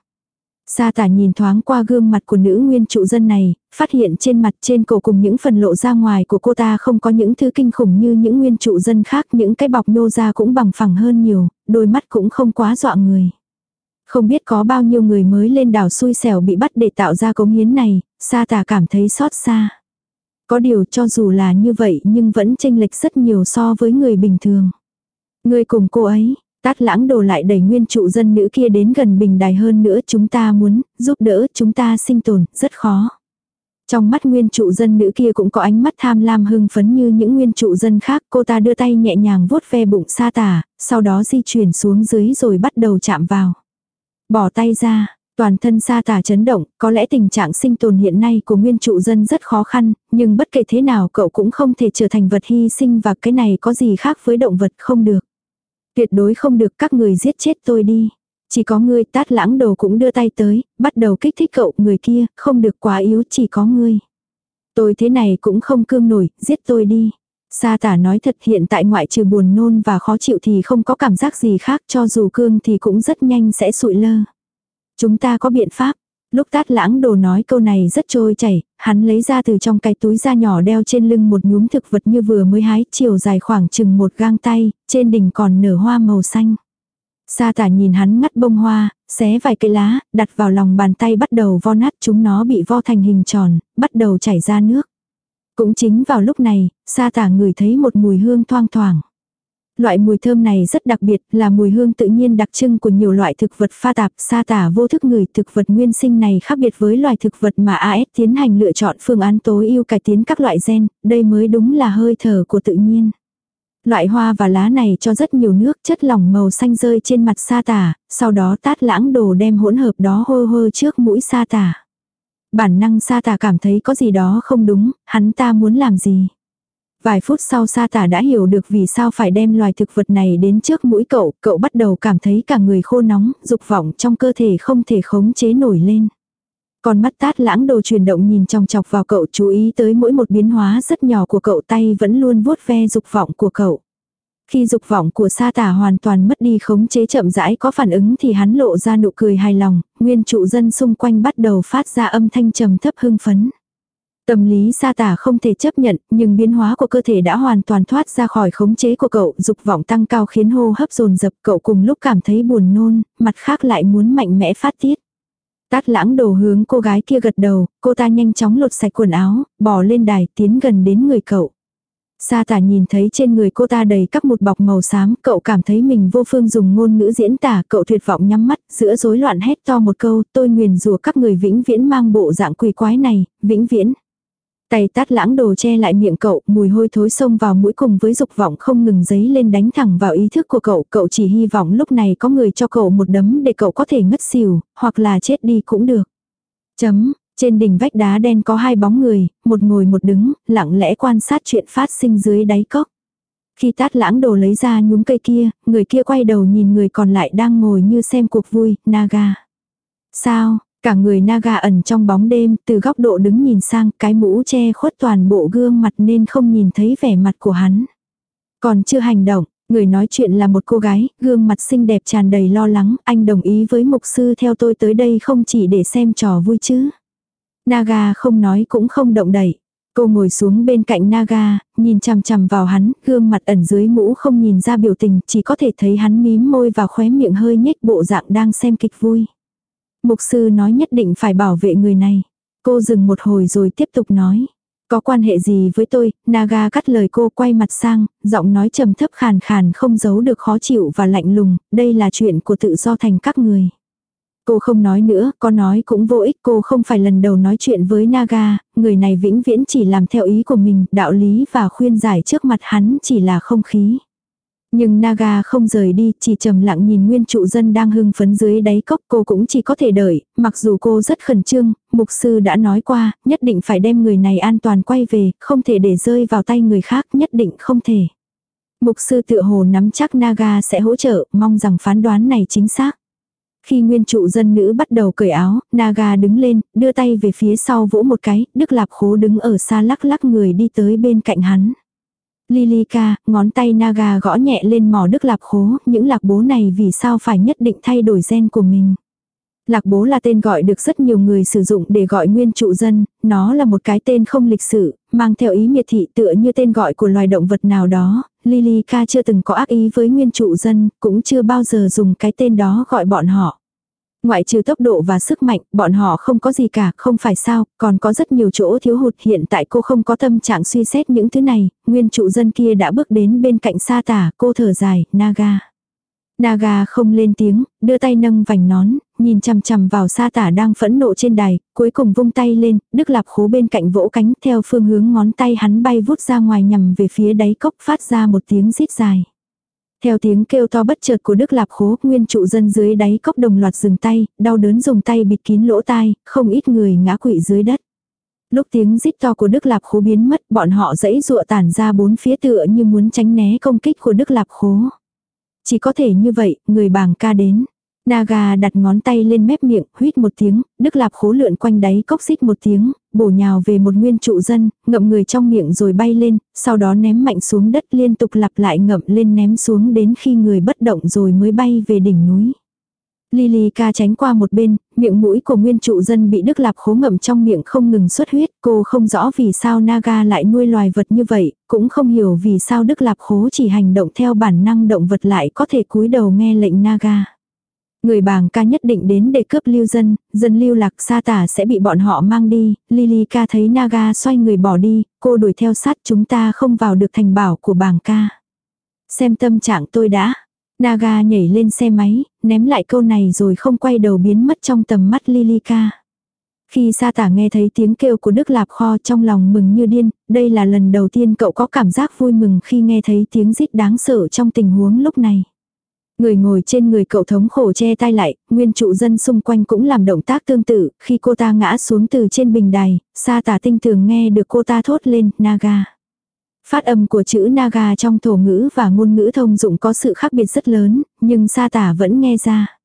Sa tả nhìn thoáng qua gương mặt của nữ nguyên trụ dân này, phát hiện trên mặt trên cổ cùng những phần lộ ra ngoài của cô ta không có những thứ kinh khủng như những nguyên trụ dân khác, những cái bọc nô ra cũng bằng phẳng hơn nhiều, đôi mắt cũng không quá dọa người. Không biết có bao nhiêu người mới lên đảo xui xẻo bị bắt để tạo ra cống hiến này, sa tả cảm thấy xót xa. Có điều cho dù là như vậy nhưng vẫn chênh lệch rất nhiều so với người bình thường. Người cùng cô ấy, Tát lãng đồ lại đẩy nguyên trụ dân nữ kia đến gần bình đài hơn nữa chúng ta muốn giúp đỡ chúng ta sinh tồn, rất khó. Trong mắt nguyên trụ dân nữ kia cũng có ánh mắt tham lam hưng phấn như những nguyên trụ dân khác. Cô ta đưa tay nhẹ nhàng vuốt ve bụng sa tả, sau đó di chuyển xuống dưới rồi bắt đầu chạm vào. Bỏ tay ra, toàn thân sa tả chấn động, có lẽ tình trạng sinh tồn hiện nay của nguyên trụ dân rất khó khăn, nhưng bất kể thế nào cậu cũng không thể trở thành vật hy sinh và cái này có gì khác với động vật không được. Tuyệt đối không được các người giết chết tôi đi. Chỉ có ngươi tát lãng đồ cũng đưa tay tới, bắt đầu kích thích cậu người kia, không được quá yếu chỉ có ngươi. Tôi thế này cũng không cương nổi, giết tôi đi. Sa tả nói thật hiện tại ngoại trừ buồn nôn và khó chịu thì không có cảm giác gì khác cho dù cương thì cũng rất nhanh sẽ sụi lơ. Chúng ta có biện pháp, Lúc tát lãng đồ nói câu này rất trôi chảy, hắn lấy ra từ trong cái túi da nhỏ đeo trên lưng một nhúm thực vật như vừa mới hái, chiều dài khoảng chừng một gang tay, trên đỉnh còn nở hoa màu xanh. Sa tả nhìn hắn ngắt bông hoa, xé vài cây lá, đặt vào lòng bàn tay bắt đầu vo nát chúng nó bị vo thành hình tròn, bắt đầu chảy ra nước. Cũng chính vào lúc này, sa tả ngửi thấy một mùi hương thoang thoảng. Loại mùi thơm này rất đặc biệt, là mùi hương tự nhiên đặc trưng của nhiều loại thực vật pha tạp, sa tả vô thức người thực vật nguyên sinh này khác biệt với loài thực vật mà AS tiến hành lựa chọn phương án tối ưu cải tiến các loại gen, đây mới đúng là hơi thở của tự nhiên. Loại hoa và lá này cho rất nhiều nước chất lỏng màu xanh rơi trên mặt sa tả, sau đó tát lãng đồ đem hỗn hợp đó hơ hơ trước mũi sa tả. Bản năng sa tả cảm thấy có gì đó không đúng, hắn ta muốn làm gì. Vài phút sau sa tả đã hiểu được vì sao phải đem loài thực vật này đến trước mũi cậu, cậu bắt đầu cảm thấy cả người khô nóng, dục vọng trong cơ thể không thể khống chế nổi lên. Còn mắt tát lãng đồ chuyển động nhìn trong chọc vào cậu chú ý tới mỗi một biến hóa rất nhỏ của cậu tay vẫn luôn vuốt ve dục vọng của cậu. Khi dục vọng của sa tả hoàn toàn mất đi khống chế chậm rãi có phản ứng thì hắn lộ ra nụ cười hài lòng, nguyên trụ dân xung quanh bắt đầu phát ra âm thanh trầm thấp hưng phấn. Tâm lý sa tả không thể chấp nhận, nhưng biến hóa của cơ thể đã hoàn toàn thoát ra khỏi khống chế của cậu, dục vọng tăng cao khiến hô hấp dồn dập cậu cùng lúc cảm thấy buồn nôn, mặt khác lại muốn mạnh mẽ phát tiết. Tát lãng đồ hướng cô gái kia gật đầu, cô ta nhanh chóng lột sạch quần áo, bỏ lên đài tiến gần đến người cậu. Sa tả nhìn thấy trên người cô ta đầy các một bọc màu xám, cậu cảm thấy mình vô phương dùng ngôn ngữ diễn tả, cậu tuyệt vọng nhắm mắt, giữa rối loạn hét to một câu, tôi nguyền rủa các người vĩnh viễn mang bộ dạng quỷ quái này, vĩnh viễn. Tay tát lãng đồ che lại miệng cậu, mùi hôi thối xông vào mũi cùng với dục vọng không ngừng giấy lên đánh thẳng vào ý thức của cậu. Cậu chỉ hy vọng lúc này có người cho cậu một đấm để cậu có thể ngất xỉu, hoặc là chết đi cũng được. Chấm, trên đỉnh vách đá đen có hai bóng người, một ngồi một đứng, lặng lẽ quan sát chuyện phát sinh dưới đáy cốc. Khi tát lãng đồ lấy ra nhúm cây kia, người kia quay đầu nhìn người còn lại đang ngồi như xem cuộc vui, Naga. Sao, Cả người Naga ẩn trong bóng đêm, từ góc độ đứng nhìn sang, cái mũ che khuất toàn bộ gương mặt nên không nhìn thấy vẻ mặt của hắn. Còn chưa hành động, người nói chuyện là một cô gái, gương mặt xinh đẹp tràn đầy lo lắng, anh đồng ý với mục sư theo tôi tới đây không chỉ để xem trò vui chứ. Naga không nói cũng không động đậy. Cô ngồi xuống bên cạnh Naga, nhìn chằm chằm vào hắn, gương mặt ẩn dưới mũ không nhìn ra biểu tình, chỉ có thể thấy hắn mím môi và khóe miệng hơi nhếch bộ dạng đang xem kịch vui. Mục sư nói nhất định phải bảo vệ người này. Cô dừng một hồi rồi tiếp tục nói. Có quan hệ gì với tôi, Naga cắt lời cô quay mặt sang, giọng nói trầm thấp khàn khàn không giấu được khó chịu và lạnh lùng, đây là chuyện của tự do thành các người. Cô không nói nữa, có nói cũng vô ích, cô không phải lần đầu nói chuyện với Naga, người này vĩnh viễn chỉ làm theo ý của mình, đạo lý và khuyên giải trước mặt hắn chỉ là không khí. Nhưng Naga không rời đi, chỉ trầm lặng nhìn nguyên trụ dân đang hưng phấn dưới đáy cốc cô cũng chỉ có thể đợi, mặc dù cô rất khẩn trương, mục sư đã nói qua, nhất định phải đem người này an toàn quay về, không thể để rơi vào tay người khác, nhất định không thể. Mục sư tự hồ nắm chắc Naga sẽ hỗ trợ, mong rằng phán đoán này chính xác. Khi nguyên trụ dân nữ bắt đầu cởi áo, Naga đứng lên, đưa tay về phía sau vỗ một cái, Đức Lạp Khố đứng ở xa lắc lắc người đi tới bên cạnh hắn. Lilika ngón tay Naga gõ nhẹ lên mỏ đức Lạp khố, những lạc bố này vì sao phải nhất định thay đổi gen của mình. Lạc bố là tên gọi được rất nhiều người sử dụng để gọi nguyên trụ dân, nó là một cái tên không lịch sử, mang theo ý miệt thị tựa như tên gọi của loài động vật nào đó. Lilica chưa từng có ác ý với nguyên trụ dân, cũng chưa bao giờ dùng cái tên đó gọi bọn họ. Ngoại trừ tốc độ và sức mạnh, bọn họ không có gì cả, không phải sao, còn có rất nhiều chỗ thiếu hụt. Hiện tại cô không có tâm trạng suy xét những thứ này, nguyên trụ dân kia đã bước đến bên cạnh sa tả, cô thở dài, Naga. Naga không lên tiếng, đưa tay nâng vành nón, nhìn chằm chằm vào sa tả đang phẫn nộ trên đài, cuối cùng vung tay lên, Đức Lạp khố bên cạnh vỗ cánh theo phương hướng ngón tay hắn bay vút ra ngoài nhằm về phía đáy cốc phát ra một tiếng rít dài. Theo tiếng kêu to bất chợt của Đức Lạp Khố, nguyên trụ dân dưới đáy cốc đồng loạt dừng tay, đau đớn dùng tay bịt kín lỗ tai, không ít người ngã quỵ dưới đất. Lúc tiếng rít to của Đức Lạp Khố biến mất, bọn họ dãy dụa tản ra bốn phía tựa như muốn tránh né công kích của Đức Lạp Khố. Chỉ có thể như vậy, người bàng ca đến. Naga đặt ngón tay lên mép miệng, huýt một tiếng, Đức Lạp khố lượn quanh đáy cốc xít một tiếng, bổ nhào về một nguyên trụ dân, ngậm người trong miệng rồi bay lên, sau đó ném mạnh xuống đất liên tục lặp lại ngậm lên ném xuống đến khi người bất động rồi mới bay về đỉnh núi. Lily ca tránh qua một bên, miệng mũi của nguyên trụ dân bị Đức Lạp khố ngậm trong miệng không ngừng xuất huyết, cô không rõ vì sao Naga lại nuôi loài vật như vậy, cũng không hiểu vì sao Đức Lạp khố chỉ hành động theo bản năng động vật lại có thể cúi đầu nghe lệnh Naga. Người bàng ca nhất định đến để cướp lưu dân, dân lưu lạc xa tả sẽ bị bọn họ mang đi, Lily ca thấy Naga xoay người bỏ đi, cô đuổi theo sát chúng ta không vào được thành bảo của bàng ca. Xem tâm trạng tôi đã. Naga nhảy lên xe máy, ném lại câu này rồi không quay đầu biến mất trong tầm mắt Lilika. Khi sa tả nghe thấy tiếng kêu của Đức Lạp Kho trong lòng mừng như điên, đây là lần đầu tiên cậu có cảm giác vui mừng khi nghe thấy tiếng rít đáng sợ trong tình huống lúc này. Người ngồi trên người cậu thống khổ che tay lại, nguyên trụ dân xung quanh cũng làm động tác tương tự, khi cô ta ngã xuống từ trên bình đài, sa tả tinh tường nghe được cô ta thốt lên, naga. Phát âm của chữ naga trong thổ ngữ và ngôn ngữ thông dụng có sự khác biệt rất lớn, nhưng sa tả vẫn nghe ra.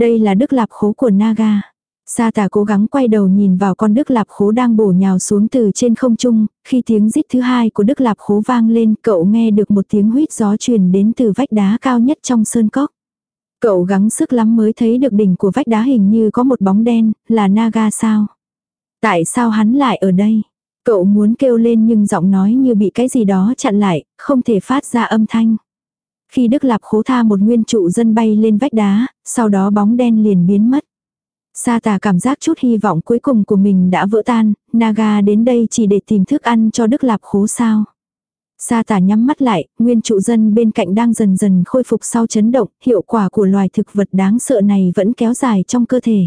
Đây là đức lạp khố của naga. Sa Tả cố gắng quay đầu nhìn vào con Đức Lạp Khố đang bổ nhào xuống từ trên không trung, khi tiếng rít thứ hai của Đức Lạp Khố vang lên cậu nghe được một tiếng huýt gió truyền đến từ vách đá cao nhất trong sơn cốc. Cậu gắng sức lắm mới thấy được đỉnh của vách đá hình như có một bóng đen, là Naga sao? Tại sao hắn lại ở đây? Cậu muốn kêu lên nhưng giọng nói như bị cái gì đó chặn lại, không thể phát ra âm thanh. Khi Đức Lạp khố tha một nguyên trụ dân bay lên vách đá, sau đó bóng đen liền biến mất. Sa tà cảm giác chút hy vọng cuối cùng của mình đã vỡ tan, Naga đến đây chỉ để tìm thức ăn cho Đức Lạp khố sao. Sa tà nhắm mắt lại, nguyên trụ dân bên cạnh đang dần dần khôi phục sau chấn động, hiệu quả của loài thực vật đáng sợ này vẫn kéo dài trong cơ thể.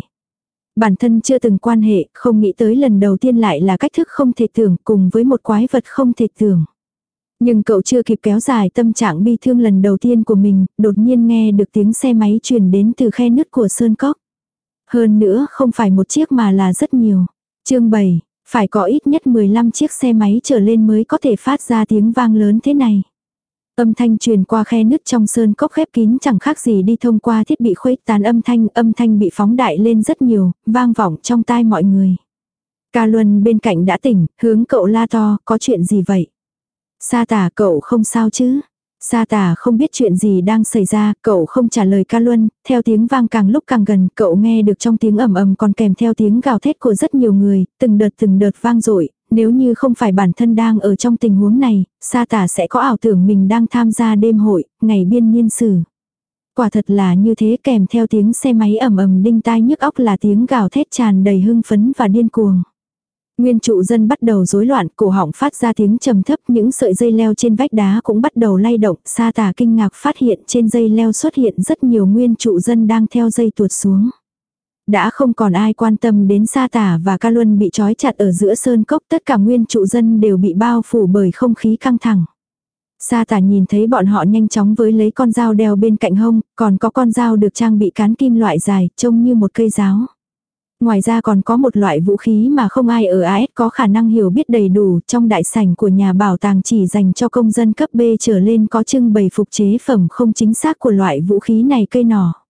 Bản thân chưa từng quan hệ, không nghĩ tới lần đầu tiên lại là cách thức không thể tưởng cùng với một quái vật không thể tưởng. Nhưng cậu chưa kịp kéo dài tâm trạng bi thương lần đầu tiên của mình, đột nhiên nghe được tiếng xe máy truyền đến từ khe nứt của sơn cốc. Hơn nữa không phải một chiếc mà là rất nhiều. chương 7, phải có ít nhất 15 chiếc xe máy trở lên mới có thể phát ra tiếng vang lớn thế này. Âm thanh truyền qua khe nứt trong sơn cốc khép kín chẳng khác gì đi thông qua thiết bị khuếch tán âm thanh, âm thanh bị phóng đại lên rất nhiều, vang vọng trong tai mọi người. Ca Luân bên cạnh đã tỉnh, hướng cậu la to, có chuyện gì vậy? Sa tả cậu không sao chứ? Sa tả không biết chuyện gì đang xảy ra, cậu không trả lời ca luân, theo tiếng vang càng lúc càng gần, cậu nghe được trong tiếng ầm ầm còn kèm theo tiếng gào thét của rất nhiều người, từng đợt từng đợt vang dội nếu như không phải bản thân đang ở trong tình huống này, sa tả sẽ có ảo tưởng mình đang tham gia đêm hội, ngày biên niên sử. Quả thật là như thế kèm theo tiếng xe máy ầm ầm đinh tai nhức óc là tiếng gào thét tràn đầy hưng phấn và điên cuồng. Nguyên trụ dân bắt đầu rối loạn, cổ họng phát ra tiếng trầm thấp, những sợi dây leo trên vách đá cũng bắt đầu lay động, sa tà kinh ngạc phát hiện trên dây leo xuất hiện rất nhiều nguyên trụ dân đang theo dây tuột xuống. Đã không còn ai quan tâm đến sa tả và ca luân bị trói chặt ở giữa sơn cốc, tất cả nguyên trụ dân đều bị bao phủ bởi không khí căng thẳng. Sa tả nhìn thấy bọn họ nhanh chóng với lấy con dao đeo bên cạnh hông, còn có con dao được trang bị cán kim loại dài, trông như một cây giáo. Ngoài ra còn có một loại vũ khí mà không ai ở AS có khả năng hiểu biết đầy đủ trong đại sảnh của nhà bảo tàng chỉ dành cho công dân cấp B trở lên có trưng bày phục chế phẩm không chính xác của loại vũ khí này cây nỏ.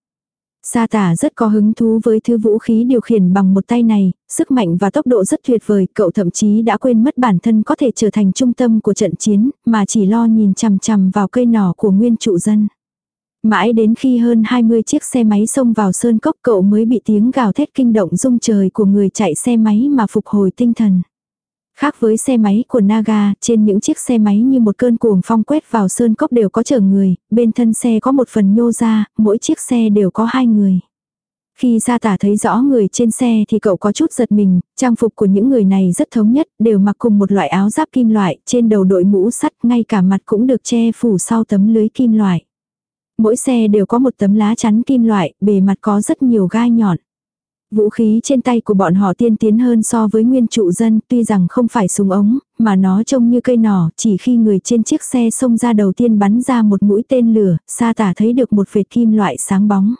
Sa tả rất có hứng thú với thứ vũ khí điều khiển bằng một tay này, sức mạnh và tốc độ rất tuyệt vời, cậu thậm chí đã quên mất bản thân có thể trở thành trung tâm của trận chiến, mà chỉ lo nhìn chằm chằm vào cây nỏ của nguyên trụ dân. Mãi đến khi hơn 20 chiếc xe máy xông vào sơn cốc cậu mới bị tiếng gào thét kinh động rung trời của người chạy xe máy mà phục hồi tinh thần. Khác với xe máy của Naga, trên những chiếc xe máy như một cơn cuồng phong quét vào sơn cốc đều có chở người, bên thân xe có một phần nhô ra, mỗi chiếc xe đều có hai người. Khi ra Tả thấy rõ người trên xe thì cậu có chút giật mình, trang phục của những người này rất thống nhất, đều mặc cùng một loại áo giáp kim loại, trên đầu đội mũ sắt, ngay cả mặt cũng được che phủ sau tấm lưới kim loại. Mỗi xe đều có một tấm lá chắn kim loại, bề mặt có rất nhiều gai nhọn. Vũ khí trên tay của bọn họ tiên tiến hơn so với nguyên trụ dân, tuy rằng không phải súng ống, mà nó trông như cây nỏ, chỉ khi người trên chiếc xe xông ra đầu tiên bắn ra một mũi tên lửa, sa tả thấy được một vệt kim loại sáng bóng.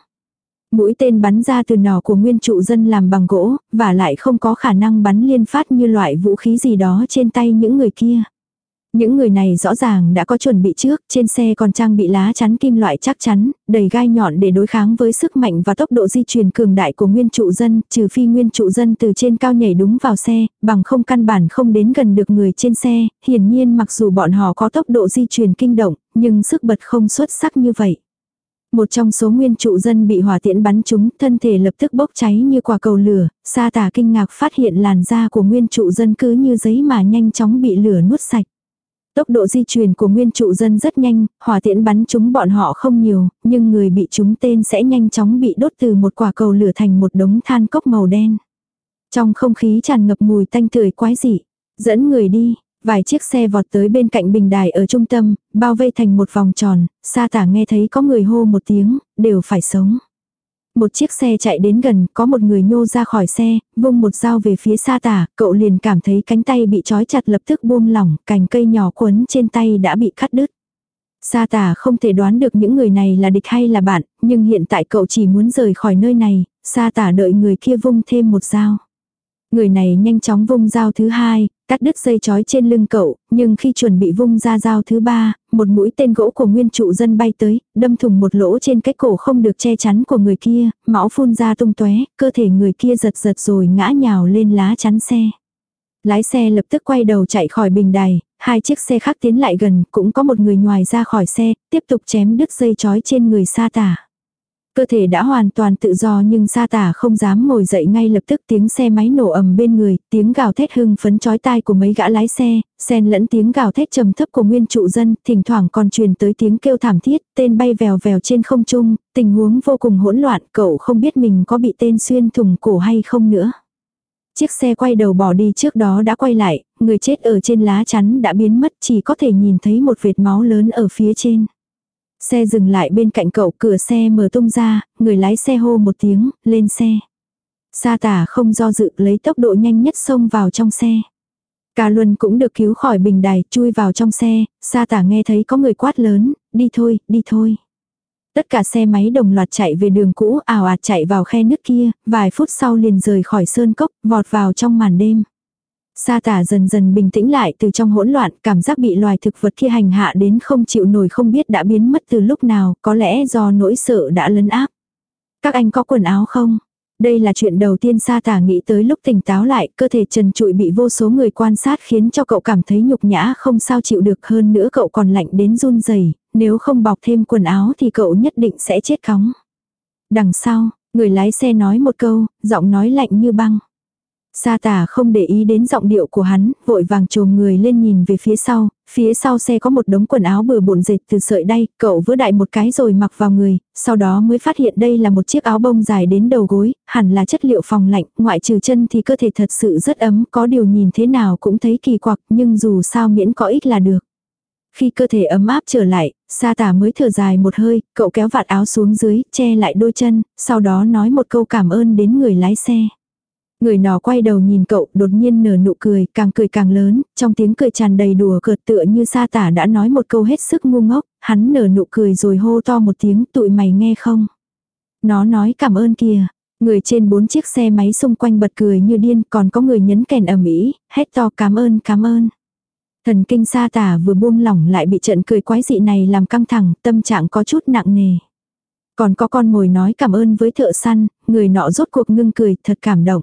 Mũi tên bắn ra từ nỏ của nguyên trụ dân làm bằng gỗ, và lại không có khả năng bắn liên phát như loại vũ khí gì đó trên tay những người kia. Những người này rõ ràng đã có chuẩn bị trước, trên xe còn trang bị lá chắn kim loại chắc chắn, đầy gai nhọn để đối kháng với sức mạnh và tốc độ di chuyển cường đại của nguyên trụ dân, trừ phi nguyên trụ dân từ trên cao nhảy đúng vào xe, bằng không căn bản không đến gần được người trên xe, hiển nhiên mặc dù bọn họ có tốc độ di chuyển kinh động, nhưng sức bật không xuất sắc như vậy. Một trong số nguyên trụ dân bị hỏa tiễn bắn trúng, thân thể lập tức bốc cháy như quả cầu lửa, sa tả kinh ngạc phát hiện làn da của nguyên trụ dân cứ như giấy mà nhanh chóng bị lửa nuốt sạch. Tốc độ di chuyển của nguyên trụ dân rất nhanh, hỏa tiễn bắn chúng bọn họ không nhiều, nhưng người bị chúng tên sẽ nhanh chóng bị đốt từ một quả cầu lửa thành một đống than cốc màu đen. Trong không khí tràn ngập mùi tanh tưởi quái dị, dẫn người đi, vài chiếc xe vọt tới bên cạnh bình đài ở trung tâm, bao vây thành một vòng tròn, sa tả nghe thấy có người hô một tiếng, đều phải sống. Một chiếc xe chạy đến gần, có một người nhô ra khỏi xe, vung một dao về phía sa tả, cậu liền cảm thấy cánh tay bị trói chặt lập tức buông lỏng, cành cây nhỏ quấn trên tay đã bị cắt đứt. Sa tả không thể đoán được những người này là địch hay là bạn, nhưng hiện tại cậu chỉ muốn rời khỏi nơi này, sa tả đợi người kia vung thêm một dao. Người này nhanh chóng vung dao thứ hai, cắt đứt dây chói trên lưng cậu, nhưng khi chuẩn bị vung ra dao thứ ba, một mũi tên gỗ của nguyên trụ dân bay tới, đâm thủng một lỗ trên cái cổ không được che chắn của người kia, máu phun ra tung tóe, cơ thể người kia giật giật rồi ngã nhào lên lá chắn xe. Lái xe lập tức quay đầu chạy khỏi bình đài, hai chiếc xe khác tiến lại gần, cũng có một người ngoài ra khỏi xe, tiếp tục chém đứt dây chói trên người sa tả. Cơ thể đã hoàn toàn tự do nhưng sa tả không dám ngồi dậy ngay lập tức tiếng xe máy nổ ầm bên người, tiếng gào thét hưng phấn chói tai của mấy gã lái xe, xen lẫn tiếng gào thét trầm thấp của nguyên trụ dân, thỉnh thoảng còn truyền tới tiếng kêu thảm thiết, tên bay vèo vèo trên không trung, tình huống vô cùng hỗn loạn, cậu không biết mình có bị tên xuyên thủng cổ hay không nữa. Chiếc xe quay đầu bỏ đi trước đó đã quay lại, người chết ở trên lá chắn đã biến mất chỉ có thể nhìn thấy một vệt máu lớn ở phía trên. Xe dừng lại bên cạnh cậu cửa xe mở tung ra, người lái xe hô một tiếng, lên xe. Sa tả không do dự lấy tốc độ nhanh nhất xông vào trong xe. Cả Luân cũng được cứu khỏi bình đài, chui vào trong xe, sa tả nghe thấy có người quát lớn, đi thôi, đi thôi. Tất cả xe máy đồng loạt chạy về đường cũ ảo ạt chạy vào khe nước kia, vài phút sau liền rời khỏi sơn cốc, vọt vào trong màn đêm. Sa tả dần dần bình tĩnh lại từ trong hỗn loạn, cảm giác bị loài thực vật kia hành hạ đến không chịu nổi không biết đã biến mất từ lúc nào, có lẽ do nỗi sợ đã lấn áp. Các anh có quần áo không? Đây là chuyện đầu tiên sa tả nghĩ tới lúc tỉnh táo lại, cơ thể trần trụi bị vô số người quan sát khiến cho cậu cảm thấy nhục nhã không sao chịu được hơn nữa cậu còn lạnh đến run rẩy nếu không bọc thêm quần áo thì cậu nhất định sẽ chết khóng. Đằng sau, người lái xe nói một câu, giọng nói lạnh như băng. Sa tả không để ý đến giọng điệu của hắn, vội vàng trồm người lên nhìn về phía sau, phía sau xe có một đống quần áo bừa bộn dệt từ sợi đay, cậu vỡ đại một cái rồi mặc vào người, sau đó mới phát hiện đây là một chiếc áo bông dài đến đầu gối, hẳn là chất liệu phòng lạnh, ngoại trừ chân thì cơ thể thật sự rất ấm, có điều nhìn thế nào cũng thấy kỳ quặc, nhưng dù sao miễn có ích là được. Khi cơ thể ấm áp trở lại, sa tả mới thở dài một hơi, cậu kéo vạt áo xuống dưới, che lại đôi chân, sau đó nói một câu cảm ơn đến người lái xe. Người nọ quay đầu nhìn cậu, đột nhiên nở nụ cười, càng cười càng lớn, trong tiếng cười tràn đầy đùa cợt tựa như sa tả đã nói một câu hết sức ngu ngốc, hắn nở nụ cười rồi hô to một tiếng tụi mày nghe không. Nó nói cảm ơn kìa. Người trên bốn chiếc xe máy xung quanh bật cười như điên, còn có người nhấn kèn ầm ĩ, hét to cảm ơn cảm ơn. Thần kinh sa tả vừa buông lỏng lại bị trận cười quái dị này làm căng thẳng, tâm trạng có chút nặng nề. Còn có con mồi nói cảm ơn với thợ săn, người nọ rốt cuộc ngưng cười, thật cảm động.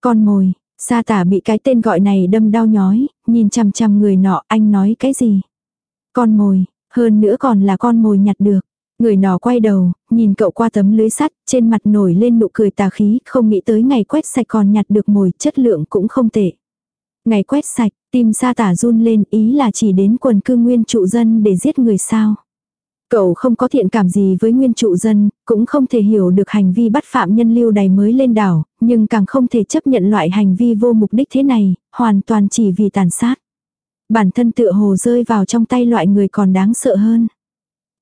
Con mồi, sa tả bị cái tên gọi này đâm đau nhói, nhìn chằm chằm người nọ, anh nói cái gì? Con mồi, hơn nữa còn là con mồi nhặt được. Người nọ quay đầu, nhìn cậu qua tấm lưới sắt, trên mặt nổi lên nụ cười tà khí, không nghĩ tới ngày quét sạch còn nhặt được mồi, chất lượng cũng không tệ. Ngày quét sạch, tim sa tả run lên ý là chỉ đến quần cư nguyên trụ dân để giết người sao. Cậu không có thiện cảm gì với nguyên trụ dân, cũng không thể hiểu được hành vi bắt phạm nhân lưu đày mới lên đảo, nhưng càng không thể chấp nhận loại hành vi vô mục đích thế này, hoàn toàn chỉ vì tàn sát. Bản thân tựa hồ rơi vào trong tay loại người còn đáng sợ hơn.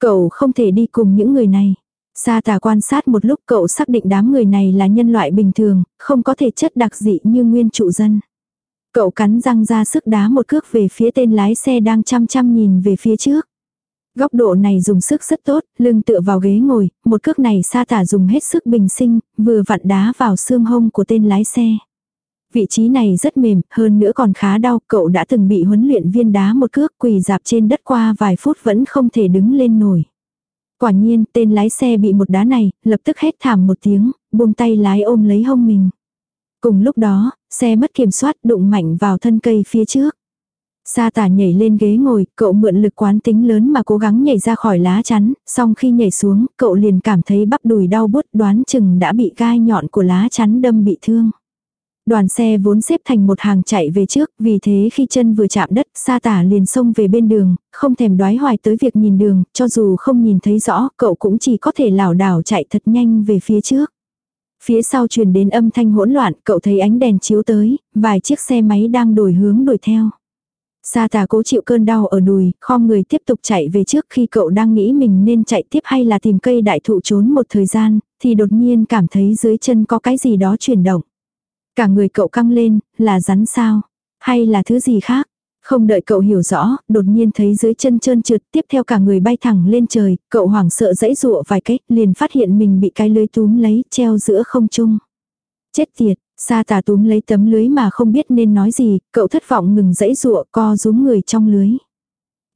Cậu không thể đi cùng những người này. Sa tà quan sát một lúc cậu xác định đám người này là nhân loại bình thường, không có thể chất đặc dị như nguyên trụ dân. Cậu cắn răng ra sức đá một cước về phía tên lái xe đang chăm chăm nhìn về phía trước. Góc độ này dùng sức rất tốt, lưng tựa vào ghế ngồi, một cước này sa tả dùng hết sức bình sinh, vừa vặn đá vào xương hông của tên lái xe. Vị trí này rất mềm, hơn nữa còn khá đau, cậu đã từng bị huấn luyện viên đá một cước quỳ dạp trên đất qua vài phút vẫn không thể đứng lên nổi. Quả nhiên, tên lái xe bị một đá này, lập tức hét thảm một tiếng, buông tay lái ôm lấy hông mình. Cùng lúc đó, xe mất kiểm soát đụng mạnh vào thân cây phía trước. Sa tả nhảy lên ghế ngồi, cậu mượn lực quán tính lớn mà cố gắng nhảy ra khỏi lá chắn, song khi nhảy xuống, cậu liền cảm thấy bắp đùi đau bút đoán chừng đã bị gai nhọn của lá chắn đâm bị thương. Đoàn xe vốn xếp thành một hàng chạy về trước, vì thế khi chân vừa chạm đất, sa tả liền xông về bên đường, không thèm đoái hoài tới việc nhìn đường, cho dù không nhìn thấy rõ, cậu cũng chỉ có thể lảo đảo chạy thật nhanh về phía trước. Phía sau truyền đến âm thanh hỗn loạn, cậu thấy ánh đèn chiếu tới, vài chiếc xe máy đang đổi hướng đuổi theo. Sa tà cố chịu cơn đau ở đùi, khom người tiếp tục chạy về trước khi cậu đang nghĩ mình nên chạy tiếp hay là tìm cây đại thụ trốn một thời gian, thì đột nhiên cảm thấy dưới chân có cái gì đó chuyển động. Cả người cậu căng lên, là rắn sao? Hay là thứ gì khác? Không đợi cậu hiểu rõ, đột nhiên thấy dưới chân trơn trượt, tiếp theo cả người bay thẳng lên trời, cậu hoảng sợ dãy dụa vài cách, liền phát hiện mình bị cái lưới túm lấy, treo giữa không trung. Chết tiệt, Sa tà túm lấy tấm lưới mà không biết nên nói gì, cậu thất vọng ngừng dãy rụa co rúm người trong lưới.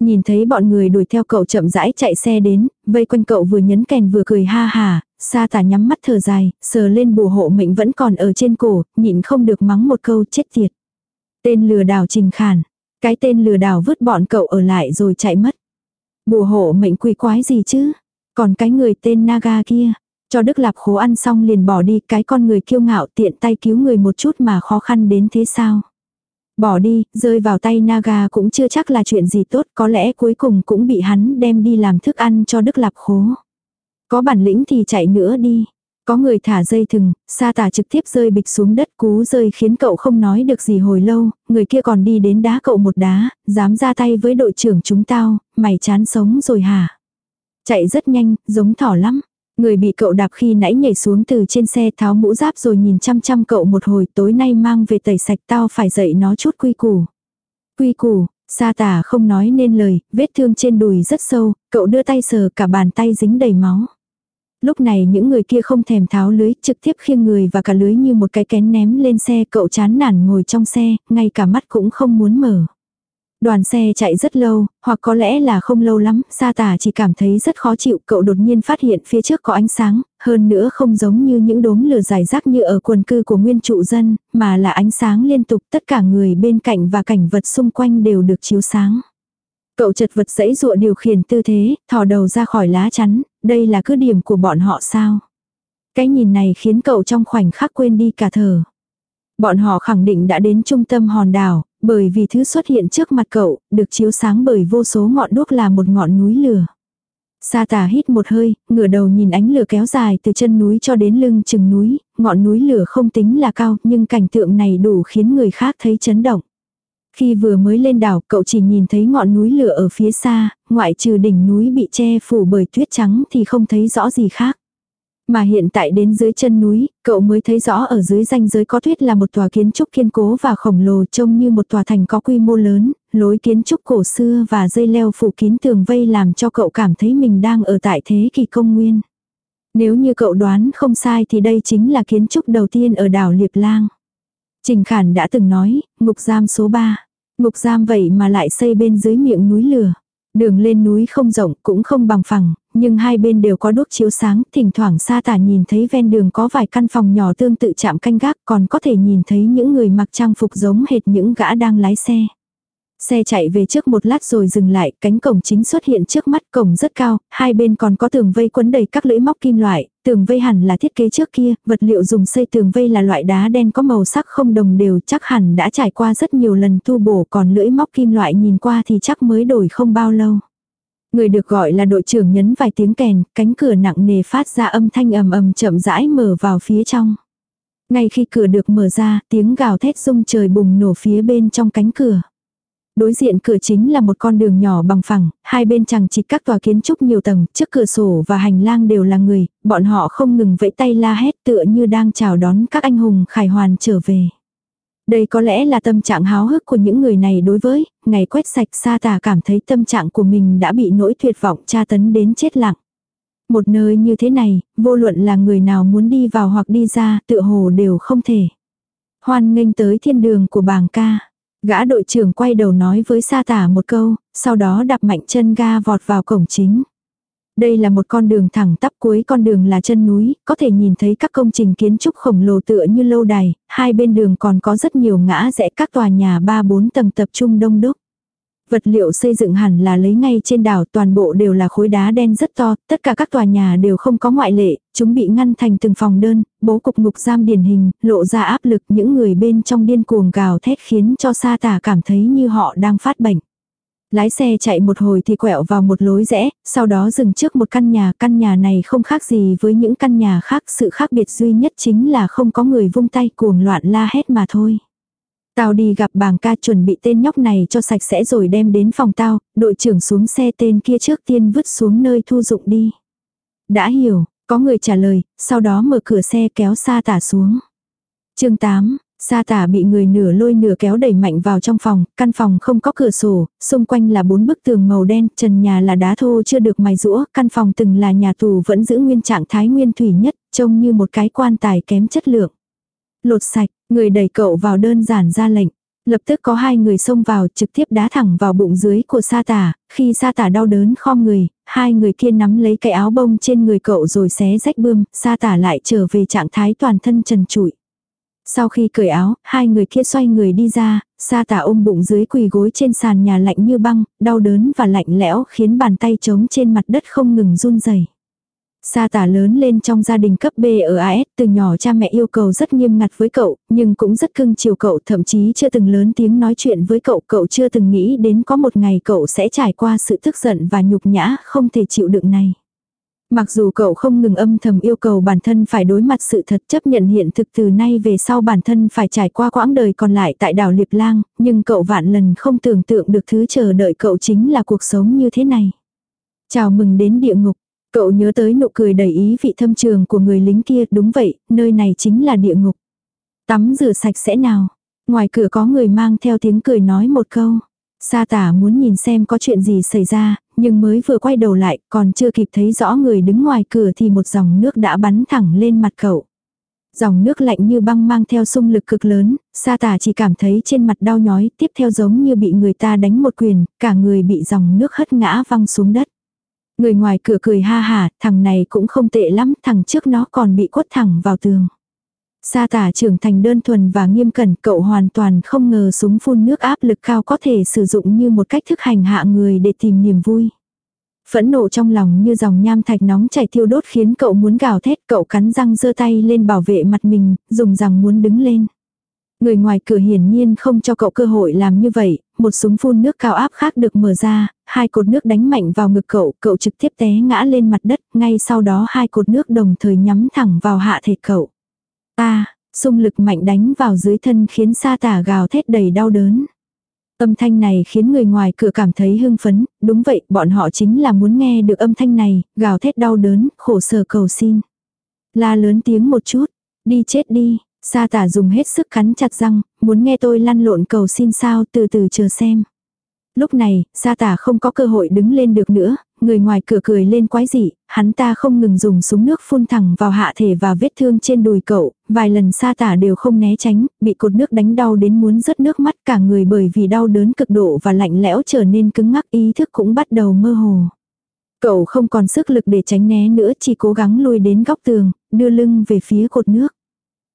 Nhìn thấy bọn người đuổi theo cậu chậm rãi chạy xe đến, vây quanh cậu vừa nhấn kèn vừa cười ha hà, sa tà nhắm mắt thở dài, sờ lên bùa hộ mệnh vẫn còn ở trên cổ, nhịn không được mắng một câu chết tiệt. Tên lừa đảo trình khản, cái tên lừa đảo vứt bọn cậu ở lại rồi chạy mất. Bùa hộ mệnh quỷ quái gì chứ, còn cái người tên Naga kia, cho Đức Lạp khố ăn xong liền bỏ đi, cái con người kiêu ngạo tiện tay cứu người một chút mà khó khăn đến thế sao. Bỏ đi, rơi vào tay Naga cũng chưa chắc là chuyện gì tốt, có lẽ cuối cùng cũng bị hắn đem đi làm thức ăn cho Đức Lạp khố. Có bản lĩnh thì chạy nữa đi. Có người thả dây thừng, sa tả trực tiếp rơi bịch xuống đất cú rơi khiến cậu không nói được gì hồi lâu, người kia còn đi đến đá cậu một đá, dám ra tay với đội trưởng chúng tao, mày chán sống rồi hả? Chạy rất nhanh, giống thỏ lắm. Người bị cậu đạp khi nãy nhảy xuống từ trên xe tháo mũ giáp rồi nhìn chăm chăm cậu một hồi tối nay mang về tẩy sạch tao phải dạy nó chút quy củ. Quy củ, sa tả không nói nên lời, vết thương trên đùi rất sâu, cậu đưa tay sờ cả bàn tay dính đầy máu. Lúc này những người kia không thèm tháo lưới, trực tiếp khiêng người và cả lưới như một cái kén ném lên xe, cậu chán nản ngồi trong xe, ngay cả mắt cũng không muốn mở. Đoàn xe chạy rất lâu, hoặc có lẽ là không lâu lắm, Sa Tả chỉ cảm thấy rất khó chịu, cậu đột nhiên phát hiện phía trước có ánh sáng, hơn nữa không giống như những đốm lửa dài rác như ở quần cư của nguyên trụ dân, mà là ánh sáng liên tục, tất cả người bên cạnh và cảnh vật xung quanh đều được chiếu sáng. Cậu chật vật dãy dụa điều khiển tư thế, thò đầu ra khỏi lá chắn, đây là cứ điểm của bọn họ sao. Cái nhìn này khiến cậu trong khoảnh khắc quên đi cả thở. Bọn họ khẳng định đã đến trung tâm hòn đảo, bởi vì thứ xuất hiện trước mặt cậu, được chiếu sáng bởi vô số ngọn đuốc là một ngọn núi lửa. Sa tà hít một hơi, ngửa đầu nhìn ánh lửa kéo dài từ chân núi cho đến lưng chừng núi, ngọn núi lửa không tính là cao nhưng cảnh tượng này đủ khiến người khác thấy chấn động. Khi vừa mới lên đảo, cậu chỉ nhìn thấy ngọn núi lửa ở phía xa, ngoại trừ đỉnh núi bị che phủ bởi tuyết trắng thì không thấy rõ gì khác. Mà hiện tại đến dưới chân núi, cậu mới thấy rõ ở dưới ranh giới có thuyết là một tòa kiến trúc kiên cố và khổng lồ trông như một tòa thành có quy mô lớn, lối kiến trúc cổ xưa và dây leo phủ kín tường vây làm cho cậu cảm thấy mình đang ở tại thế kỷ công nguyên. Nếu như cậu đoán không sai thì đây chính là kiến trúc đầu tiên ở đảo Liệp Lang. Trình Khản đã từng nói, ngục giam số 3. Ngục giam vậy mà lại xây bên dưới miệng núi lửa. Đường lên núi không rộng cũng không bằng phẳng, nhưng hai bên đều có đuốc chiếu sáng, thỉnh thoảng xa tả nhìn thấy ven đường có vài căn phòng nhỏ tương tự chạm canh gác còn có thể nhìn thấy những người mặc trang phục giống hệt những gã đang lái xe. Xe chạy về trước một lát rồi dừng lại, cánh cổng chính xuất hiện trước mắt cổng rất cao, hai bên còn có tường vây quấn đầy các lưỡi móc kim loại, tường vây hẳn là thiết kế trước kia, vật liệu dùng xây tường vây là loại đá đen có màu sắc không đồng đều chắc hẳn đã trải qua rất nhiều lần tu bổ còn lưỡi móc kim loại nhìn qua thì chắc mới đổi không bao lâu. Người được gọi là đội trưởng nhấn vài tiếng kèn, cánh cửa nặng nề phát ra âm thanh ầm ầm chậm rãi mở vào phía trong. Ngay khi cửa được mở ra, tiếng gào thét rung trời bùng nổ phía bên trong cánh cửa. Đối diện cửa chính là một con đường nhỏ bằng phẳng, hai bên chẳng chỉ các tòa kiến trúc nhiều tầng, trước cửa sổ và hành lang đều là người, bọn họ không ngừng vẫy tay la hét tựa như đang chào đón các anh hùng khải hoàn trở về. Đây có lẽ là tâm trạng háo hức của những người này đối với, ngày quét sạch sa tà cảm thấy tâm trạng của mình đã bị nỗi tuyệt vọng tra tấn đến chết lặng. Một nơi như thế này, vô luận là người nào muốn đi vào hoặc đi ra, tựa hồ đều không thể. Hoan nghênh tới thiên đường của bàng ca. Gã đội trưởng quay đầu nói với sa tả một câu, sau đó đạp mạnh chân ga vọt vào cổng chính. Đây là một con đường thẳng tắp cuối con đường là chân núi, có thể nhìn thấy các công trình kiến trúc khổng lồ tựa như lâu đài, hai bên đường còn có rất nhiều ngã rẽ các tòa nhà 3-4 tầng tập trung đông đúc. Vật liệu xây dựng hẳn là lấy ngay trên đảo toàn bộ đều là khối đá đen rất to, tất cả các tòa nhà đều không có ngoại lệ, chúng bị ngăn thành từng phòng đơn, bố cục ngục giam điển hình, lộ ra áp lực những người bên trong điên cuồng gào thét khiến cho sa tả cảm thấy như họ đang phát bệnh. Lái xe chạy một hồi thì quẹo vào một lối rẽ, sau đó dừng trước một căn nhà. Căn nhà này không khác gì với những căn nhà khác. Sự khác biệt duy nhất chính là không có người vung tay cuồng loạn la hét mà thôi. Tao đi gặp bàng ca chuẩn bị tên nhóc này cho sạch sẽ rồi đem đến phòng tao, đội trưởng xuống xe tên kia trước tiên vứt xuống nơi thu dụng đi. Đã hiểu, có người trả lời, sau đó mở cửa xe kéo xa tả xuống. chương 8, Sa tả bị người nửa lôi nửa kéo đẩy mạnh vào trong phòng, căn phòng không có cửa sổ, xung quanh là bốn bức tường màu đen, trần nhà là đá thô chưa được mài rũa, căn phòng từng là nhà tù vẫn giữ nguyên trạng thái nguyên thủy nhất, trông như một cái quan tài kém chất lượng. Lột sạch, người đẩy cậu vào đơn giản ra lệnh. Lập tức có hai người xông vào trực tiếp đá thẳng vào bụng dưới của sa tả, khi sa tả đau đớn khom người, hai người kia nắm lấy cái áo bông trên người cậu rồi xé rách bươm, sa tả lại trở về trạng thái toàn thân trần trụi. Sau khi cởi áo, hai người kia xoay người đi ra, sa tả ôm bụng dưới quỳ gối trên sàn nhà lạnh như băng, đau đớn và lạnh lẽo khiến bàn tay trống trên mặt đất không ngừng run rẩy. Sa tả lớn lên trong gia đình cấp B ở AS, từ nhỏ cha mẹ yêu cầu rất nghiêm ngặt với cậu, nhưng cũng rất cưng chiều cậu, thậm chí chưa từng lớn tiếng nói chuyện với cậu, cậu chưa từng nghĩ đến có một ngày cậu sẽ trải qua sự tức giận và nhục nhã không thể chịu đựng này. Mặc dù cậu không ngừng âm thầm yêu cầu bản thân phải đối mặt sự thật chấp nhận hiện thực từ nay về sau bản thân phải trải qua quãng đời còn lại tại đảo Liệp Lang, nhưng cậu vạn lần không tưởng tượng được thứ chờ đợi cậu chính là cuộc sống như thế này. Chào mừng đến địa ngục, Cậu nhớ tới nụ cười đầy ý vị thâm trường của người lính kia, đúng vậy, nơi này chính là địa ngục. Tắm rửa sạch sẽ nào. Ngoài cửa có người mang theo tiếng cười nói một câu. Sa tả muốn nhìn xem có chuyện gì xảy ra, nhưng mới vừa quay đầu lại, còn chưa kịp thấy rõ người đứng ngoài cửa thì một dòng nước đã bắn thẳng lên mặt cậu. Dòng nước lạnh như băng mang theo xung lực cực lớn, sa tả chỉ cảm thấy trên mặt đau nhói, tiếp theo giống như bị người ta đánh một quyền, cả người bị dòng nước hất ngã văng xuống đất. Người ngoài cửa cười ha hà, thằng này cũng không tệ lắm, thằng trước nó còn bị quất thẳng vào tường. Sa tả trưởng thành đơn thuần và nghiêm cẩn, cậu hoàn toàn không ngờ súng phun nước áp lực cao có thể sử dụng như một cách thức hành hạ người để tìm niềm vui. Phẫn nộ trong lòng như dòng nham thạch nóng chảy thiêu đốt khiến cậu muốn gào thét, cậu cắn răng giơ tay lên bảo vệ mặt mình, dùng rằng muốn đứng lên. Người ngoài cửa hiển nhiên không cho cậu cơ hội làm như vậy, một súng phun nước cao áp khác được mở ra, hai cột nước đánh mạnh vào ngực cậu, cậu trực tiếp té ngã lên mặt đất, ngay sau đó hai cột nước đồng thời nhắm thẳng vào hạ thể cậu a, xung lực mạnh đánh vào dưới thân khiến sa tả gào thét đầy đau đớn. Âm thanh này khiến người ngoài cửa cảm thấy hưng phấn, đúng vậy, bọn họ chính là muốn nghe được âm thanh này, gào thét đau đớn, khổ sở cầu xin. La lớn tiếng một chút, đi chết đi, Sa tả dùng hết sức cắn chặt răng, muốn nghe tôi lăn lộn cầu xin sao từ từ chờ xem. Lúc này, sa tả không có cơ hội đứng lên được nữa, người ngoài cửa cười lên quái dị, hắn ta không ngừng dùng súng nước phun thẳng vào hạ thể và vết thương trên đùi cậu, vài lần sa tả đều không né tránh, bị cột nước đánh đau đến muốn rớt nước mắt cả người bởi vì đau đớn cực độ và lạnh lẽo trở nên cứng ngắc ý thức cũng bắt đầu mơ hồ. Cậu không còn sức lực để tránh né nữa chỉ cố gắng lùi đến góc tường, đưa lưng về phía cột nước.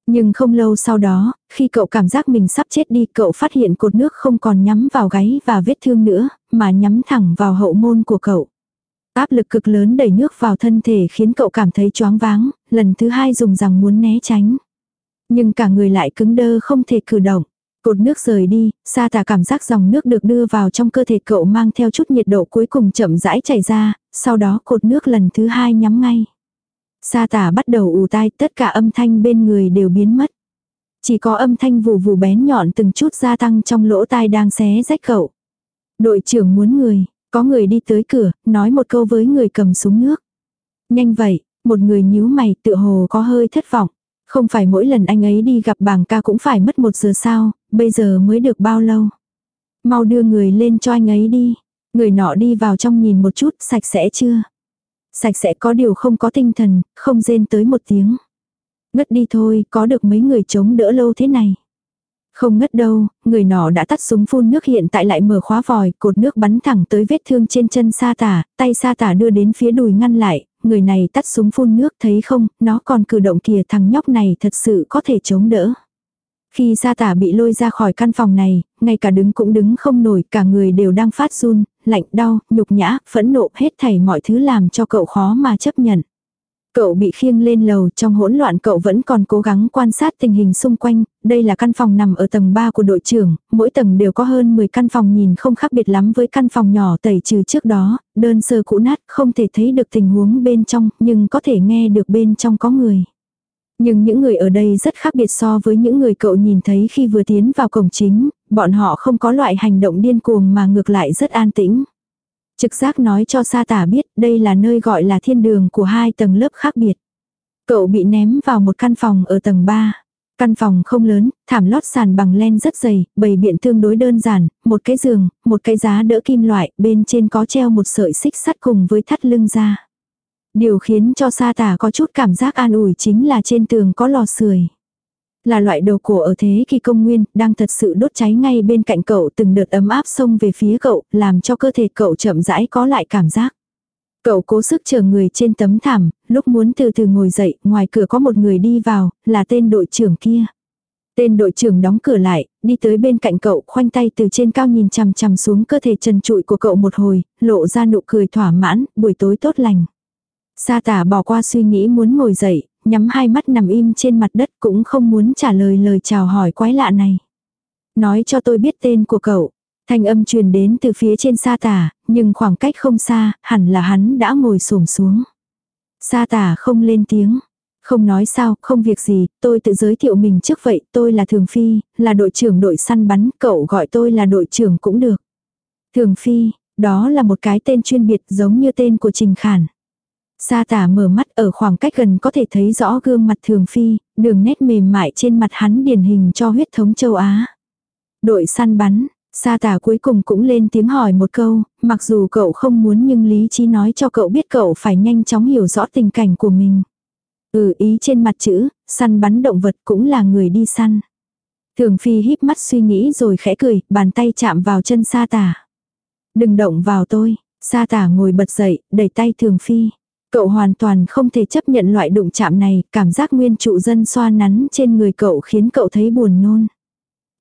Nhưng không lâu sau đó, khi cậu cảm giác mình sắp chết đi, cậu phát hiện cột nước không còn nhắm vào gáy và vết thương nữa, mà nhắm thẳng vào hậu môn của cậu. Áp lực cực lớn đẩy nước vào thân thể khiến cậu cảm thấy choáng váng, lần thứ hai dùng rằng muốn né tránh. Nhưng cả người lại cứng đơ không thể cử động. Cột nước rời đi, Sa tà cảm giác dòng nước được đưa vào trong cơ thể cậu mang theo chút nhiệt độ cuối cùng chậm rãi chảy ra, sau đó cột nước lần thứ hai nhắm ngay. Sa tả bắt đầu ù tai, tất cả âm thanh bên người đều biến mất. Chỉ có âm thanh vù vù bén nhọn từng chút gia tăng trong lỗ tai đang xé rách cậu. Đội trưởng muốn người, có người đi tới cửa, nói một câu với người cầm súng nước. Nhanh vậy, một người nhíu mày tựa hồ có hơi thất vọng. Không phải mỗi lần anh ấy đi gặp bảng ca cũng phải mất một giờ sao, bây giờ mới được bao lâu. Mau đưa người lên cho anh ấy đi. Người nọ đi vào trong nhìn một chút, sạch sẽ chưa? Sạch sẽ có điều không có tinh thần, không rên tới một tiếng. Ngất đi thôi, có được mấy người chống đỡ lâu thế này. Không ngất đâu, người nọ đã tắt súng phun nước hiện tại lại mở khóa vòi, cột nước bắn thẳng tới vết thương trên chân sa tả, tay sa tả đưa đến phía đùi ngăn lại, người này tắt súng phun nước thấy không, nó còn cử động kìa thằng nhóc này thật sự có thể chống đỡ. Khi sa tả bị lôi ra khỏi căn phòng này, ngay cả đứng cũng đứng không nổi, cả người đều đang phát run, lạnh đau, nhục nhã, phẫn nộ, hết thảy mọi thứ làm cho cậu khó mà chấp nhận. Cậu bị khiêng lên lầu, trong hỗn loạn cậu vẫn còn cố gắng quan sát tình hình xung quanh, đây là căn phòng nằm ở tầng 3 của đội trưởng, mỗi tầng đều có hơn 10 căn phòng nhìn không khác biệt lắm với căn phòng nhỏ tẩy trừ trước đó, đơn sơ cũ nát, không thể thấy được tình huống bên trong, nhưng có thể nghe được bên trong có người. Nhưng những người ở đây rất khác biệt so với những người cậu nhìn thấy khi vừa tiến vào cổng chính, bọn họ không có loại hành động điên cuồng mà ngược lại rất an tĩnh. Trực giác nói cho sa tả biết đây là nơi gọi là thiên đường của hai tầng lớp khác biệt. Cậu bị ném vào một căn phòng ở tầng 3. Căn phòng không lớn, thảm lót sàn bằng len rất dày, bày biện tương đối đơn giản, một cái giường, một cái giá đỡ kim loại, bên trên có treo một sợi xích sắt cùng với thắt lưng ra. Điều khiến cho sa tả có chút cảm giác an ủi chính là trên tường có lò sưởi là loại đồ cổ ở thế kỷ công nguyên, đang thật sự đốt cháy ngay bên cạnh cậu từng đợt ấm áp xông về phía cậu, làm cho cơ thể cậu chậm rãi có lại cảm giác. Cậu cố sức chờ người trên tấm thảm, lúc muốn từ từ ngồi dậy, ngoài cửa có một người đi vào, là tên đội trưởng kia. Tên đội trưởng đóng cửa lại, đi tới bên cạnh cậu, khoanh tay từ trên cao nhìn chằm chằm xuống cơ thể trần trụi của cậu một hồi, lộ ra nụ cười thỏa mãn, buổi tối tốt lành. Sa tả bỏ qua suy nghĩ muốn ngồi dậy, nhắm hai mắt nằm im trên mặt đất cũng không muốn trả lời lời chào hỏi quái lạ này. Nói cho tôi biết tên của cậu. Thanh âm truyền đến từ phía trên sa tả, nhưng khoảng cách không xa, hẳn là hắn đã ngồi xổm xuống. Sa tả không lên tiếng. Không nói sao, không việc gì, tôi tự giới thiệu mình trước vậy, tôi là Thường Phi, là đội trưởng đội săn bắn, cậu gọi tôi là đội trưởng cũng được. Thường Phi, đó là một cái tên chuyên biệt giống như tên của Trình Khản. Sa tả mở mắt ở khoảng cách gần có thể thấy rõ gương mặt Thường Phi, đường nét mềm mại trên mặt hắn điển hình cho huyết thống châu Á. Đội săn bắn, Sa tả cuối cùng cũng lên tiếng hỏi một câu, mặc dù cậu không muốn nhưng lý trí nói cho cậu biết cậu phải nhanh chóng hiểu rõ tình cảnh của mình. Ừ ý trên mặt chữ, săn bắn động vật cũng là người đi săn. Thường phi híp mắt suy nghĩ rồi khẽ cười, bàn tay chạm vào chân sa tả. Đừng động vào tôi, sa tả ngồi bật dậy, đẩy tay thường phi. Cậu hoàn toàn không thể chấp nhận loại đụng chạm này, cảm giác nguyên trụ dân xoa nắn trên người cậu khiến cậu thấy buồn nôn.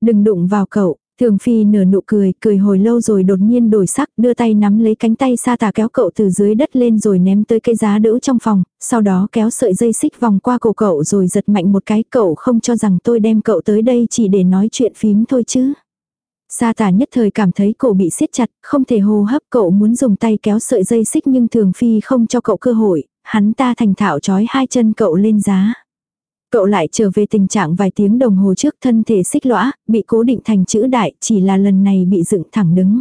Đừng đụng vào cậu, Thường Phi nở nụ cười, cười hồi lâu rồi đột nhiên đổi sắc, đưa tay nắm lấy cánh tay sa tà kéo cậu từ dưới đất lên rồi ném tới cái giá đỡ trong phòng, sau đó kéo sợi dây xích vòng qua cổ cậu rồi giật mạnh một cái cậu không cho rằng tôi đem cậu tới đây chỉ để nói chuyện phím thôi chứ. Sa tả nhất thời cảm thấy cổ bị siết chặt, không thể hô hấp cậu muốn dùng tay kéo sợi dây xích nhưng Thường Phi không cho cậu cơ hội, hắn ta thành thạo trói hai chân cậu lên giá. Cậu lại trở về tình trạng vài tiếng đồng hồ trước thân thể xích lõa, bị cố định thành chữ đại, chỉ là lần này bị dựng thẳng đứng.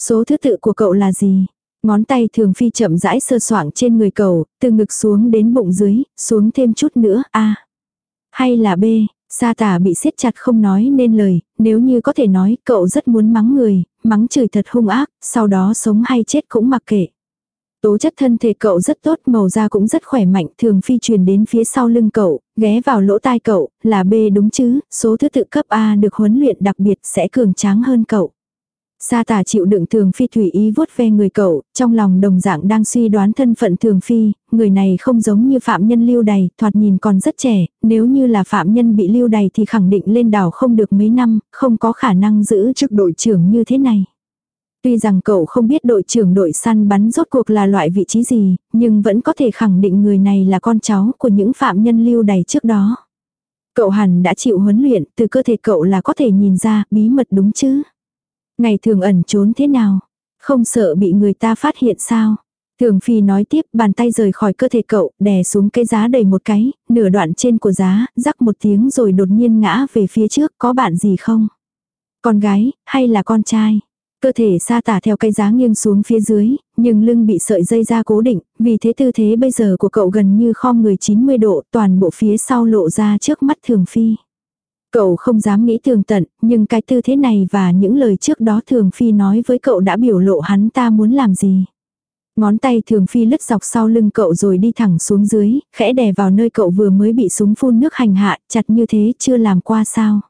Số thứ tự của cậu là gì? Ngón tay thường phi chậm rãi sơ soảng trên người cậu, từ ngực xuống đến bụng dưới, xuống thêm chút nữa, a Hay là B, sa tả bị siết chặt không nói nên lời, nếu như có thể nói cậu rất muốn mắng người, mắng chửi thật hung ác, sau đó sống hay chết cũng mặc kệ. Tố chất thân thể cậu rất tốt, màu da cũng rất khỏe mạnh, thường phi truyền đến phía sau lưng cậu, ghé vào lỗ tai cậu, là B đúng chứ, số thứ tự cấp A được huấn luyện đặc biệt sẽ cường tráng hơn cậu. Sa tả chịu đựng thường phi thủy ý vuốt ve người cậu, trong lòng đồng dạng đang suy đoán thân phận thường phi, người này không giống như phạm nhân lưu đày, thoạt nhìn còn rất trẻ, nếu như là phạm nhân bị lưu đày thì khẳng định lên đảo không được mấy năm, không có khả năng giữ chức đội trưởng như thế này. Tuy rằng cậu không biết đội trưởng đội săn bắn rốt cuộc là loại vị trí gì, nhưng vẫn có thể khẳng định người này là con cháu của những phạm nhân lưu đày trước đó. Cậu hẳn đã chịu huấn luyện, từ cơ thể cậu là có thể nhìn ra, bí mật đúng chứ. Ngày thường ẩn trốn thế nào? Không sợ bị người ta phát hiện sao? Thường Phi nói tiếp, bàn tay rời khỏi cơ thể cậu, đè xuống cái giá đầy một cái, nửa đoạn trên của giá, rắc một tiếng rồi đột nhiên ngã về phía trước, có bạn gì không? Con gái, hay là con trai? Cơ thể sa tả theo cây giá nghiêng xuống phía dưới, nhưng lưng bị sợi dây ra cố định, vì thế tư thế bây giờ của cậu gần như khom người 90 độ, toàn bộ phía sau lộ ra trước mắt thường phi. Cậu không dám nghĩ tường tận, nhưng cái tư thế này và những lời trước đó thường phi nói với cậu đã biểu lộ hắn ta muốn làm gì. Ngón tay thường phi lướt dọc sau lưng cậu rồi đi thẳng xuống dưới, khẽ đè vào nơi cậu vừa mới bị súng phun nước hành hạ, chặt như thế chưa làm qua sao.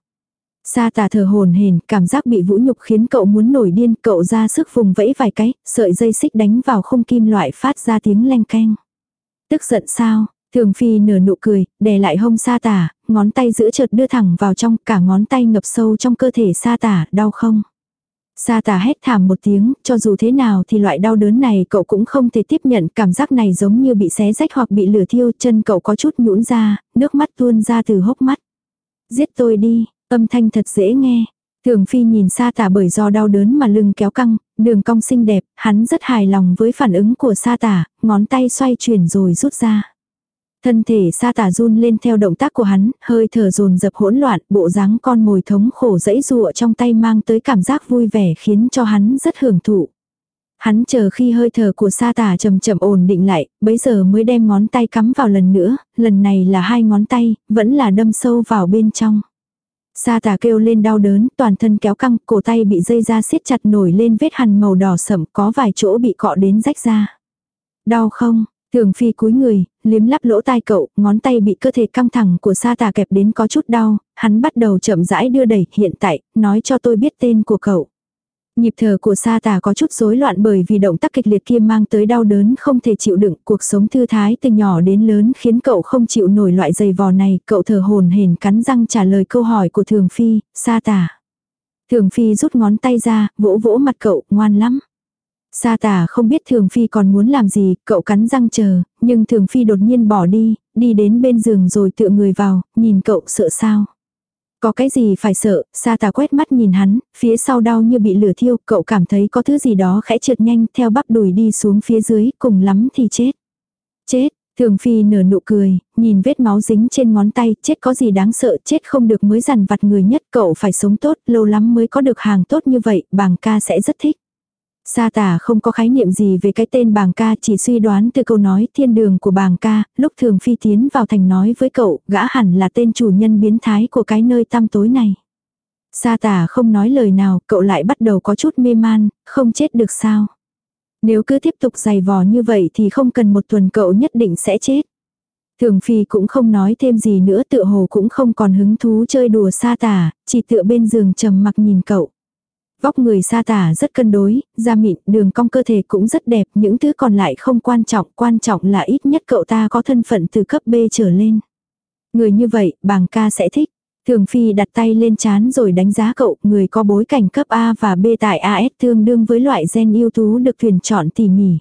Sa tà thở hồn hển, cảm giác bị vũ nhục khiến cậu muốn nổi điên, cậu ra sức vùng vẫy vài cái, sợi dây xích đánh vào không kim loại phát ra tiếng leng keng. Tức giận sao? Thường phi nở nụ cười, đè lại hông sa tả, ngón tay giữa chợt đưa thẳng vào trong, cả ngón tay ngập sâu trong cơ thể sa tả, đau không? Sa tả hét thảm một tiếng, cho dù thế nào thì loại đau đớn này cậu cũng không thể tiếp nhận, cảm giác này giống như bị xé rách hoặc bị lửa thiêu, chân cậu có chút nhũn ra, nước mắt tuôn ra từ hốc mắt. Giết tôi đi, Âm thanh thật dễ nghe. Thường Phi nhìn sa tả bởi do đau đớn mà lưng kéo căng, đường cong xinh đẹp, hắn rất hài lòng với phản ứng của sa tả, ngón tay xoay chuyển rồi rút ra. Thân thể sa tả run lên theo động tác của hắn, hơi thở dồn dập hỗn loạn, bộ dáng con mồi thống khổ dẫy dụa trong tay mang tới cảm giác vui vẻ khiến cho hắn rất hưởng thụ. Hắn chờ khi hơi thở của sa tả chậm chậm ổn định lại, bấy giờ mới đem ngón tay cắm vào lần nữa, lần này là hai ngón tay, vẫn là đâm sâu vào bên trong. Sa Tả kêu lên đau đớn, toàn thân kéo căng, cổ tay bị dây da siết chặt nổi lên vết hằn màu đỏ sậm có vài chỗ bị cọ đến rách ra. Đau không? Thường phi cúi người, liếm lắp lỗ tai cậu, ngón tay bị cơ thể căng thẳng của sa tà kẹp đến có chút đau, hắn bắt đầu chậm rãi đưa đẩy, hiện tại, nói cho tôi biết tên của cậu. Nhịp thở của sa tà có chút rối loạn bởi vì động tác kịch liệt kia mang tới đau đớn không thể chịu đựng. Cuộc sống thư thái từ nhỏ đến lớn khiến cậu không chịu nổi loại giày vò này. Cậu thở hồn hển cắn răng trả lời câu hỏi của Thường Phi, sa tà. Thường Phi rút ngón tay ra, vỗ vỗ mặt cậu, ngoan lắm. Sa tả không biết Thường Phi còn muốn làm gì, cậu cắn răng chờ, nhưng Thường Phi đột nhiên bỏ đi, đi đến bên giường rồi tựa người vào, nhìn cậu sợ sao. Có cái gì phải sợ, sa tà quét mắt nhìn hắn, phía sau đau như bị lửa thiêu, cậu cảm thấy có thứ gì đó khẽ trượt nhanh theo bắp đùi đi xuống phía dưới, cùng lắm thì chết. Chết, Thường Phi nở nụ cười, nhìn vết máu dính trên ngón tay, chết có gì đáng sợ, chết không được mới dằn vặt người nhất, cậu phải sống tốt, lâu lắm mới có được hàng tốt như vậy, bàng ca sẽ rất thích. Sa tả không có khái niệm gì về cái tên bàng ca chỉ suy đoán từ câu nói thiên đường của bàng ca, lúc thường phi tiến vào thành nói với cậu, gã hẳn là tên chủ nhân biến thái của cái nơi tăm tối này. Sa tả không nói lời nào, cậu lại bắt đầu có chút mê man, không chết được sao. Nếu cứ tiếp tục giày vò như vậy thì không cần một tuần cậu nhất định sẽ chết. Thường phi cũng không nói thêm gì nữa tựa hồ cũng không còn hứng thú chơi đùa sa tả, chỉ tựa bên giường trầm mặc nhìn cậu. Vóc người sa tả rất cân đối, da mịn, đường cong cơ thể cũng rất đẹp, những thứ còn lại không quan trọng, quan trọng là ít nhất cậu ta có thân phận từ cấp B trở lên. Người như vậy, bàng ca sẽ thích. Thường Phi đặt tay lên chán rồi đánh giá cậu, người có bối cảnh cấp A và B tại AS tương đương với loại gen ưu tú được tuyển chọn tỉ mỉ.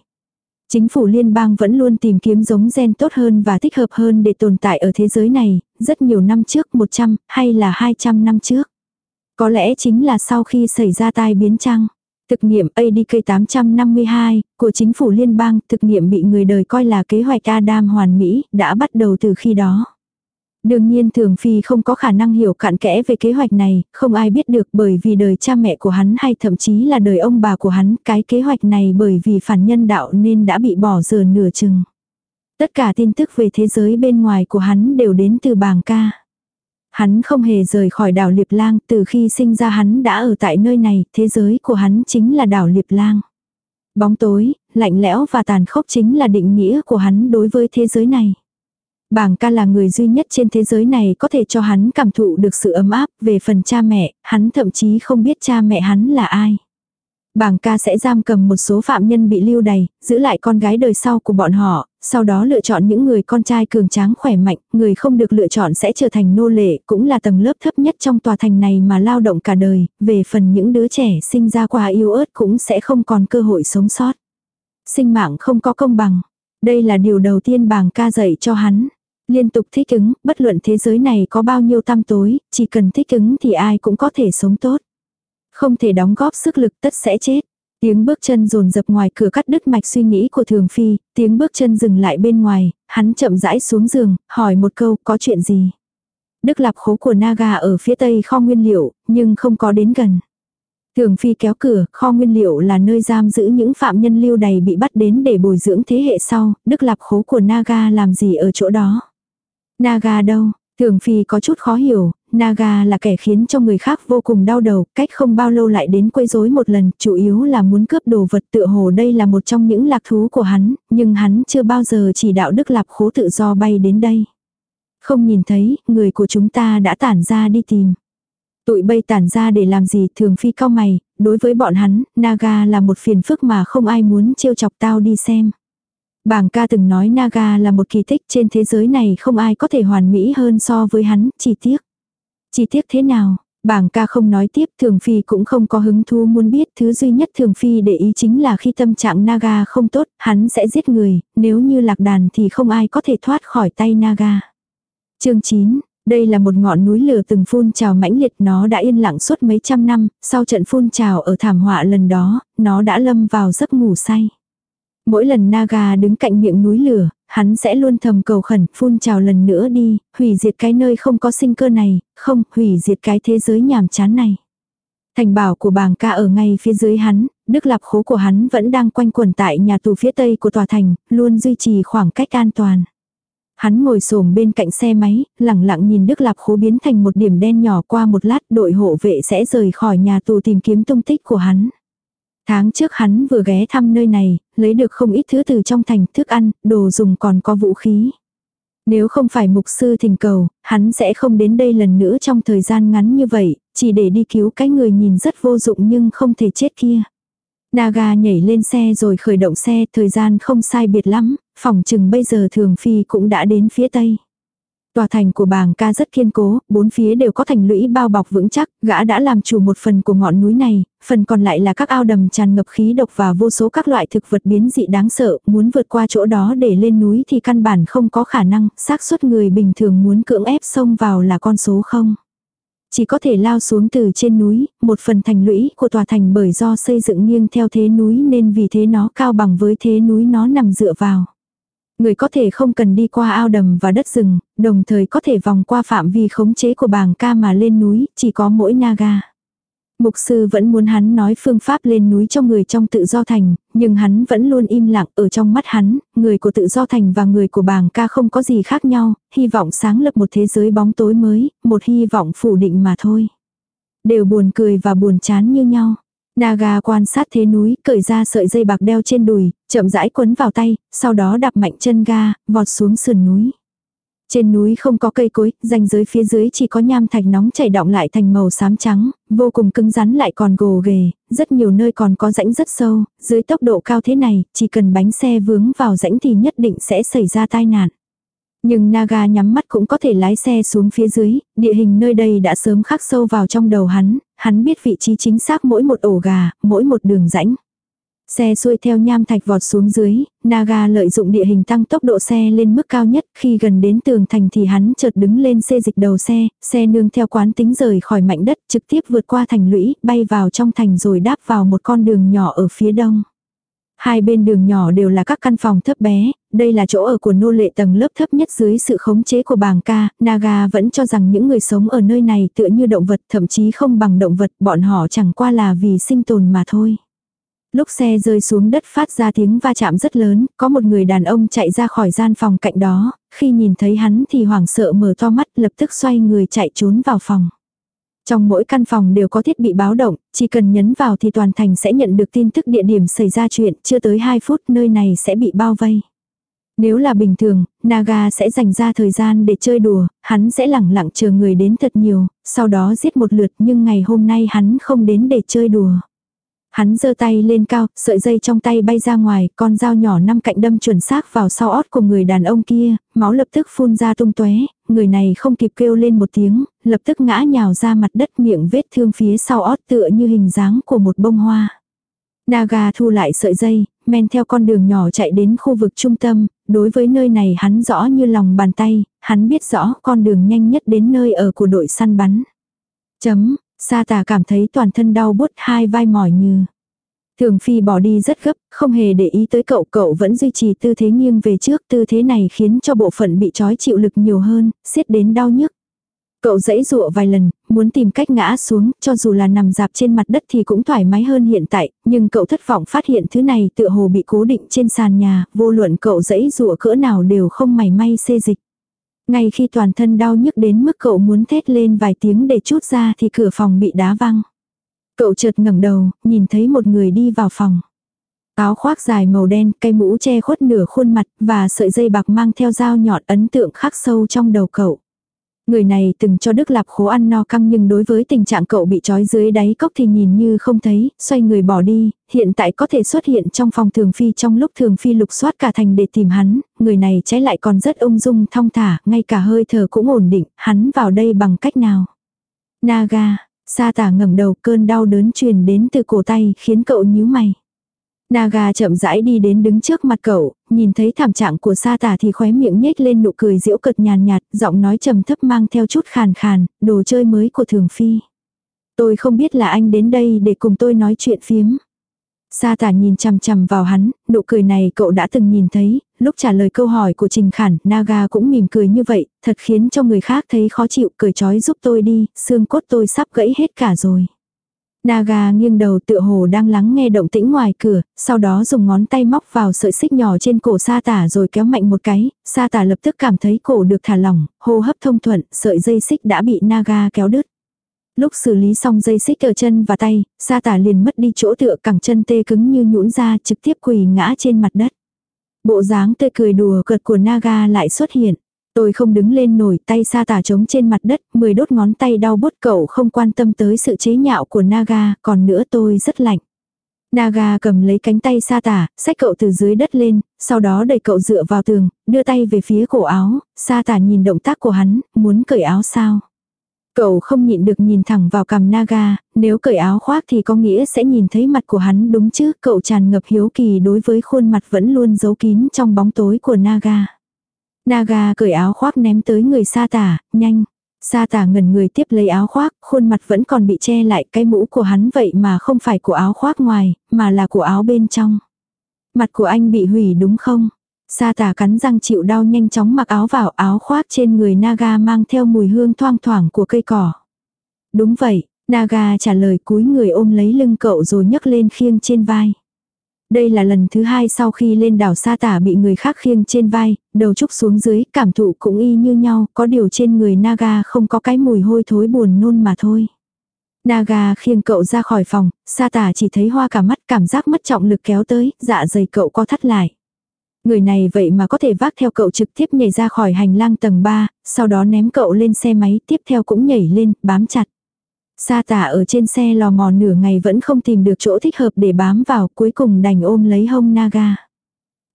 Chính phủ liên bang vẫn luôn tìm kiếm giống gen tốt hơn và thích hợp hơn để tồn tại ở thế giới này, rất nhiều năm trước 100 hay là 200 năm trước. Có lẽ chính là sau khi xảy ra tai biến trăng. Thực nghiệm ADK 852 của chính phủ liên bang, thực nghiệm bị người đời coi là kế hoạch Adam hoàn mỹ, đã bắt đầu từ khi đó. Đương nhiên Thường Phi không có khả năng hiểu cặn kẽ về kế hoạch này, không ai biết được bởi vì đời cha mẹ của hắn hay thậm chí là đời ông bà của hắn, cái kế hoạch này bởi vì phản nhân đạo nên đã bị bỏ giờ nửa chừng. Tất cả tin tức về thế giới bên ngoài của hắn đều đến từ bàng ca. Hắn không hề rời khỏi đảo Liệp Lang, từ khi sinh ra hắn đã ở tại nơi này, thế giới của hắn chính là đảo Liệp Lang. Bóng tối, lạnh lẽo và tàn khốc chính là định nghĩa của hắn đối với thế giới này. Bàng ca là người duy nhất trên thế giới này có thể cho hắn cảm thụ được sự ấm áp về phần cha mẹ, hắn thậm chí không biết cha mẹ hắn là ai. Bàng ca sẽ giam cầm một số phạm nhân bị lưu đày, giữ lại con gái đời sau của bọn họ, sau đó lựa chọn những người con trai cường tráng khỏe mạnh, người không được lựa chọn sẽ trở thành nô lệ, cũng là tầng lớp thấp nhất trong tòa thành này mà lao động cả đời, về phần những đứa trẻ sinh ra qua yêu ớt cũng sẽ không còn cơ hội sống sót. Sinh mạng không có công bằng. Đây là điều đầu tiên bàng ca dạy cho hắn. Liên tục thích ứng, bất luận thế giới này có bao nhiêu tăm tối, chỉ cần thích ứng thì ai cũng có thể sống tốt. Không thể đóng góp sức lực tất sẽ chết. Tiếng bước chân rồn rập ngoài cửa cắt đứt mạch suy nghĩ của Thường Phi, tiếng bước chân dừng lại bên ngoài, hắn chậm rãi xuống giường, hỏi một câu có chuyện gì. Đức lạp khố của Naga ở phía tây kho nguyên liệu, nhưng không có đến gần. Thường Phi kéo cửa, kho nguyên liệu là nơi giam giữ những phạm nhân lưu đày bị bắt đến để bồi dưỡng thế hệ sau, Đức lạp khố của Naga làm gì ở chỗ đó. Naga đâu, Thường Phi có chút khó hiểu, Naga là kẻ khiến cho người khác vô cùng đau đầu, cách không bao lâu lại đến quấy rối một lần, chủ yếu là muốn cướp đồ vật tựa hồ đây là một trong những lạc thú của hắn, nhưng hắn chưa bao giờ chỉ đạo Đức Lạp khố tự do bay đến đây. Không nhìn thấy, người của chúng ta đã tản ra đi tìm. Tụi bay tản ra để làm gì thường phi cao mày, đối với bọn hắn, Naga là một phiền phức mà không ai muốn trêu chọc tao đi xem. Bàng ca từng nói Naga là một kỳ tích trên thế giới này không ai có thể hoàn mỹ hơn so với hắn, chỉ tiếc. Chi tiết thế nào? bảng ca không nói tiếp, Thường Phi cũng không có hứng thú muốn biết, thứ duy nhất Thường Phi để ý chính là khi tâm trạng Naga không tốt, hắn sẽ giết người, nếu như lạc đàn thì không ai có thể thoát khỏi tay Naga. chương 9, đây là một ngọn núi lửa từng phun trào mãnh liệt nó đã yên lặng suốt mấy trăm năm, sau trận phun trào ở thảm họa lần đó, nó đã lâm vào giấc ngủ say. Mỗi lần Naga đứng cạnh miệng núi lửa, hắn sẽ luôn thầm cầu khẩn, phun trào lần nữa đi, hủy diệt cái nơi không có sinh cơ này, không, hủy diệt cái thế giới nhàm chán này. Thành bảo của bàng ca ở ngay phía dưới hắn, đức lạp khố của hắn vẫn đang quanh quẩn tại nhà tù phía tây của tòa thành, luôn duy trì khoảng cách an toàn. Hắn ngồi xổm bên cạnh xe máy, lặng lặng nhìn Đức Lạp khố biến thành một điểm đen nhỏ qua một lát đội hộ vệ sẽ rời khỏi nhà tù tìm kiếm tung tích của hắn. Tháng trước hắn vừa ghé thăm nơi này, lấy được không ít thứ từ trong thành, thức ăn, đồ dùng còn có vũ khí. Nếu không phải mục sư thỉnh cầu, hắn sẽ không đến đây lần nữa trong thời gian ngắn như vậy, chỉ để đi cứu cái người nhìn rất vô dụng nhưng không thể chết kia. Naga nhảy lên xe rồi khởi động xe, thời gian không sai biệt lắm, phòng chừng bây giờ thường phi cũng đã đến phía tây. Tòa thành của bàng ca rất kiên cố, bốn phía đều có thành lũy bao bọc vững chắc, gã đã làm chủ một phần của ngọn núi này, phần còn lại là các ao đầm tràn ngập khí độc và vô số các loại thực vật biến dị đáng sợ, muốn vượt qua chỗ đó để lên núi thì căn bản không có khả năng, xác suất người bình thường muốn cưỡng ép xông vào là con số không. Chỉ có thể lao xuống từ trên núi, một phần thành lũy của tòa thành bởi do xây dựng nghiêng theo thế núi nên vì thế nó cao bằng với thế núi nó nằm dựa vào. Người có thể không cần đi qua ao đầm và đất rừng, đồng thời có thể vòng qua phạm vi khống chế của bàng ca mà lên núi, chỉ có mỗi Naga. Mục sư vẫn muốn hắn nói phương pháp lên núi cho người trong tự do thành, nhưng hắn vẫn luôn im lặng ở trong mắt hắn, người của tự do thành và người của bàng ca không có gì khác nhau, hy vọng sáng lập một thế giới bóng tối mới, một hy vọng phủ định mà thôi. Đều buồn cười và buồn chán như nhau. Naga quan sát thế núi, cởi ra sợi dây bạc đeo trên đùi, chậm rãi quấn vào tay, sau đó đạp mạnh chân ga, vọt xuống sườn núi. Trên núi không có cây cối, ranh giới phía dưới chỉ có nham thạch nóng chảy động lại thành màu xám trắng, vô cùng cứng rắn lại còn gồ ghề, rất nhiều nơi còn có rãnh rất sâu, dưới tốc độ cao thế này, chỉ cần bánh xe vướng vào rãnh thì nhất định sẽ xảy ra tai nạn. Nhưng Naga nhắm mắt cũng có thể lái xe xuống phía dưới, địa hình nơi đây đã sớm khắc sâu vào trong đầu hắn, hắn biết vị trí chính xác mỗi một ổ gà, mỗi một đường rãnh. Xe xuôi theo nham thạch vọt xuống dưới, Naga lợi dụng địa hình tăng tốc độ xe lên mức cao nhất, khi gần đến tường thành thì hắn chợt đứng lên xê dịch đầu xe, xe nương theo quán tính rời khỏi mảnh đất, trực tiếp vượt qua thành lũy, bay vào trong thành rồi đáp vào một con đường nhỏ ở phía đông. Hai bên đường nhỏ đều là các căn phòng thấp bé, đây là chỗ ở của nô lệ tầng lớp thấp nhất dưới sự khống chế của bàng ca, Naga vẫn cho rằng những người sống ở nơi này tựa như động vật thậm chí không bằng động vật, bọn họ chẳng qua là vì sinh tồn mà thôi. Lúc xe rơi xuống đất phát ra tiếng va chạm rất lớn, có một người đàn ông chạy ra khỏi gian phòng cạnh đó, khi nhìn thấy hắn thì hoảng sợ mở to mắt lập tức xoay người chạy trốn vào phòng. Trong mỗi căn phòng đều có thiết bị báo động, chỉ cần nhấn vào thì toàn thành sẽ nhận được tin tức địa điểm xảy ra chuyện, chưa tới 2 phút nơi này sẽ bị bao vây. Nếu là bình thường, Naga sẽ dành ra thời gian để chơi đùa, hắn sẽ lẳng lặng chờ người đến thật nhiều, sau đó giết một lượt nhưng ngày hôm nay hắn không đến để chơi đùa. Hắn giơ tay lên cao, sợi dây trong tay bay ra ngoài, con dao nhỏ năm cạnh đâm chuẩn xác vào sau ót của người đàn ông kia, máu lập tức phun ra tung tóe, người này không kịp kêu lên một tiếng, lập tức ngã nhào ra mặt đất miệng vết thương phía sau ót tựa như hình dáng của một bông hoa. Naga thu lại sợi dây, men theo con đường nhỏ chạy đến khu vực trung tâm, đối với nơi này hắn rõ như lòng bàn tay, hắn biết rõ con đường nhanh nhất đến nơi ở của đội săn bắn. Chấm, Sa tà cảm thấy toàn thân đau bút hai vai mỏi như. Thường phi bỏ đi rất gấp, không hề để ý tới cậu, cậu vẫn duy trì tư thế nghiêng về trước, tư thế này khiến cho bộ phận bị trói chịu lực nhiều hơn, xiết đến đau nhức. Cậu dãy dụa vài lần, muốn tìm cách ngã xuống, cho dù là nằm dạp trên mặt đất thì cũng thoải mái hơn hiện tại, nhưng cậu thất vọng phát hiện thứ này tựa hồ bị cố định trên sàn nhà, vô luận cậu dãy dụa cỡ nào đều không mảy may xê dịch. Ngay khi toàn thân đau nhức đến mức cậu muốn thét lên vài tiếng để chút ra thì cửa phòng bị đá văng. Cậu chợt ngẩng đầu, nhìn thấy một người đi vào phòng. Áo khoác dài màu đen, cây mũ che khuất nửa khuôn mặt và sợi dây bạc mang theo dao nhọn ấn tượng khắc sâu trong đầu cậu. Người này từng cho Đức Lạp khố ăn no căng nhưng đối với tình trạng cậu bị trói dưới đáy cốc thì nhìn như không thấy, xoay người bỏ đi, hiện tại có thể xuất hiện trong phòng thường phi trong lúc thường phi lục soát cả thành để tìm hắn, người này trái lại còn rất ung dung thong thả, ngay cả hơi thở cũng ổn định, hắn vào đây bằng cách nào. Naga, sa tả ngẩng đầu cơn đau đớn truyền đến từ cổ tay khiến cậu nhíu mày. Naga chậm rãi đi đến đứng trước mặt cậu, nhìn thấy thảm trạng của sa tả thì khóe miệng nhếch lên nụ cười diễu cợt nhàn nhạt, giọng nói trầm thấp mang theo chút khàn khàn, đồ chơi mới của thường phi. Tôi không biết là anh đến đây để cùng tôi nói chuyện phiếm. Sa tả nhìn chằm chằm vào hắn, nụ cười này cậu đã từng nhìn thấy, lúc trả lời câu hỏi của Trình Khản, Naga cũng mỉm cười như vậy, thật khiến cho người khác thấy khó chịu, cười chói giúp tôi đi, xương cốt tôi sắp gãy hết cả rồi. Naga nghiêng đầu tựa hồ đang lắng nghe động tĩnh ngoài cửa, sau đó dùng ngón tay móc vào sợi xích nhỏ trên cổ sa tả rồi kéo mạnh một cái, sa tả lập tức cảm thấy cổ được thả lỏng, hô hấp thông thuận, sợi dây xích đã bị Naga kéo đứt. Lúc xử lý xong dây xích ở chân và tay, sa tả liền mất đi chỗ tựa cẳng chân tê cứng như nhũn ra trực tiếp quỳ ngã trên mặt đất. Bộ dáng tươi cười đùa cợt của Naga lại xuất hiện. Tôi không đứng lên nổi tay sa tả trống trên mặt đất, mười đốt ngón tay đau bút cậu không quan tâm tới sự chế nhạo của Naga, còn nữa tôi rất lạnh. Naga cầm lấy cánh tay sa tả, xách cậu từ dưới đất lên, sau đó đẩy cậu dựa vào tường, đưa tay về phía cổ áo, sa tả nhìn động tác của hắn, muốn cởi áo sao. Cậu không nhịn được nhìn thẳng vào cằm Naga, nếu cởi áo khoác thì có nghĩa sẽ nhìn thấy mặt của hắn đúng chứ, cậu tràn ngập hiếu kỳ đối với khuôn mặt vẫn luôn giấu kín trong bóng tối của Naga. Naga cởi áo khoác ném tới người sa tả, nhanh. Sa tả ngẩn người tiếp lấy áo khoác, khuôn mặt vẫn còn bị che lại, cái mũ của hắn vậy mà không phải của áo khoác ngoài, mà là của áo bên trong. Mặt của anh bị hủy đúng không? Sa tả cắn răng chịu đau nhanh chóng mặc áo vào áo khoác trên người Naga mang theo mùi hương thoang thoảng của cây cỏ. Đúng vậy, Naga trả lời cúi người ôm lấy lưng cậu rồi nhấc lên khiêng trên vai. Đây là lần thứ hai sau khi lên đảo sa tả bị người khác khiêng trên vai, đầu trúc xuống dưới, cảm thụ cũng y như nhau, có điều trên người Naga không có cái mùi hôi thối buồn nôn mà thôi. Naga khiêng cậu ra khỏi phòng, sa tả chỉ thấy hoa cả mắt cảm giác mất trọng lực kéo tới, dạ dày cậu co thắt lại. Người này vậy mà có thể vác theo cậu trực tiếp nhảy ra khỏi hành lang tầng 3, sau đó ném cậu lên xe máy, tiếp theo cũng nhảy lên, bám chặt. Sa tả ở trên xe lò mò nửa ngày vẫn không tìm được chỗ thích hợp để bám vào, cuối cùng đành ôm lấy hông Naga.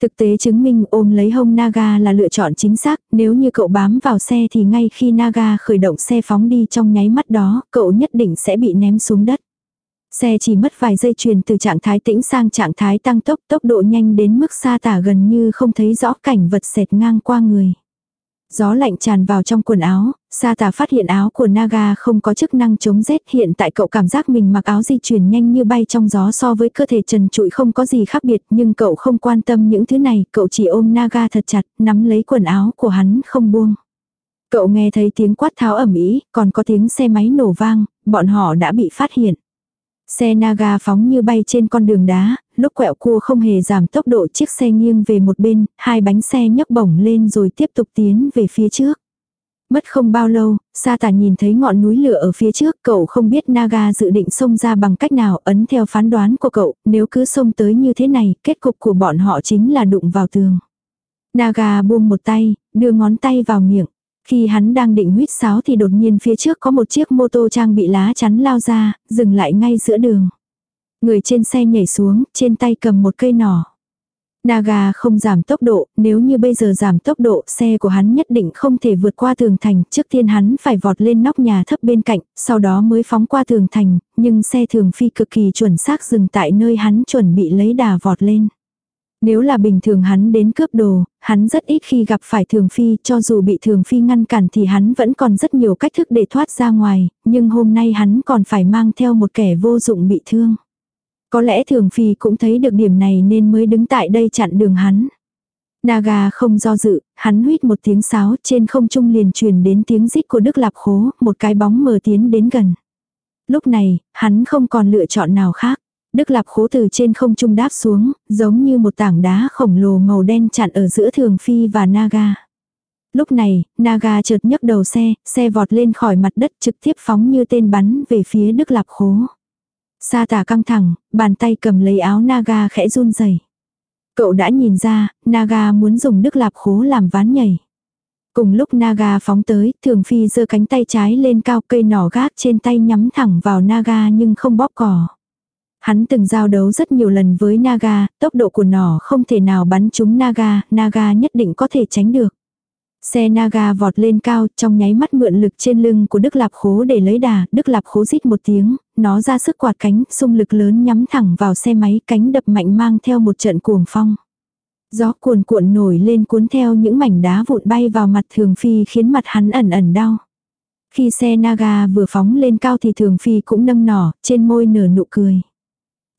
Thực tế chứng minh ôm lấy hông Naga là lựa chọn chính xác, nếu như cậu bám vào xe thì ngay khi Naga khởi động xe phóng đi trong nháy mắt đó, cậu nhất định sẽ bị ném xuống đất. Xe chỉ mất vài giây truyền từ trạng thái tĩnh sang trạng thái tăng tốc tốc độ nhanh đến mức xa tả gần như không thấy rõ cảnh vật xẹt ngang qua người. Gió lạnh tràn vào trong quần áo, Sa tà phát hiện áo của Naga không có chức năng chống rét. Hiện tại cậu cảm giác mình mặc áo di chuyển nhanh như bay trong gió so với cơ thể trần trụi không có gì khác biệt. Nhưng cậu không quan tâm những thứ này, cậu chỉ ôm Naga thật chặt, nắm lấy quần áo của hắn không buông. Cậu nghe thấy tiếng quát tháo ẩm ý, còn có tiếng xe máy nổ vang, bọn họ đã bị phát hiện. Xe Naga phóng như bay trên con đường đá, lúc quẹo cua không hề giảm tốc độ chiếc xe nghiêng về một bên, hai bánh xe nhấc bổng lên rồi tiếp tục tiến về phía trước. Mất không bao lâu, Sa tả nhìn thấy ngọn núi lửa ở phía trước, cậu không biết Naga dự định xông ra bằng cách nào ấn theo phán đoán của cậu, nếu cứ xông tới như thế này, kết cục của bọn họ chính là đụng vào tường. Naga buông một tay, đưa ngón tay vào miệng. Khi hắn đang định huýt sáo thì đột nhiên phía trước có một chiếc mô tô trang bị lá chắn lao ra, dừng lại ngay giữa đường. Người trên xe nhảy xuống, trên tay cầm một cây nỏ. Naga không giảm tốc độ, nếu như bây giờ giảm tốc độ, xe của hắn nhất định không thể vượt qua tường thành, trước tiên hắn phải vọt lên nóc nhà thấp bên cạnh, sau đó mới phóng qua tường thành, nhưng xe thường phi cực kỳ chuẩn xác dừng tại nơi hắn chuẩn bị lấy đà vọt lên. Nếu là bình thường hắn đến cướp đồ, hắn rất ít khi gặp phải thường phi, cho dù bị thường phi ngăn cản thì hắn vẫn còn rất nhiều cách thức để thoát ra ngoài, nhưng hôm nay hắn còn phải mang theo một kẻ vô dụng bị thương. Có lẽ thường phi cũng thấy được điểm này nên mới đứng tại đây chặn đường hắn. Naga không do dự, hắn huýt một tiếng sáo trên không trung liền truyền đến tiếng rít của Đức Lạp Khố, một cái bóng mờ tiến đến gần. Lúc này, hắn không còn lựa chọn nào khác. Đức Lạp Khố từ trên không trung đáp xuống, giống như một tảng đá khổng lồ màu đen chặn ở giữa Thường Phi và Naga. Lúc này, Naga chợt nhấc đầu xe, xe vọt lên khỏi mặt đất trực tiếp phóng như tên bắn về phía Đức Lạp Khố. Sa tả căng thẳng, bàn tay cầm lấy áo Naga khẽ run rẩy. Cậu đã nhìn ra, Naga muốn dùng Đức Lạp Khố làm ván nhảy. Cùng lúc Naga phóng tới, Thường Phi giơ cánh tay trái lên cao cây nỏ gác trên tay nhắm thẳng vào Naga nhưng không bóp cỏ. Hắn từng giao đấu rất nhiều lần với Naga, tốc độ của nỏ không thể nào bắn trúng Naga, Naga nhất định có thể tránh được. Xe Naga vọt lên cao, trong nháy mắt mượn lực trên lưng của Đức Lạp Khố để lấy đà, Đức Lạp Khố rít một tiếng, nó ra sức quạt cánh, xung lực lớn nhắm thẳng vào xe máy, cánh đập mạnh mang theo một trận cuồng phong. Gió cuồn cuộn nổi lên cuốn theo những mảnh đá vụn bay vào mặt Thường Phi khiến mặt hắn ẩn ẩn đau. Khi xe Naga vừa phóng lên cao thì Thường Phi cũng nâng nỏ, trên môi nở nụ cười.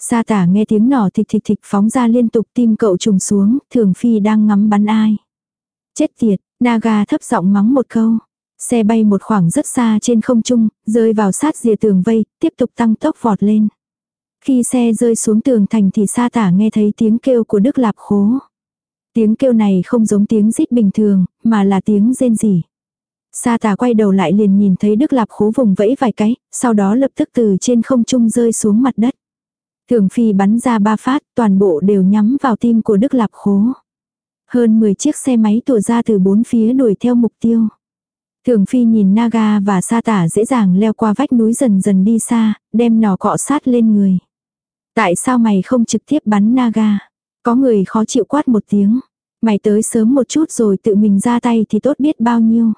Sa tả nghe tiếng nỏ thịch thịch thịch phóng ra liên tục tim cậu trùng xuống, Thường Phi đang ngắm bắn ai. Chết tiệt, Naga thấp giọng mắng một câu. Xe bay một khoảng rất xa trên không trung, rơi vào sát rìa tường vây, tiếp tục tăng tốc vọt lên. Khi xe rơi xuống tường thành thì sa tả nghe thấy tiếng kêu của Đức Lạp Khố. Tiếng kêu này không giống tiếng rít bình thường, mà là tiếng rên rỉ. Sa tả quay đầu lại liền nhìn thấy Đức Lạp Khố vùng vẫy vài cái, sau đó lập tức từ trên không trung rơi xuống mặt đất. Thường phi bắn ra ba phát, toàn bộ đều nhắm vào tim của Đức Lạp Khố. Hơn 10 chiếc xe máy tụ ra từ bốn phía đuổi theo mục tiêu. Thường phi nhìn Naga và sa tả dễ dàng leo qua vách núi dần dần đi xa, đem nó cọ sát lên người. Tại sao mày không trực tiếp bắn Naga? Có người khó chịu quát một tiếng. Mày tới sớm một chút rồi tự mình ra tay thì tốt biết bao nhiêu.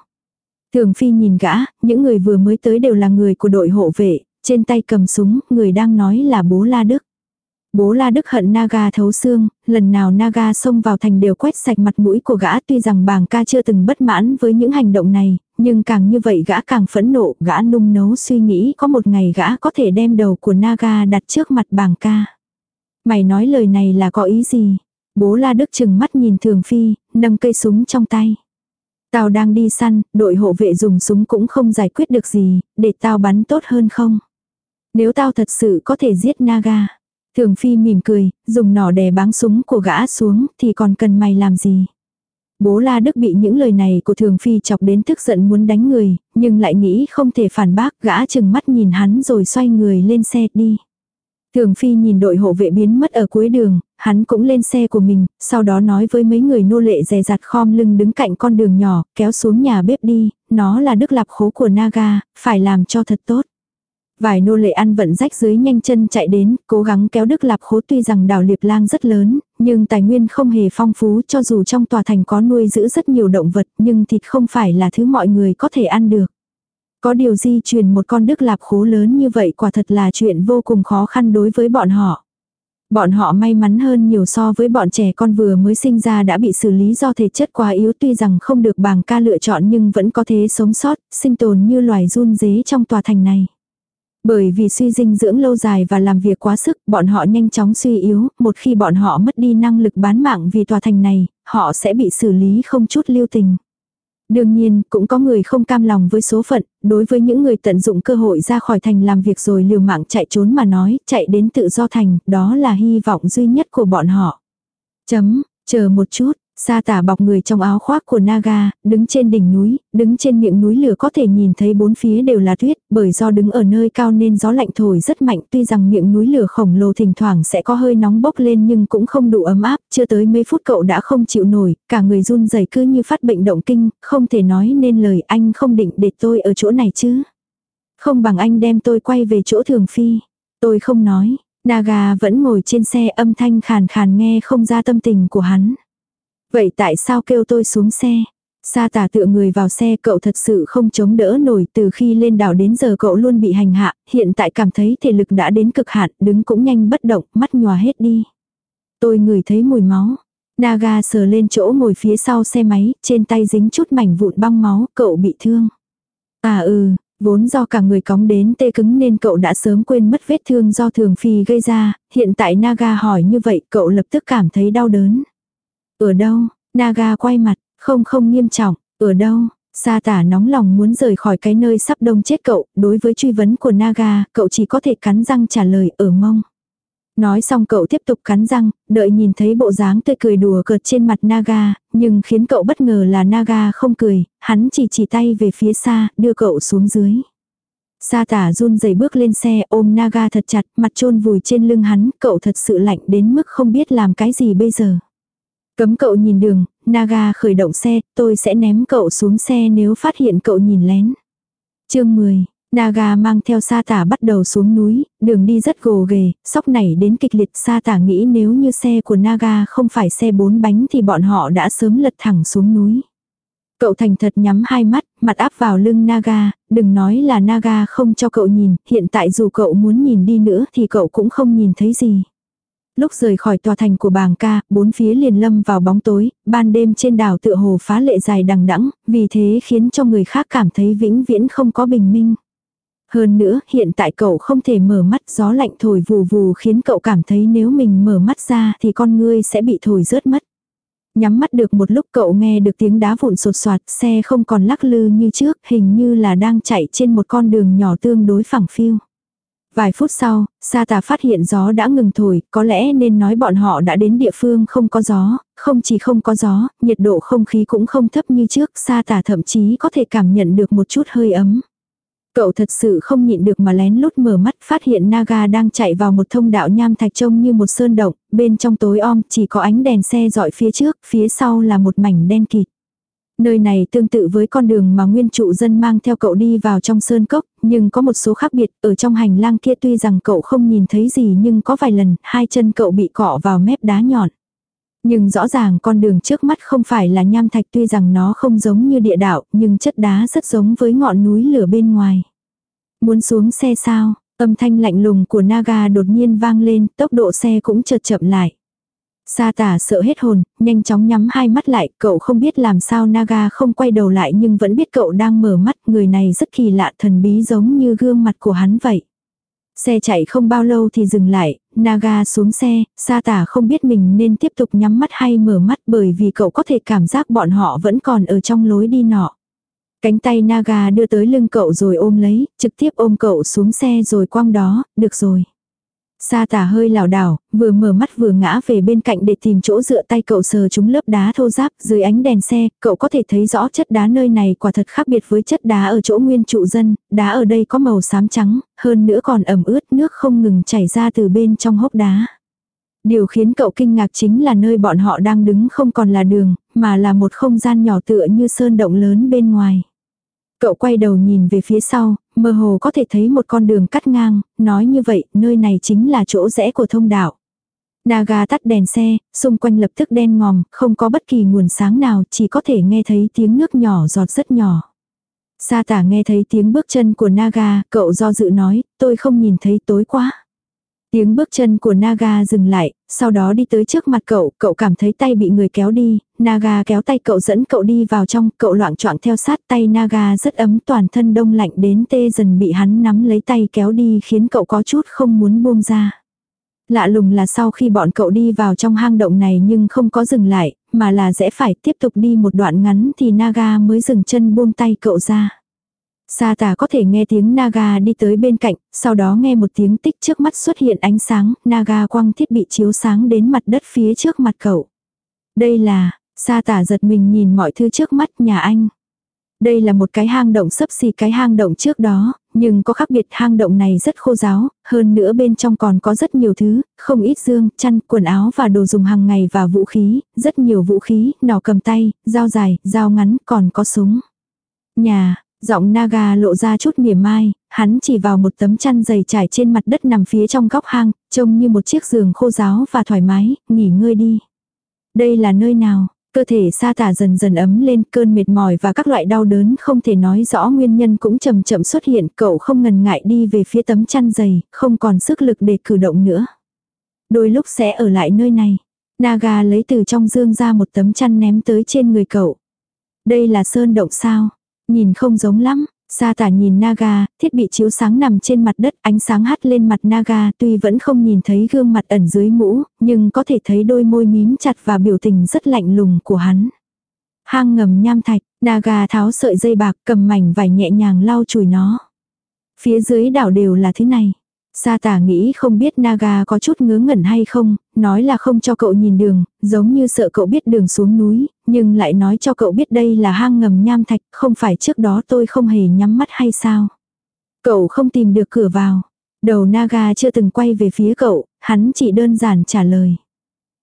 Thường Phi nhìn gã, những người vừa mới tới đều là người của đội hộ vệ, trên tay cầm súng, người đang nói là bố La Đức. Bố La Đức hận Naga thấu xương, lần nào Naga xông vào thành đều quét sạch mặt mũi của gã tuy rằng bàng ca chưa từng bất mãn với những hành động này, nhưng càng như vậy gã càng phẫn nộ, gã nung nấu suy nghĩ có một ngày gã có thể đem đầu của Naga đặt trước mặt bàng ca. Mày nói lời này là có ý gì? Bố La Đức chừng mắt nhìn Thường Phi, nâng cây súng trong tay. Tao đang đi săn, đội hộ vệ dùng súng cũng không giải quyết được gì, để tao bắn tốt hơn không? Nếu tao thật sự có thể giết Naga. Thường Phi mỉm cười, dùng nỏ đè báng súng của gã xuống thì còn cần mày làm gì? Bố La Đức bị những lời này của Thường Phi chọc đến tức giận muốn đánh người, nhưng lại nghĩ không thể phản bác, gã chừng mắt nhìn hắn rồi xoay người lên xe đi. Thường Phi nhìn đội hộ vệ biến mất ở cuối đường, hắn cũng lên xe của mình, sau đó nói với mấy người nô lệ dè dặt khom lưng đứng cạnh con đường nhỏ, kéo xuống nhà bếp đi, nó là đức lạp khố của Naga, phải làm cho thật tốt. Vài nô lệ ăn vận rách dưới nhanh chân chạy đến, cố gắng kéo Đức Lạp Khố tuy rằng đảo Liệp Lang rất lớn, nhưng tài nguyên không hề phong phú cho dù trong tòa thành có nuôi giữ rất nhiều động vật nhưng thịt không phải là thứ mọi người có thể ăn được. Có điều di truyền một con Đức Lạp Khố lớn như vậy quả thật là chuyện vô cùng khó khăn đối với bọn họ. Bọn họ may mắn hơn nhiều so với bọn trẻ con vừa mới sinh ra đã bị xử lý do thể chất quá yếu tuy rằng không được bàng ca lựa chọn nhưng vẫn có thể sống sót, sinh tồn như loài run dế trong tòa thành này. Bởi vì suy dinh dưỡng lâu dài và làm việc quá sức, bọn họ nhanh chóng suy yếu, một khi bọn họ mất đi năng lực bán mạng vì tòa thành này, họ sẽ bị xử lý không chút lưu tình. Đương nhiên, cũng có người không cam lòng với số phận, đối với những người tận dụng cơ hội ra khỏi thành làm việc rồi liều mạng chạy trốn mà nói, chạy đến tự do thành, đó là hy vọng duy nhất của bọn họ. Chấm, chờ một chút, Sa tả bọc người trong áo khoác của Naga, đứng trên đỉnh núi, đứng trên miệng núi lửa có thể nhìn thấy bốn phía đều là tuyết, bởi do đứng ở nơi cao nên gió lạnh thổi rất mạnh tuy rằng miệng núi lửa khổng lồ thỉnh thoảng sẽ có hơi nóng bốc lên nhưng cũng không đủ ấm áp, chưa tới mấy phút cậu đã không chịu nổi, cả người run rẩy cứ như phát bệnh động kinh, không thể nói nên lời anh không định để tôi ở chỗ này chứ. Không bằng anh đem tôi quay về chỗ thường phi. Tôi không nói, Naga vẫn ngồi trên xe âm thanh khàn khàn nghe không ra tâm tình của hắn. Vậy tại sao kêu tôi xuống xe? Sa tả tựa người vào xe cậu thật sự không chống đỡ nổi từ khi lên đảo đến giờ cậu luôn bị hành hạ, hiện tại cảm thấy thể lực đã đến cực hạn, đứng cũng nhanh bất động, mắt nhòa hết đi. Tôi ngửi thấy mùi máu. Naga sờ lên chỗ ngồi phía sau xe máy, trên tay dính chút mảnh vụn băng máu, cậu bị thương. À ừ, vốn do cả người cóng đến tê cứng nên cậu đã sớm quên mất vết thương do thường phi gây ra, hiện tại Naga hỏi như vậy cậu lập tức cảm thấy đau đớn. Ở đâu? Naga quay mặt, không không nghiêm trọng, ở đâu? Sa tả nóng lòng muốn rời khỏi cái nơi sắp đông chết cậu, đối với truy vấn của Naga, cậu chỉ có thể cắn răng trả lời ở mông. Nói xong cậu tiếp tục cắn răng, đợi nhìn thấy bộ dáng tươi cười đùa cợt trên mặt Naga, nhưng khiến cậu bất ngờ là Naga không cười, hắn chỉ chỉ tay về phía xa, đưa cậu xuống dưới. Sa tả run rẩy bước lên xe ôm Naga thật chặt, mặt trôn vùi trên lưng hắn, cậu thật sự lạnh đến mức không biết làm cái gì bây giờ. Cấm cậu nhìn đường, Naga khởi động xe, tôi sẽ ném cậu xuống xe nếu phát hiện cậu nhìn lén. chương 10, Naga mang theo sa tả bắt đầu xuống núi, đường đi rất gồ ghề, sóc nảy đến kịch liệt sa tả nghĩ nếu như xe của Naga không phải xe bốn bánh thì bọn họ đã sớm lật thẳng xuống núi. Cậu thành thật nhắm hai mắt, mặt áp vào lưng Naga, đừng nói là Naga không cho cậu nhìn, hiện tại dù cậu muốn nhìn đi nữa thì cậu cũng không nhìn thấy gì. Lúc rời khỏi tòa thành của bàng ca, bốn phía liền lâm vào bóng tối, ban đêm trên đảo tựa hồ phá lệ dài đằng đẵng, vì thế khiến cho người khác cảm thấy vĩnh viễn không có bình minh. Hơn nữa, hiện tại cậu không thể mở mắt gió lạnh thổi vù vù khiến cậu cảm thấy nếu mình mở mắt ra thì con ngươi sẽ bị thổi rớt mất. Nhắm mắt được một lúc cậu nghe được tiếng đá vụn sột soạt, xe không còn lắc lư như trước, hình như là đang chạy trên một con đường nhỏ tương đối phẳng phiu. Vài phút sau, Sa tà phát hiện gió đã ngừng thổi, có lẽ nên nói bọn họ đã đến địa phương không có gió, không chỉ không có gió, nhiệt độ không khí cũng không thấp như trước, Sa tà thậm chí có thể cảm nhận được một chút hơi ấm. Cậu thật sự không nhịn được mà lén lút mở mắt phát hiện Naga đang chạy vào một thông đạo nham thạch trông như một sơn động, bên trong tối om chỉ có ánh đèn xe dọi phía trước, phía sau là một mảnh đen kịt. Nơi này tương tự với con đường mà nguyên trụ dân mang theo cậu đi vào trong sơn cốc, nhưng có một số khác biệt, ở trong hành lang kia tuy rằng cậu không nhìn thấy gì nhưng có vài lần, hai chân cậu bị cọ vào mép đá nhọn. Nhưng rõ ràng con đường trước mắt không phải là nham thạch tuy rằng nó không giống như địa đạo, nhưng chất đá rất giống với ngọn núi lửa bên ngoài. Muốn xuống xe sao, âm thanh lạnh lùng của Naga đột nhiên vang lên, tốc độ xe cũng chợt chậm lại. Sa tả sợ hết hồn, nhanh chóng nhắm hai mắt lại, cậu không biết làm sao Naga không quay đầu lại nhưng vẫn biết cậu đang mở mắt, người này rất kỳ lạ thần bí giống như gương mặt của hắn vậy. Xe chạy không bao lâu thì dừng lại, Naga xuống xe, sa tả không biết mình nên tiếp tục nhắm mắt hay mở mắt bởi vì cậu có thể cảm giác bọn họ vẫn còn ở trong lối đi nọ. Cánh tay Naga đưa tới lưng cậu rồi ôm lấy, trực tiếp ôm cậu xuống xe rồi quăng đó, được rồi. Sa tả hơi lảo đảo, vừa mở mắt vừa ngã về bên cạnh để tìm chỗ dựa tay cậu sờ chúng lớp đá thô ráp dưới ánh đèn xe, cậu có thể thấy rõ chất đá nơi này quả thật khác biệt với chất đá ở chỗ nguyên trụ dân, đá ở đây có màu xám trắng, hơn nữa còn ẩm ướt nước không ngừng chảy ra từ bên trong hốc đá. Điều khiến cậu kinh ngạc chính là nơi bọn họ đang đứng không còn là đường, mà là một không gian nhỏ tựa như sơn động lớn bên ngoài. Cậu quay đầu nhìn về phía sau, mơ hồ có thể thấy một con đường cắt ngang, nói như vậy, nơi này chính là chỗ rẽ của thông đạo. Naga tắt đèn xe, xung quanh lập tức đen ngòm, không có bất kỳ nguồn sáng nào, chỉ có thể nghe thấy tiếng nước nhỏ giọt rất nhỏ. Sa tả nghe thấy tiếng bước chân của Naga, cậu do dự nói, tôi không nhìn thấy tối quá. Tiếng bước chân của Naga dừng lại, sau đó đi tới trước mặt cậu, cậu cảm thấy tay bị người kéo đi, Naga kéo tay cậu dẫn cậu đi vào trong, cậu loạn choạng theo sát tay Naga rất ấm toàn thân đông lạnh đến tê dần bị hắn nắm lấy tay kéo đi khiến cậu có chút không muốn buông ra. Lạ lùng là sau khi bọn cậu đi vào trong hang động này nhưng không có dừng lại, mà là rẽ phải tiếp tục đi một đoạn ngắn thì Naga mới dừng chân buông tay cậu ra. Sa tà có thể nghe tiếng Naga đi tới bên cạnh, sau đó nghe một tiếng tích trước mắt xuất hiện ánh sáng, Naga quăng thiết bị chiếu sáng đến mặt đất phía trước mặt cậu. Đây là, sa tả giật mình nhìn mọi thứ trước mắt nhà anh. Đây là một cái hang động sấp xì cái hang động trước đó, nhưng có khác biệt hang động này rất khô giáo, hơn nữa bên trong còn có rất nhiều thứ, không ít dương, chăn, quần áo và đồ dùng hàng ngày và vũ khí, rất nhiều vũ khí, nỏ cầm tay, dao dài, dao ngắn, còn có súng. Nhà, Giọng Naga lộ ra chút mỉa mai, hắn chỉ vào một tấm chăn dày trải trên mặt đất nằm phía trong góc hang, trông như một chiếc giường khô ráo và thoải mái, nghỉ ngơi đi. Đây là nơi nào? Cơ thể sa tả dần dần ấm lên cơn mệt mỏi và các loại đau đớn không thể nói rõ nguyên nhân cũng chậm chậm xuất hiện. Cậu không ngần ngại đi về phía tấm chăn dày, không còn sức lực để cử động nữa. Đôi lúc sẽ ở lại nơi này. Naga lấy từ trong dương ra một tấm chăn ném tới trên người cậu. Đây là sơn động sao? Nhìn không giống lắm. Sa tả nhìn Naga, thiết bị chiếu sáng nằm trên mặt đất, ánh sáng hắt lên mặt Naga tuy vẫn không nhìn thấy gương mặt ẩn dưới mũ, nhưng có thể thấy đôi môi mím chặt và biểu tình rất lạnh lùng của hắn. Hang ngầm nham thạch, Naga tháo sợi dây bạc cầm mảnh vải nhẹ nhàng lau chùi nó. Phía dưới đảo đều là thế này. Sa tả nghĩ không biết Naga có chút ngớ ngẩn hay không, nói là không cho cậu nhìn đường, giống như sợ cậu biết đường xuống núi, nhưng lại nói cho cậu biết đây là hang ngầm nham thạch, không phải trước đó tôi không hề nhắm mắt hay sao. Cậu không tìm được cửa vào. Đầu Naga chưa từng quay về phía cậu, hắn chỉ đơn giản trả lời.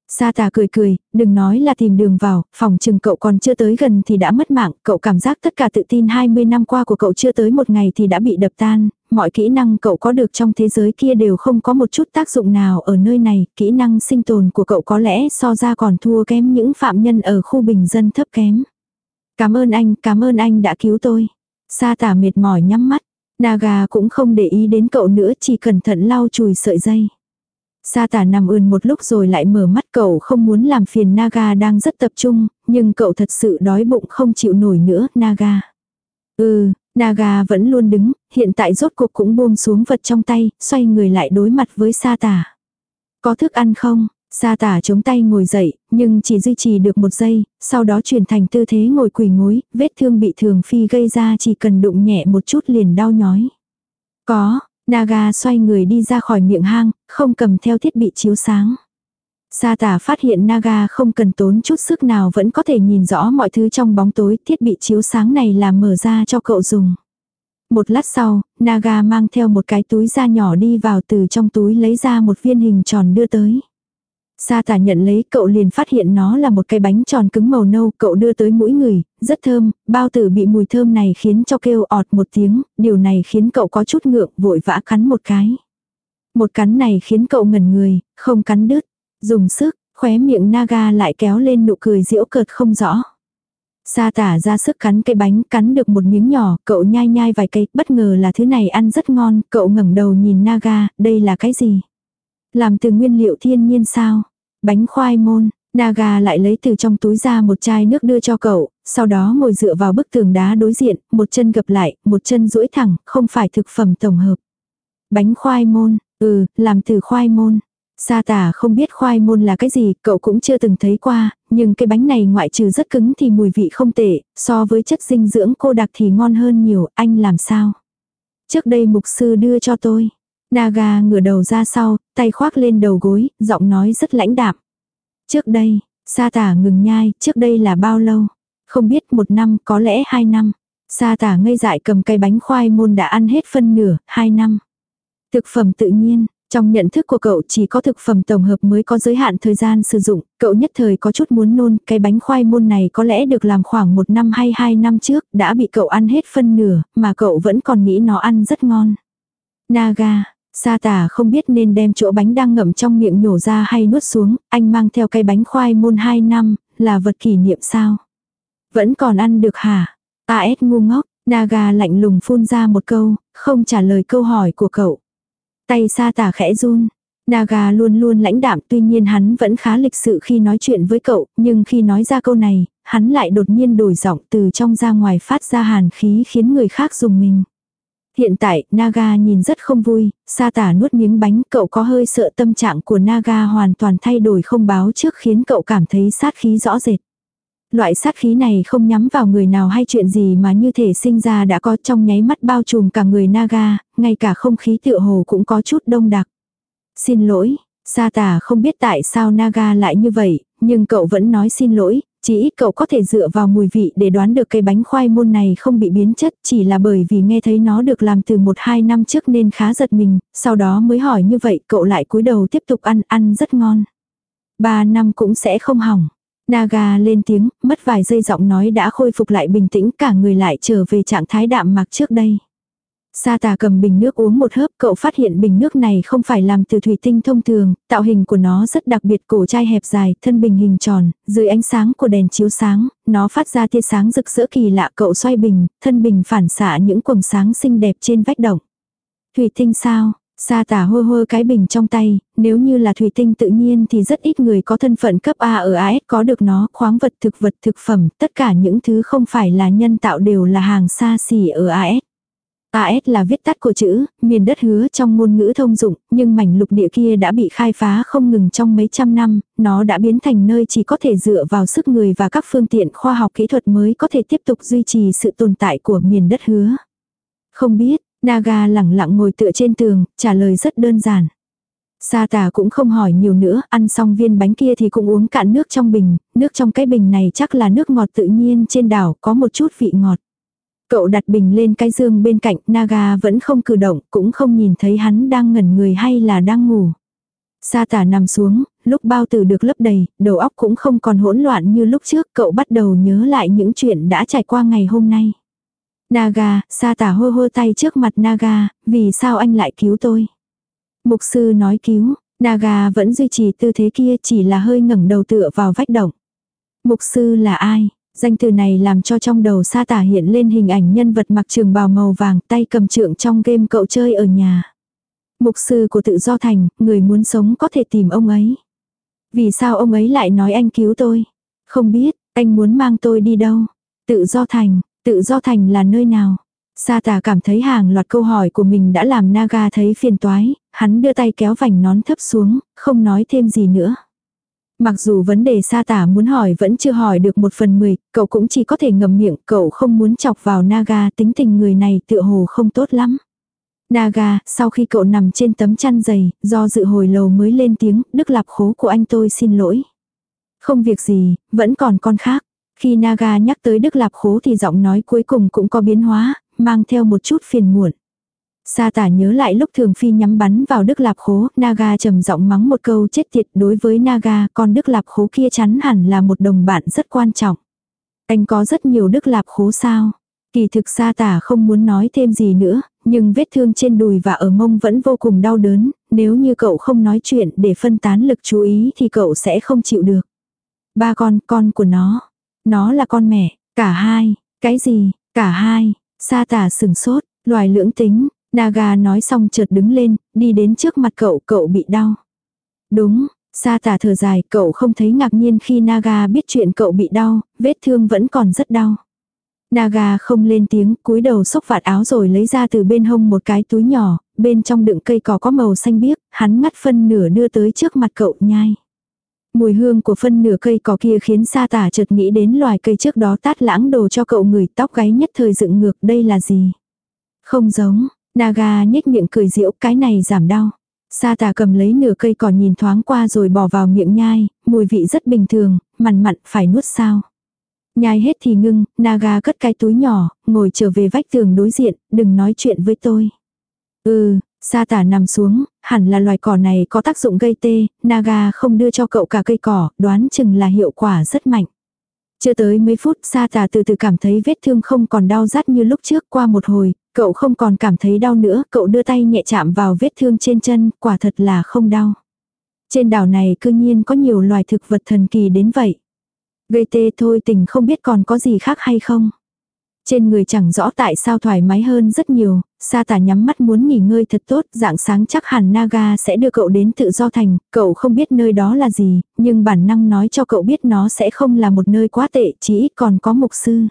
Sa tà cười cười, đừng nói là tìm đường vào, phòng chừng cậu còn chưa tới gần thì đã mất mạng, cậu cảm giác tất cả tự tin 20 năm qua của cậu chưa tới một ngày thì đã bị đập tan, mọi kỹ năng cậu có được trong thế giới kia đều không có một chút tác dụng nào ở nơi này, kỹ năng sinh tồn của cậu có lẽ so ra còn thua kém những phạm nhân ở khu bình dân thấp kém. Cảm ơn anh, cảm ơn anh đã cứu tôi. Sa tả mệt mỏi nhắm mắt, Naga cũng không để ý đến cậu nữa chỉ cẩn thận lau chùi sợi dây. Sa tả nằm ươn một lúc rồi lại mở mắt cậu không muốn làm phiền Naga đang rất tập trung, nhưng cậu thật sự đói bụng không chịu nổi nữa, Naga. Ừ, Naga vẫn luôn đứng, hiện tại rốt cuộc cũng buông xuống vật trong tay, xoay người lại đối mặt với sa tả. Có thức ăn không? Sa tả chống tay ngồi dậy, nhưng chỉ duy trì được một giây, sau đó chuyển thành tư thế ngồi quỳ gối, vết thương bị thường phi gây ra chỉ cần đụng nhẹ một chút liền đau nhói. Có, Naga xoay người đi ra khỏi miệng hang, không cầm theo thiết bị chiếu sáng. Sa tả phát hiện Naga không cần tốn chút sức nào vẫn có thể nhìn rõ mọi thứ trong bóng tối, thiết bị chiếu sáng này là mở ra cho cậu dùng. Một lát sau, Naga mang theo một cái túi da nhỏ đi vào từ trong túi lấy ra một viên hình tròn đưa tới. Sa tả nhận lấy cậu liền phát hiện nó là một cái bánh tròn cứng màu nâu, cậu đưa tới mũi người, rất thơm, bao tử bị mùi thơm này khiến cho kêu ọt một tiếng, điều này khiến cậu có chút ngượng, vội vã cắn một cái. Một cắn này khiến cậu ngẩn người, không cắn đứt, dùng sức, khóe miệng Naga lại kéo lên nụ cười diễu cợt không rõ. Sa tả ra sức cắn cây bánh, cắn được một miếng nhỏ, cậu nhai nhai vài cây, bất ngờ là thứ này ăn rất ngon, cậu ngẩng đầu nhìn Naga, đây là cái gì? Làm từ nguyên liệu thiên nhiên sao? Bánh khoai môn, Naga lại lấy từ trong túi ra một chai nước đưa cho cậu, sau đó ngồi dựa vào bức tường đá đối diện, một chân gập lại, một chân duỗi thẳng, không phải thực phẩm tổng hợp. Bánh khoai môn, ừ, làm từ khoai môn. Sa tả không biết khoai môn là cái gì, cậu cũng chưa từng thấy qua, nhưng cái bánh này ngoại trừ rất cứng thì mùi vị không tệ, so với chất dinh dưỡng cô đặc thì ngon hơn nhiều, anh làm sao? Trước đây mục sư đưa cho tôi. Naga ngửa đầu ra sau, tay khoác lên đầu gối, giọng nói rất lãnh đạm. Trước đây, sa tả ngừng nhai, trước đây là bao lâu? Không biết một năm, có lẽ hai năm. Sa tả ngây dại cầm cây bánh khoai môn đã ăn hết phân nửa, hai năm. Thực phẩm tự nhiên, trong nhận thức của cậu chỉ có thực phẩm tổng hợp mới có giới hạn thời gian sử dụng, cậu nhất thời có chút muốn nôn, cái bánh khoai môn này có lẽ được làm khoảng một năm hay hai năm trước, đã bị cậu ăn hết phân nửa, mà cậu vẫn còn nghĩ nó ăn rất ngon. Naga, Sa tả không biết nên đem chỗ bánh đang ngậm trong miệng nhổ ra hay nuốt xuống, anh mang theo cái bánh khoai môn 2 năm, là vật kỷ niệm sao? Vẫn còn ăn được hả? AS ngu ngốc, Naga lạnh lùng phun ra một câu, không trả lời câu hỏi của cậu. Tay sa tả khẽ run. Naga luôn luôn lãnh đạm tuy nhiên hắn vẫn khá lịch sự khi nói chuyện với cậu, nhưng khi nói ra câu này, hắn lại đột nhiên đổi giọng từ trong ra ngoài phát ra hàn khí khiến người khác dùng mình. Hiện tại, Naga nhìn rất không vui, sa tả nuốt miếng bánh, cậu có hơi sợ tâm trạng của Naga hoàn toàn thay đổi không báo trước khiến cậu cảm thấy sát khí rõ rệt. Loại sát khí này không nhắm vào người nào hay chuyện gì mà như thể sinh ra đã có trong nháy mắt bao trùm cả người Naga, ngay cả không khí tựa hồ cũng có chút đông đặc. Xin lỗi, sa tà không biết tại sao Naga lại như vậy, nhưng cậu vẫn nói xin lỗi, chỉ ít cậu có thể dựa vào mùi vị để đoán được cây bánh khoai môn này không bị biến chất chỉ là bởi vì nghe thấy nó được làm từ một hai năm trước nên khá giật mình, sau đó mới hỏi như vậy cậu lại cúi đầu tiếp tục ăn, ăn rất ngon. Ba năm cũng sẽ không hỏng. Naga lên tiếng, mất vài giây giọng nói đã khôi phục lại bình tĩnh cả người lại trở về trạng thái đạm mạc trước đây. Sa tà cầm bình nước uống một hớp cậu phát hiện bình nước này không phải làm từ thủy tinh thông thường, tạo hình của nó rất đặc biệt cổ chai hẹp dài, thân bình hình tròn, dưới ánh sáng của đèn chiếu sáng, nó phát ra tia sáng rực rỡ kỳ lạ cậu xoay bình, thân bình phản xạ những quầng sáng xinh đẹp trên vách động. Thủy tinh sao? Sa Tà hô hô cái bình trong tay, nếu như là thủy tinh tự nhiên thì rất ít người có thân phận cấp A ở AS có được nó, khoáng vật thực vật thực phẩm, tất cả những thứ không phải là nhân tạo đều là hàng xa xỉ ở AS. AS là viết tắt của chữ, miền đất hứa trong ngôn ngữ thông dụng, nhưng mảnh lục địa kia đã bị khai phá không ngừng trong mấy trăm năm, nó đã biến thành nơi chỉ có thể dựa vào sức người và các phương tiện khoa học kỹ thuật mới có thể tiếp tục duy trì sự tồn tại của miền đất hứa. Không biết, Naga lẳng lặng ngồi tựa trên tường, trả lời rất đơn giản. Sa tà cũng không hỏi nhiều nữa, ăn xong viên bánh kia thì cũng uống cạn nước trong bình, nước trong cái bình này chắc là nước ngọt tự nhiên trên đảo, có một chút vị ngọt. Cậu đặt bình lên cái giường bên cạnh, Naga vẫn không cử động, cũng không nhìn thấy hắn đang ngẩn người hay là đang ngủ. Sa tả nằm xuống, lúc bao tử được lấp đầy, đầu óc cũng không còn hỗn loạn như lúc trước, cậu bắt đầu nhớ lại những chuyện đã trải qua ngày hôm nay. Naga, sa tả hô hô tay trước mặt Naga, vì sao anh lại cứu tôi? Mục sư nói cứu, Naga vẫn duy trì tư thế kia chỉ là hơi ngẩng đầu tựa vào vách động. Mục sư là ai? Danh từ này làm cho trong đầu sa tả hiện lên hình ảnh nhân vật mặc trường bào màu vàng tay cầm trượng trong game cậu chơi ở nhà. Mục sư của tự do thành, người muốn sống có thể tìm ông ấy. Vì sao ông ấy lại nói anh cứu tôi? Không biết, anh muốn mang tôi đi đâu? Tự do thành, tự do thành là nơi nào? Sa tà cảm thấy hàng loạt câu hỏi của mình đã làm Naga thấy phiền toái, hắn đưa tay kéo vành nón thấp xuống, không nói thêm gì nữa. Mặc dù vấn đề sa tả muốn hỏi vẫn chưa hỏi được một phần mười, cậu cũng chỉ có thể ngầm miệng, cậu không muốn chọc vào Naga tính tình người này tựa hồ không tốt lắm. Naga, sau khi cậu nằm trên tấm chăn dày, do dự hồi lầu mới lên tiếng, đức lạp khố của anh tôi xin lỗi. Không việc gì, vẫn còn con khác. Khi Naga nhắc tới đức lạp khố thì giọng nói cuối cùng cũng có biến hóa, mang theo một chút phiền muộn. Sa tả nhớ lại lúc thường phi nhắm bắn vào Đức Lạp Khố, Naga trầm giọng mắng một câu chết tiệt đối với Naga, con Đức Lạp Khố kia chắn hẳn là một đồng bạn rất quan trọng. Anh có rất nhiều Đức Lạp Khố sao? Kỳ thực sa tả không muốn nói thêm gì nữa, nhưng vết thương trên đùi và ở mông vẫn vô cùng đau đớn, nếu như cậu không nói chuyện để phân tán lực chú ý thì cậu sẽ không chịu được. Ba con, con của nó. Nó là con mẹ, cả hai, cái gì, cả hai, sa tả sừng sốt, loài lưỡng tính, Naga nói xong chợt đứng lên, đi đến trước mặt cậu, cậu bị đau. Đúng, sa tả thở dài, cậu không thấy ngạc nhiên khi Naga biết chuyện cậu bị đau, vết thương vẫn còn rất đau. Naga không lên tiếng, cúi đầu xốc vạt áo rồi lấy ra từ bên hông một cái túi nhỏ, bên trong đựng cây cỏ có màu xanh biếc, hắn ngắt phân nửa đưa tới trước mặt cậu nhai. Mùi hương của phân nửa cây cỏ kia khiến sa tả chợt nghĩ đến loài cây trước đó tát lãng đồ cho cậu người tóc gáy nhất thời dựng ngược đây là gì. Không giống, Naga nhếch miệng cười diễu cái này giảm đau. Sa tà cầm lấy nửa cây cỏ nhìn thoáng qua rồi bỏ vào miệng nhai, mùi vị rất bình thường, mặn mặn phải nuốt sao. Nhai hết thì ngưng, Naga cất cái túi nhỏ, ngồi trở về vách tường đối diện, đừng nói chuyện với tôi. Ừ, sa tả nằm xuống, hẳn là loài cỏ này có tác dụng gây tê, Naga không đưa cho cậu cả cây cỏ, đoán chừng là hiệu quả rất mạnh. Chưa tới mấy phút sa tà từ từ cảm thấy vết thương không còn đau rát như lúc trước qua một hồi, cậu không còn cảm thấy đau nữa, cậu đưa tay nhẹ chạm vào vết thương trên chân, quả thật là không đau. Trên đảo này cư nhiên có nhiều loài thực vật thần kỳ đến vậy. Gây tê thôi tình không biết còn có gì khác hay không. Trên người chẳng rõ tại sao thoải mái hơn rất nhiều, sa tả nhắm mắt muốn nghỉ ngơi thật tốt, dạng sáng chắc hẳn Naga sẽ đưa cậu đến tự do thành, cậu không biết nơi đó là gì, nhưng bản năng nói cho cậu biết nó sẽ không là một nơi quá tệ, chỉ ít còn có mục sư.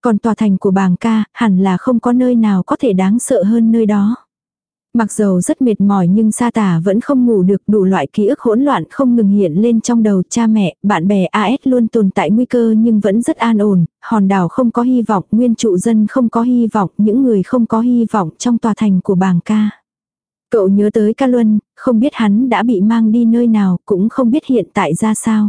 Còn tòa thành của bàng ca, hẳn là không có nơi nào có thể đáng sợ hơn nơi đó. Mặc dầu rất mệt mỏi nhưng sa tả vẫn không ngủ được đủ loại ký ức hỗn loạn không ngừng hiện lên trong đầu cha mẹ, bạn bè AS luôn tồn tại nguy cơ nhưng vẫn rất an ổn, hòn đảo không có hy vọng, nguyên trụ dân không có hy vọng, những người không có hy vọng trong tòa thành của bàng ca. Cậu nhớ tới ca luân, không biết hắn đã bị mang đi nơi nào, cũng không biết hiện tại ra sao.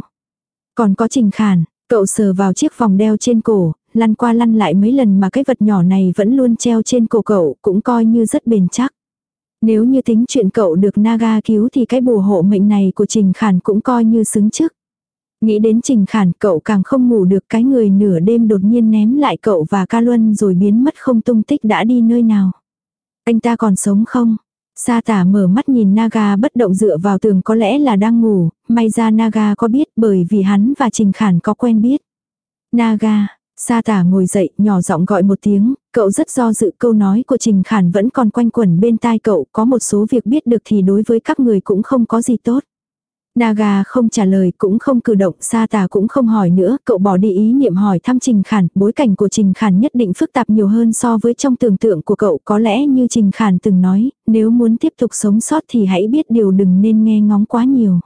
Còn có trình khản, cậu sờ vào chiếc vòng đeo trên cổ, lăn qua lăn lại mấy lần mà cái vật nhỏ này vẫn luôn treo trên cổ cậu, cũng coi như rất bền chắc. Nếu như tính chuyện cậu được Naga cứu thì cái bùa hộ mệnh này của Trình Khản cũng coi như xứng trước. Nghĩ đến Trình Khản cậu càng không ngủ được cái người nửa đêm đột nhiên ném lại cậu và ca luân rồi biến mất không tung tích đã đi nơi nào. Anh ta còn sống không? Sa tả mở mắt nhìn Naga bất động dựa vào tường có lẽ là đang ngủ, may ra Naga có biết bởi vì hắn và Trình Khản có quen biết. Naga, Sa tả ngồi dậy, nhỏ giọng gọi một tiếng, cậu rất do dự câu nói của Trình Khản vẫn còn quanh quẩn bên tai cậu, có một số việc biết được thì đối với các người cũng không có gì tốt. Naga không trả lời cũng không cử động, sa tà cũng không hỏi nữa, cậu bỏ đi ý niệm hỏi thăm Trình Khản, bối cảnh của Trình Khản nhất định phức tạp nhiều hơn so với trong tưởng tượng của cậu, có lẽ như Trình Khản từng nói, nếu muốn tiếp tục sống sót thì hãy biết điều đừng nên nghe ngóng quá nhiều.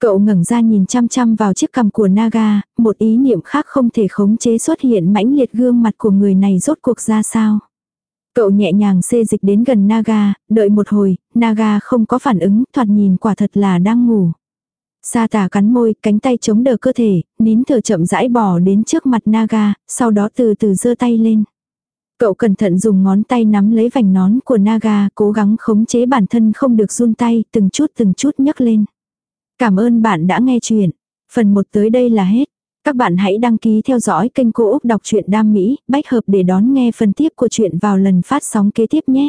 Cậu ngẩng ra nhìn chăm chăm vào chiếc cằm của Naga, một ý niệm khác không thể khống chế xuất hiện mãnh liệt gương mặt của người này rốt cuộc ra sao. Cậu nhẹ nhàng xê dịch đến gần Naga, đợi một hồi, Naga không có phản ứng, thoạt nhìn quả thật là đang ngủ. Sa tà cắn môi, cánh tay chống đỡ cơ thể, nín thở chậm rãi bỏ đến trước mặt Naga, sau đó từ từ giơ tay lên. Cậu cẩn thận dùng ngón tay nắm lấy vành nón của Naga, cố gắng khống chế bản thân không được run tay, từng chút từng chút nhấc lên. Cảm ơn bạn đã nghe chuyện. Phần 1 tới đây là hết. Các bạn hãy đăng ký theo dõi kênh Cô Úc Đọc truyện Đam Mỹ, bách hợp để đón nghe phần tiếp của chuyện vào lần phát sóng kế tiếp nhé.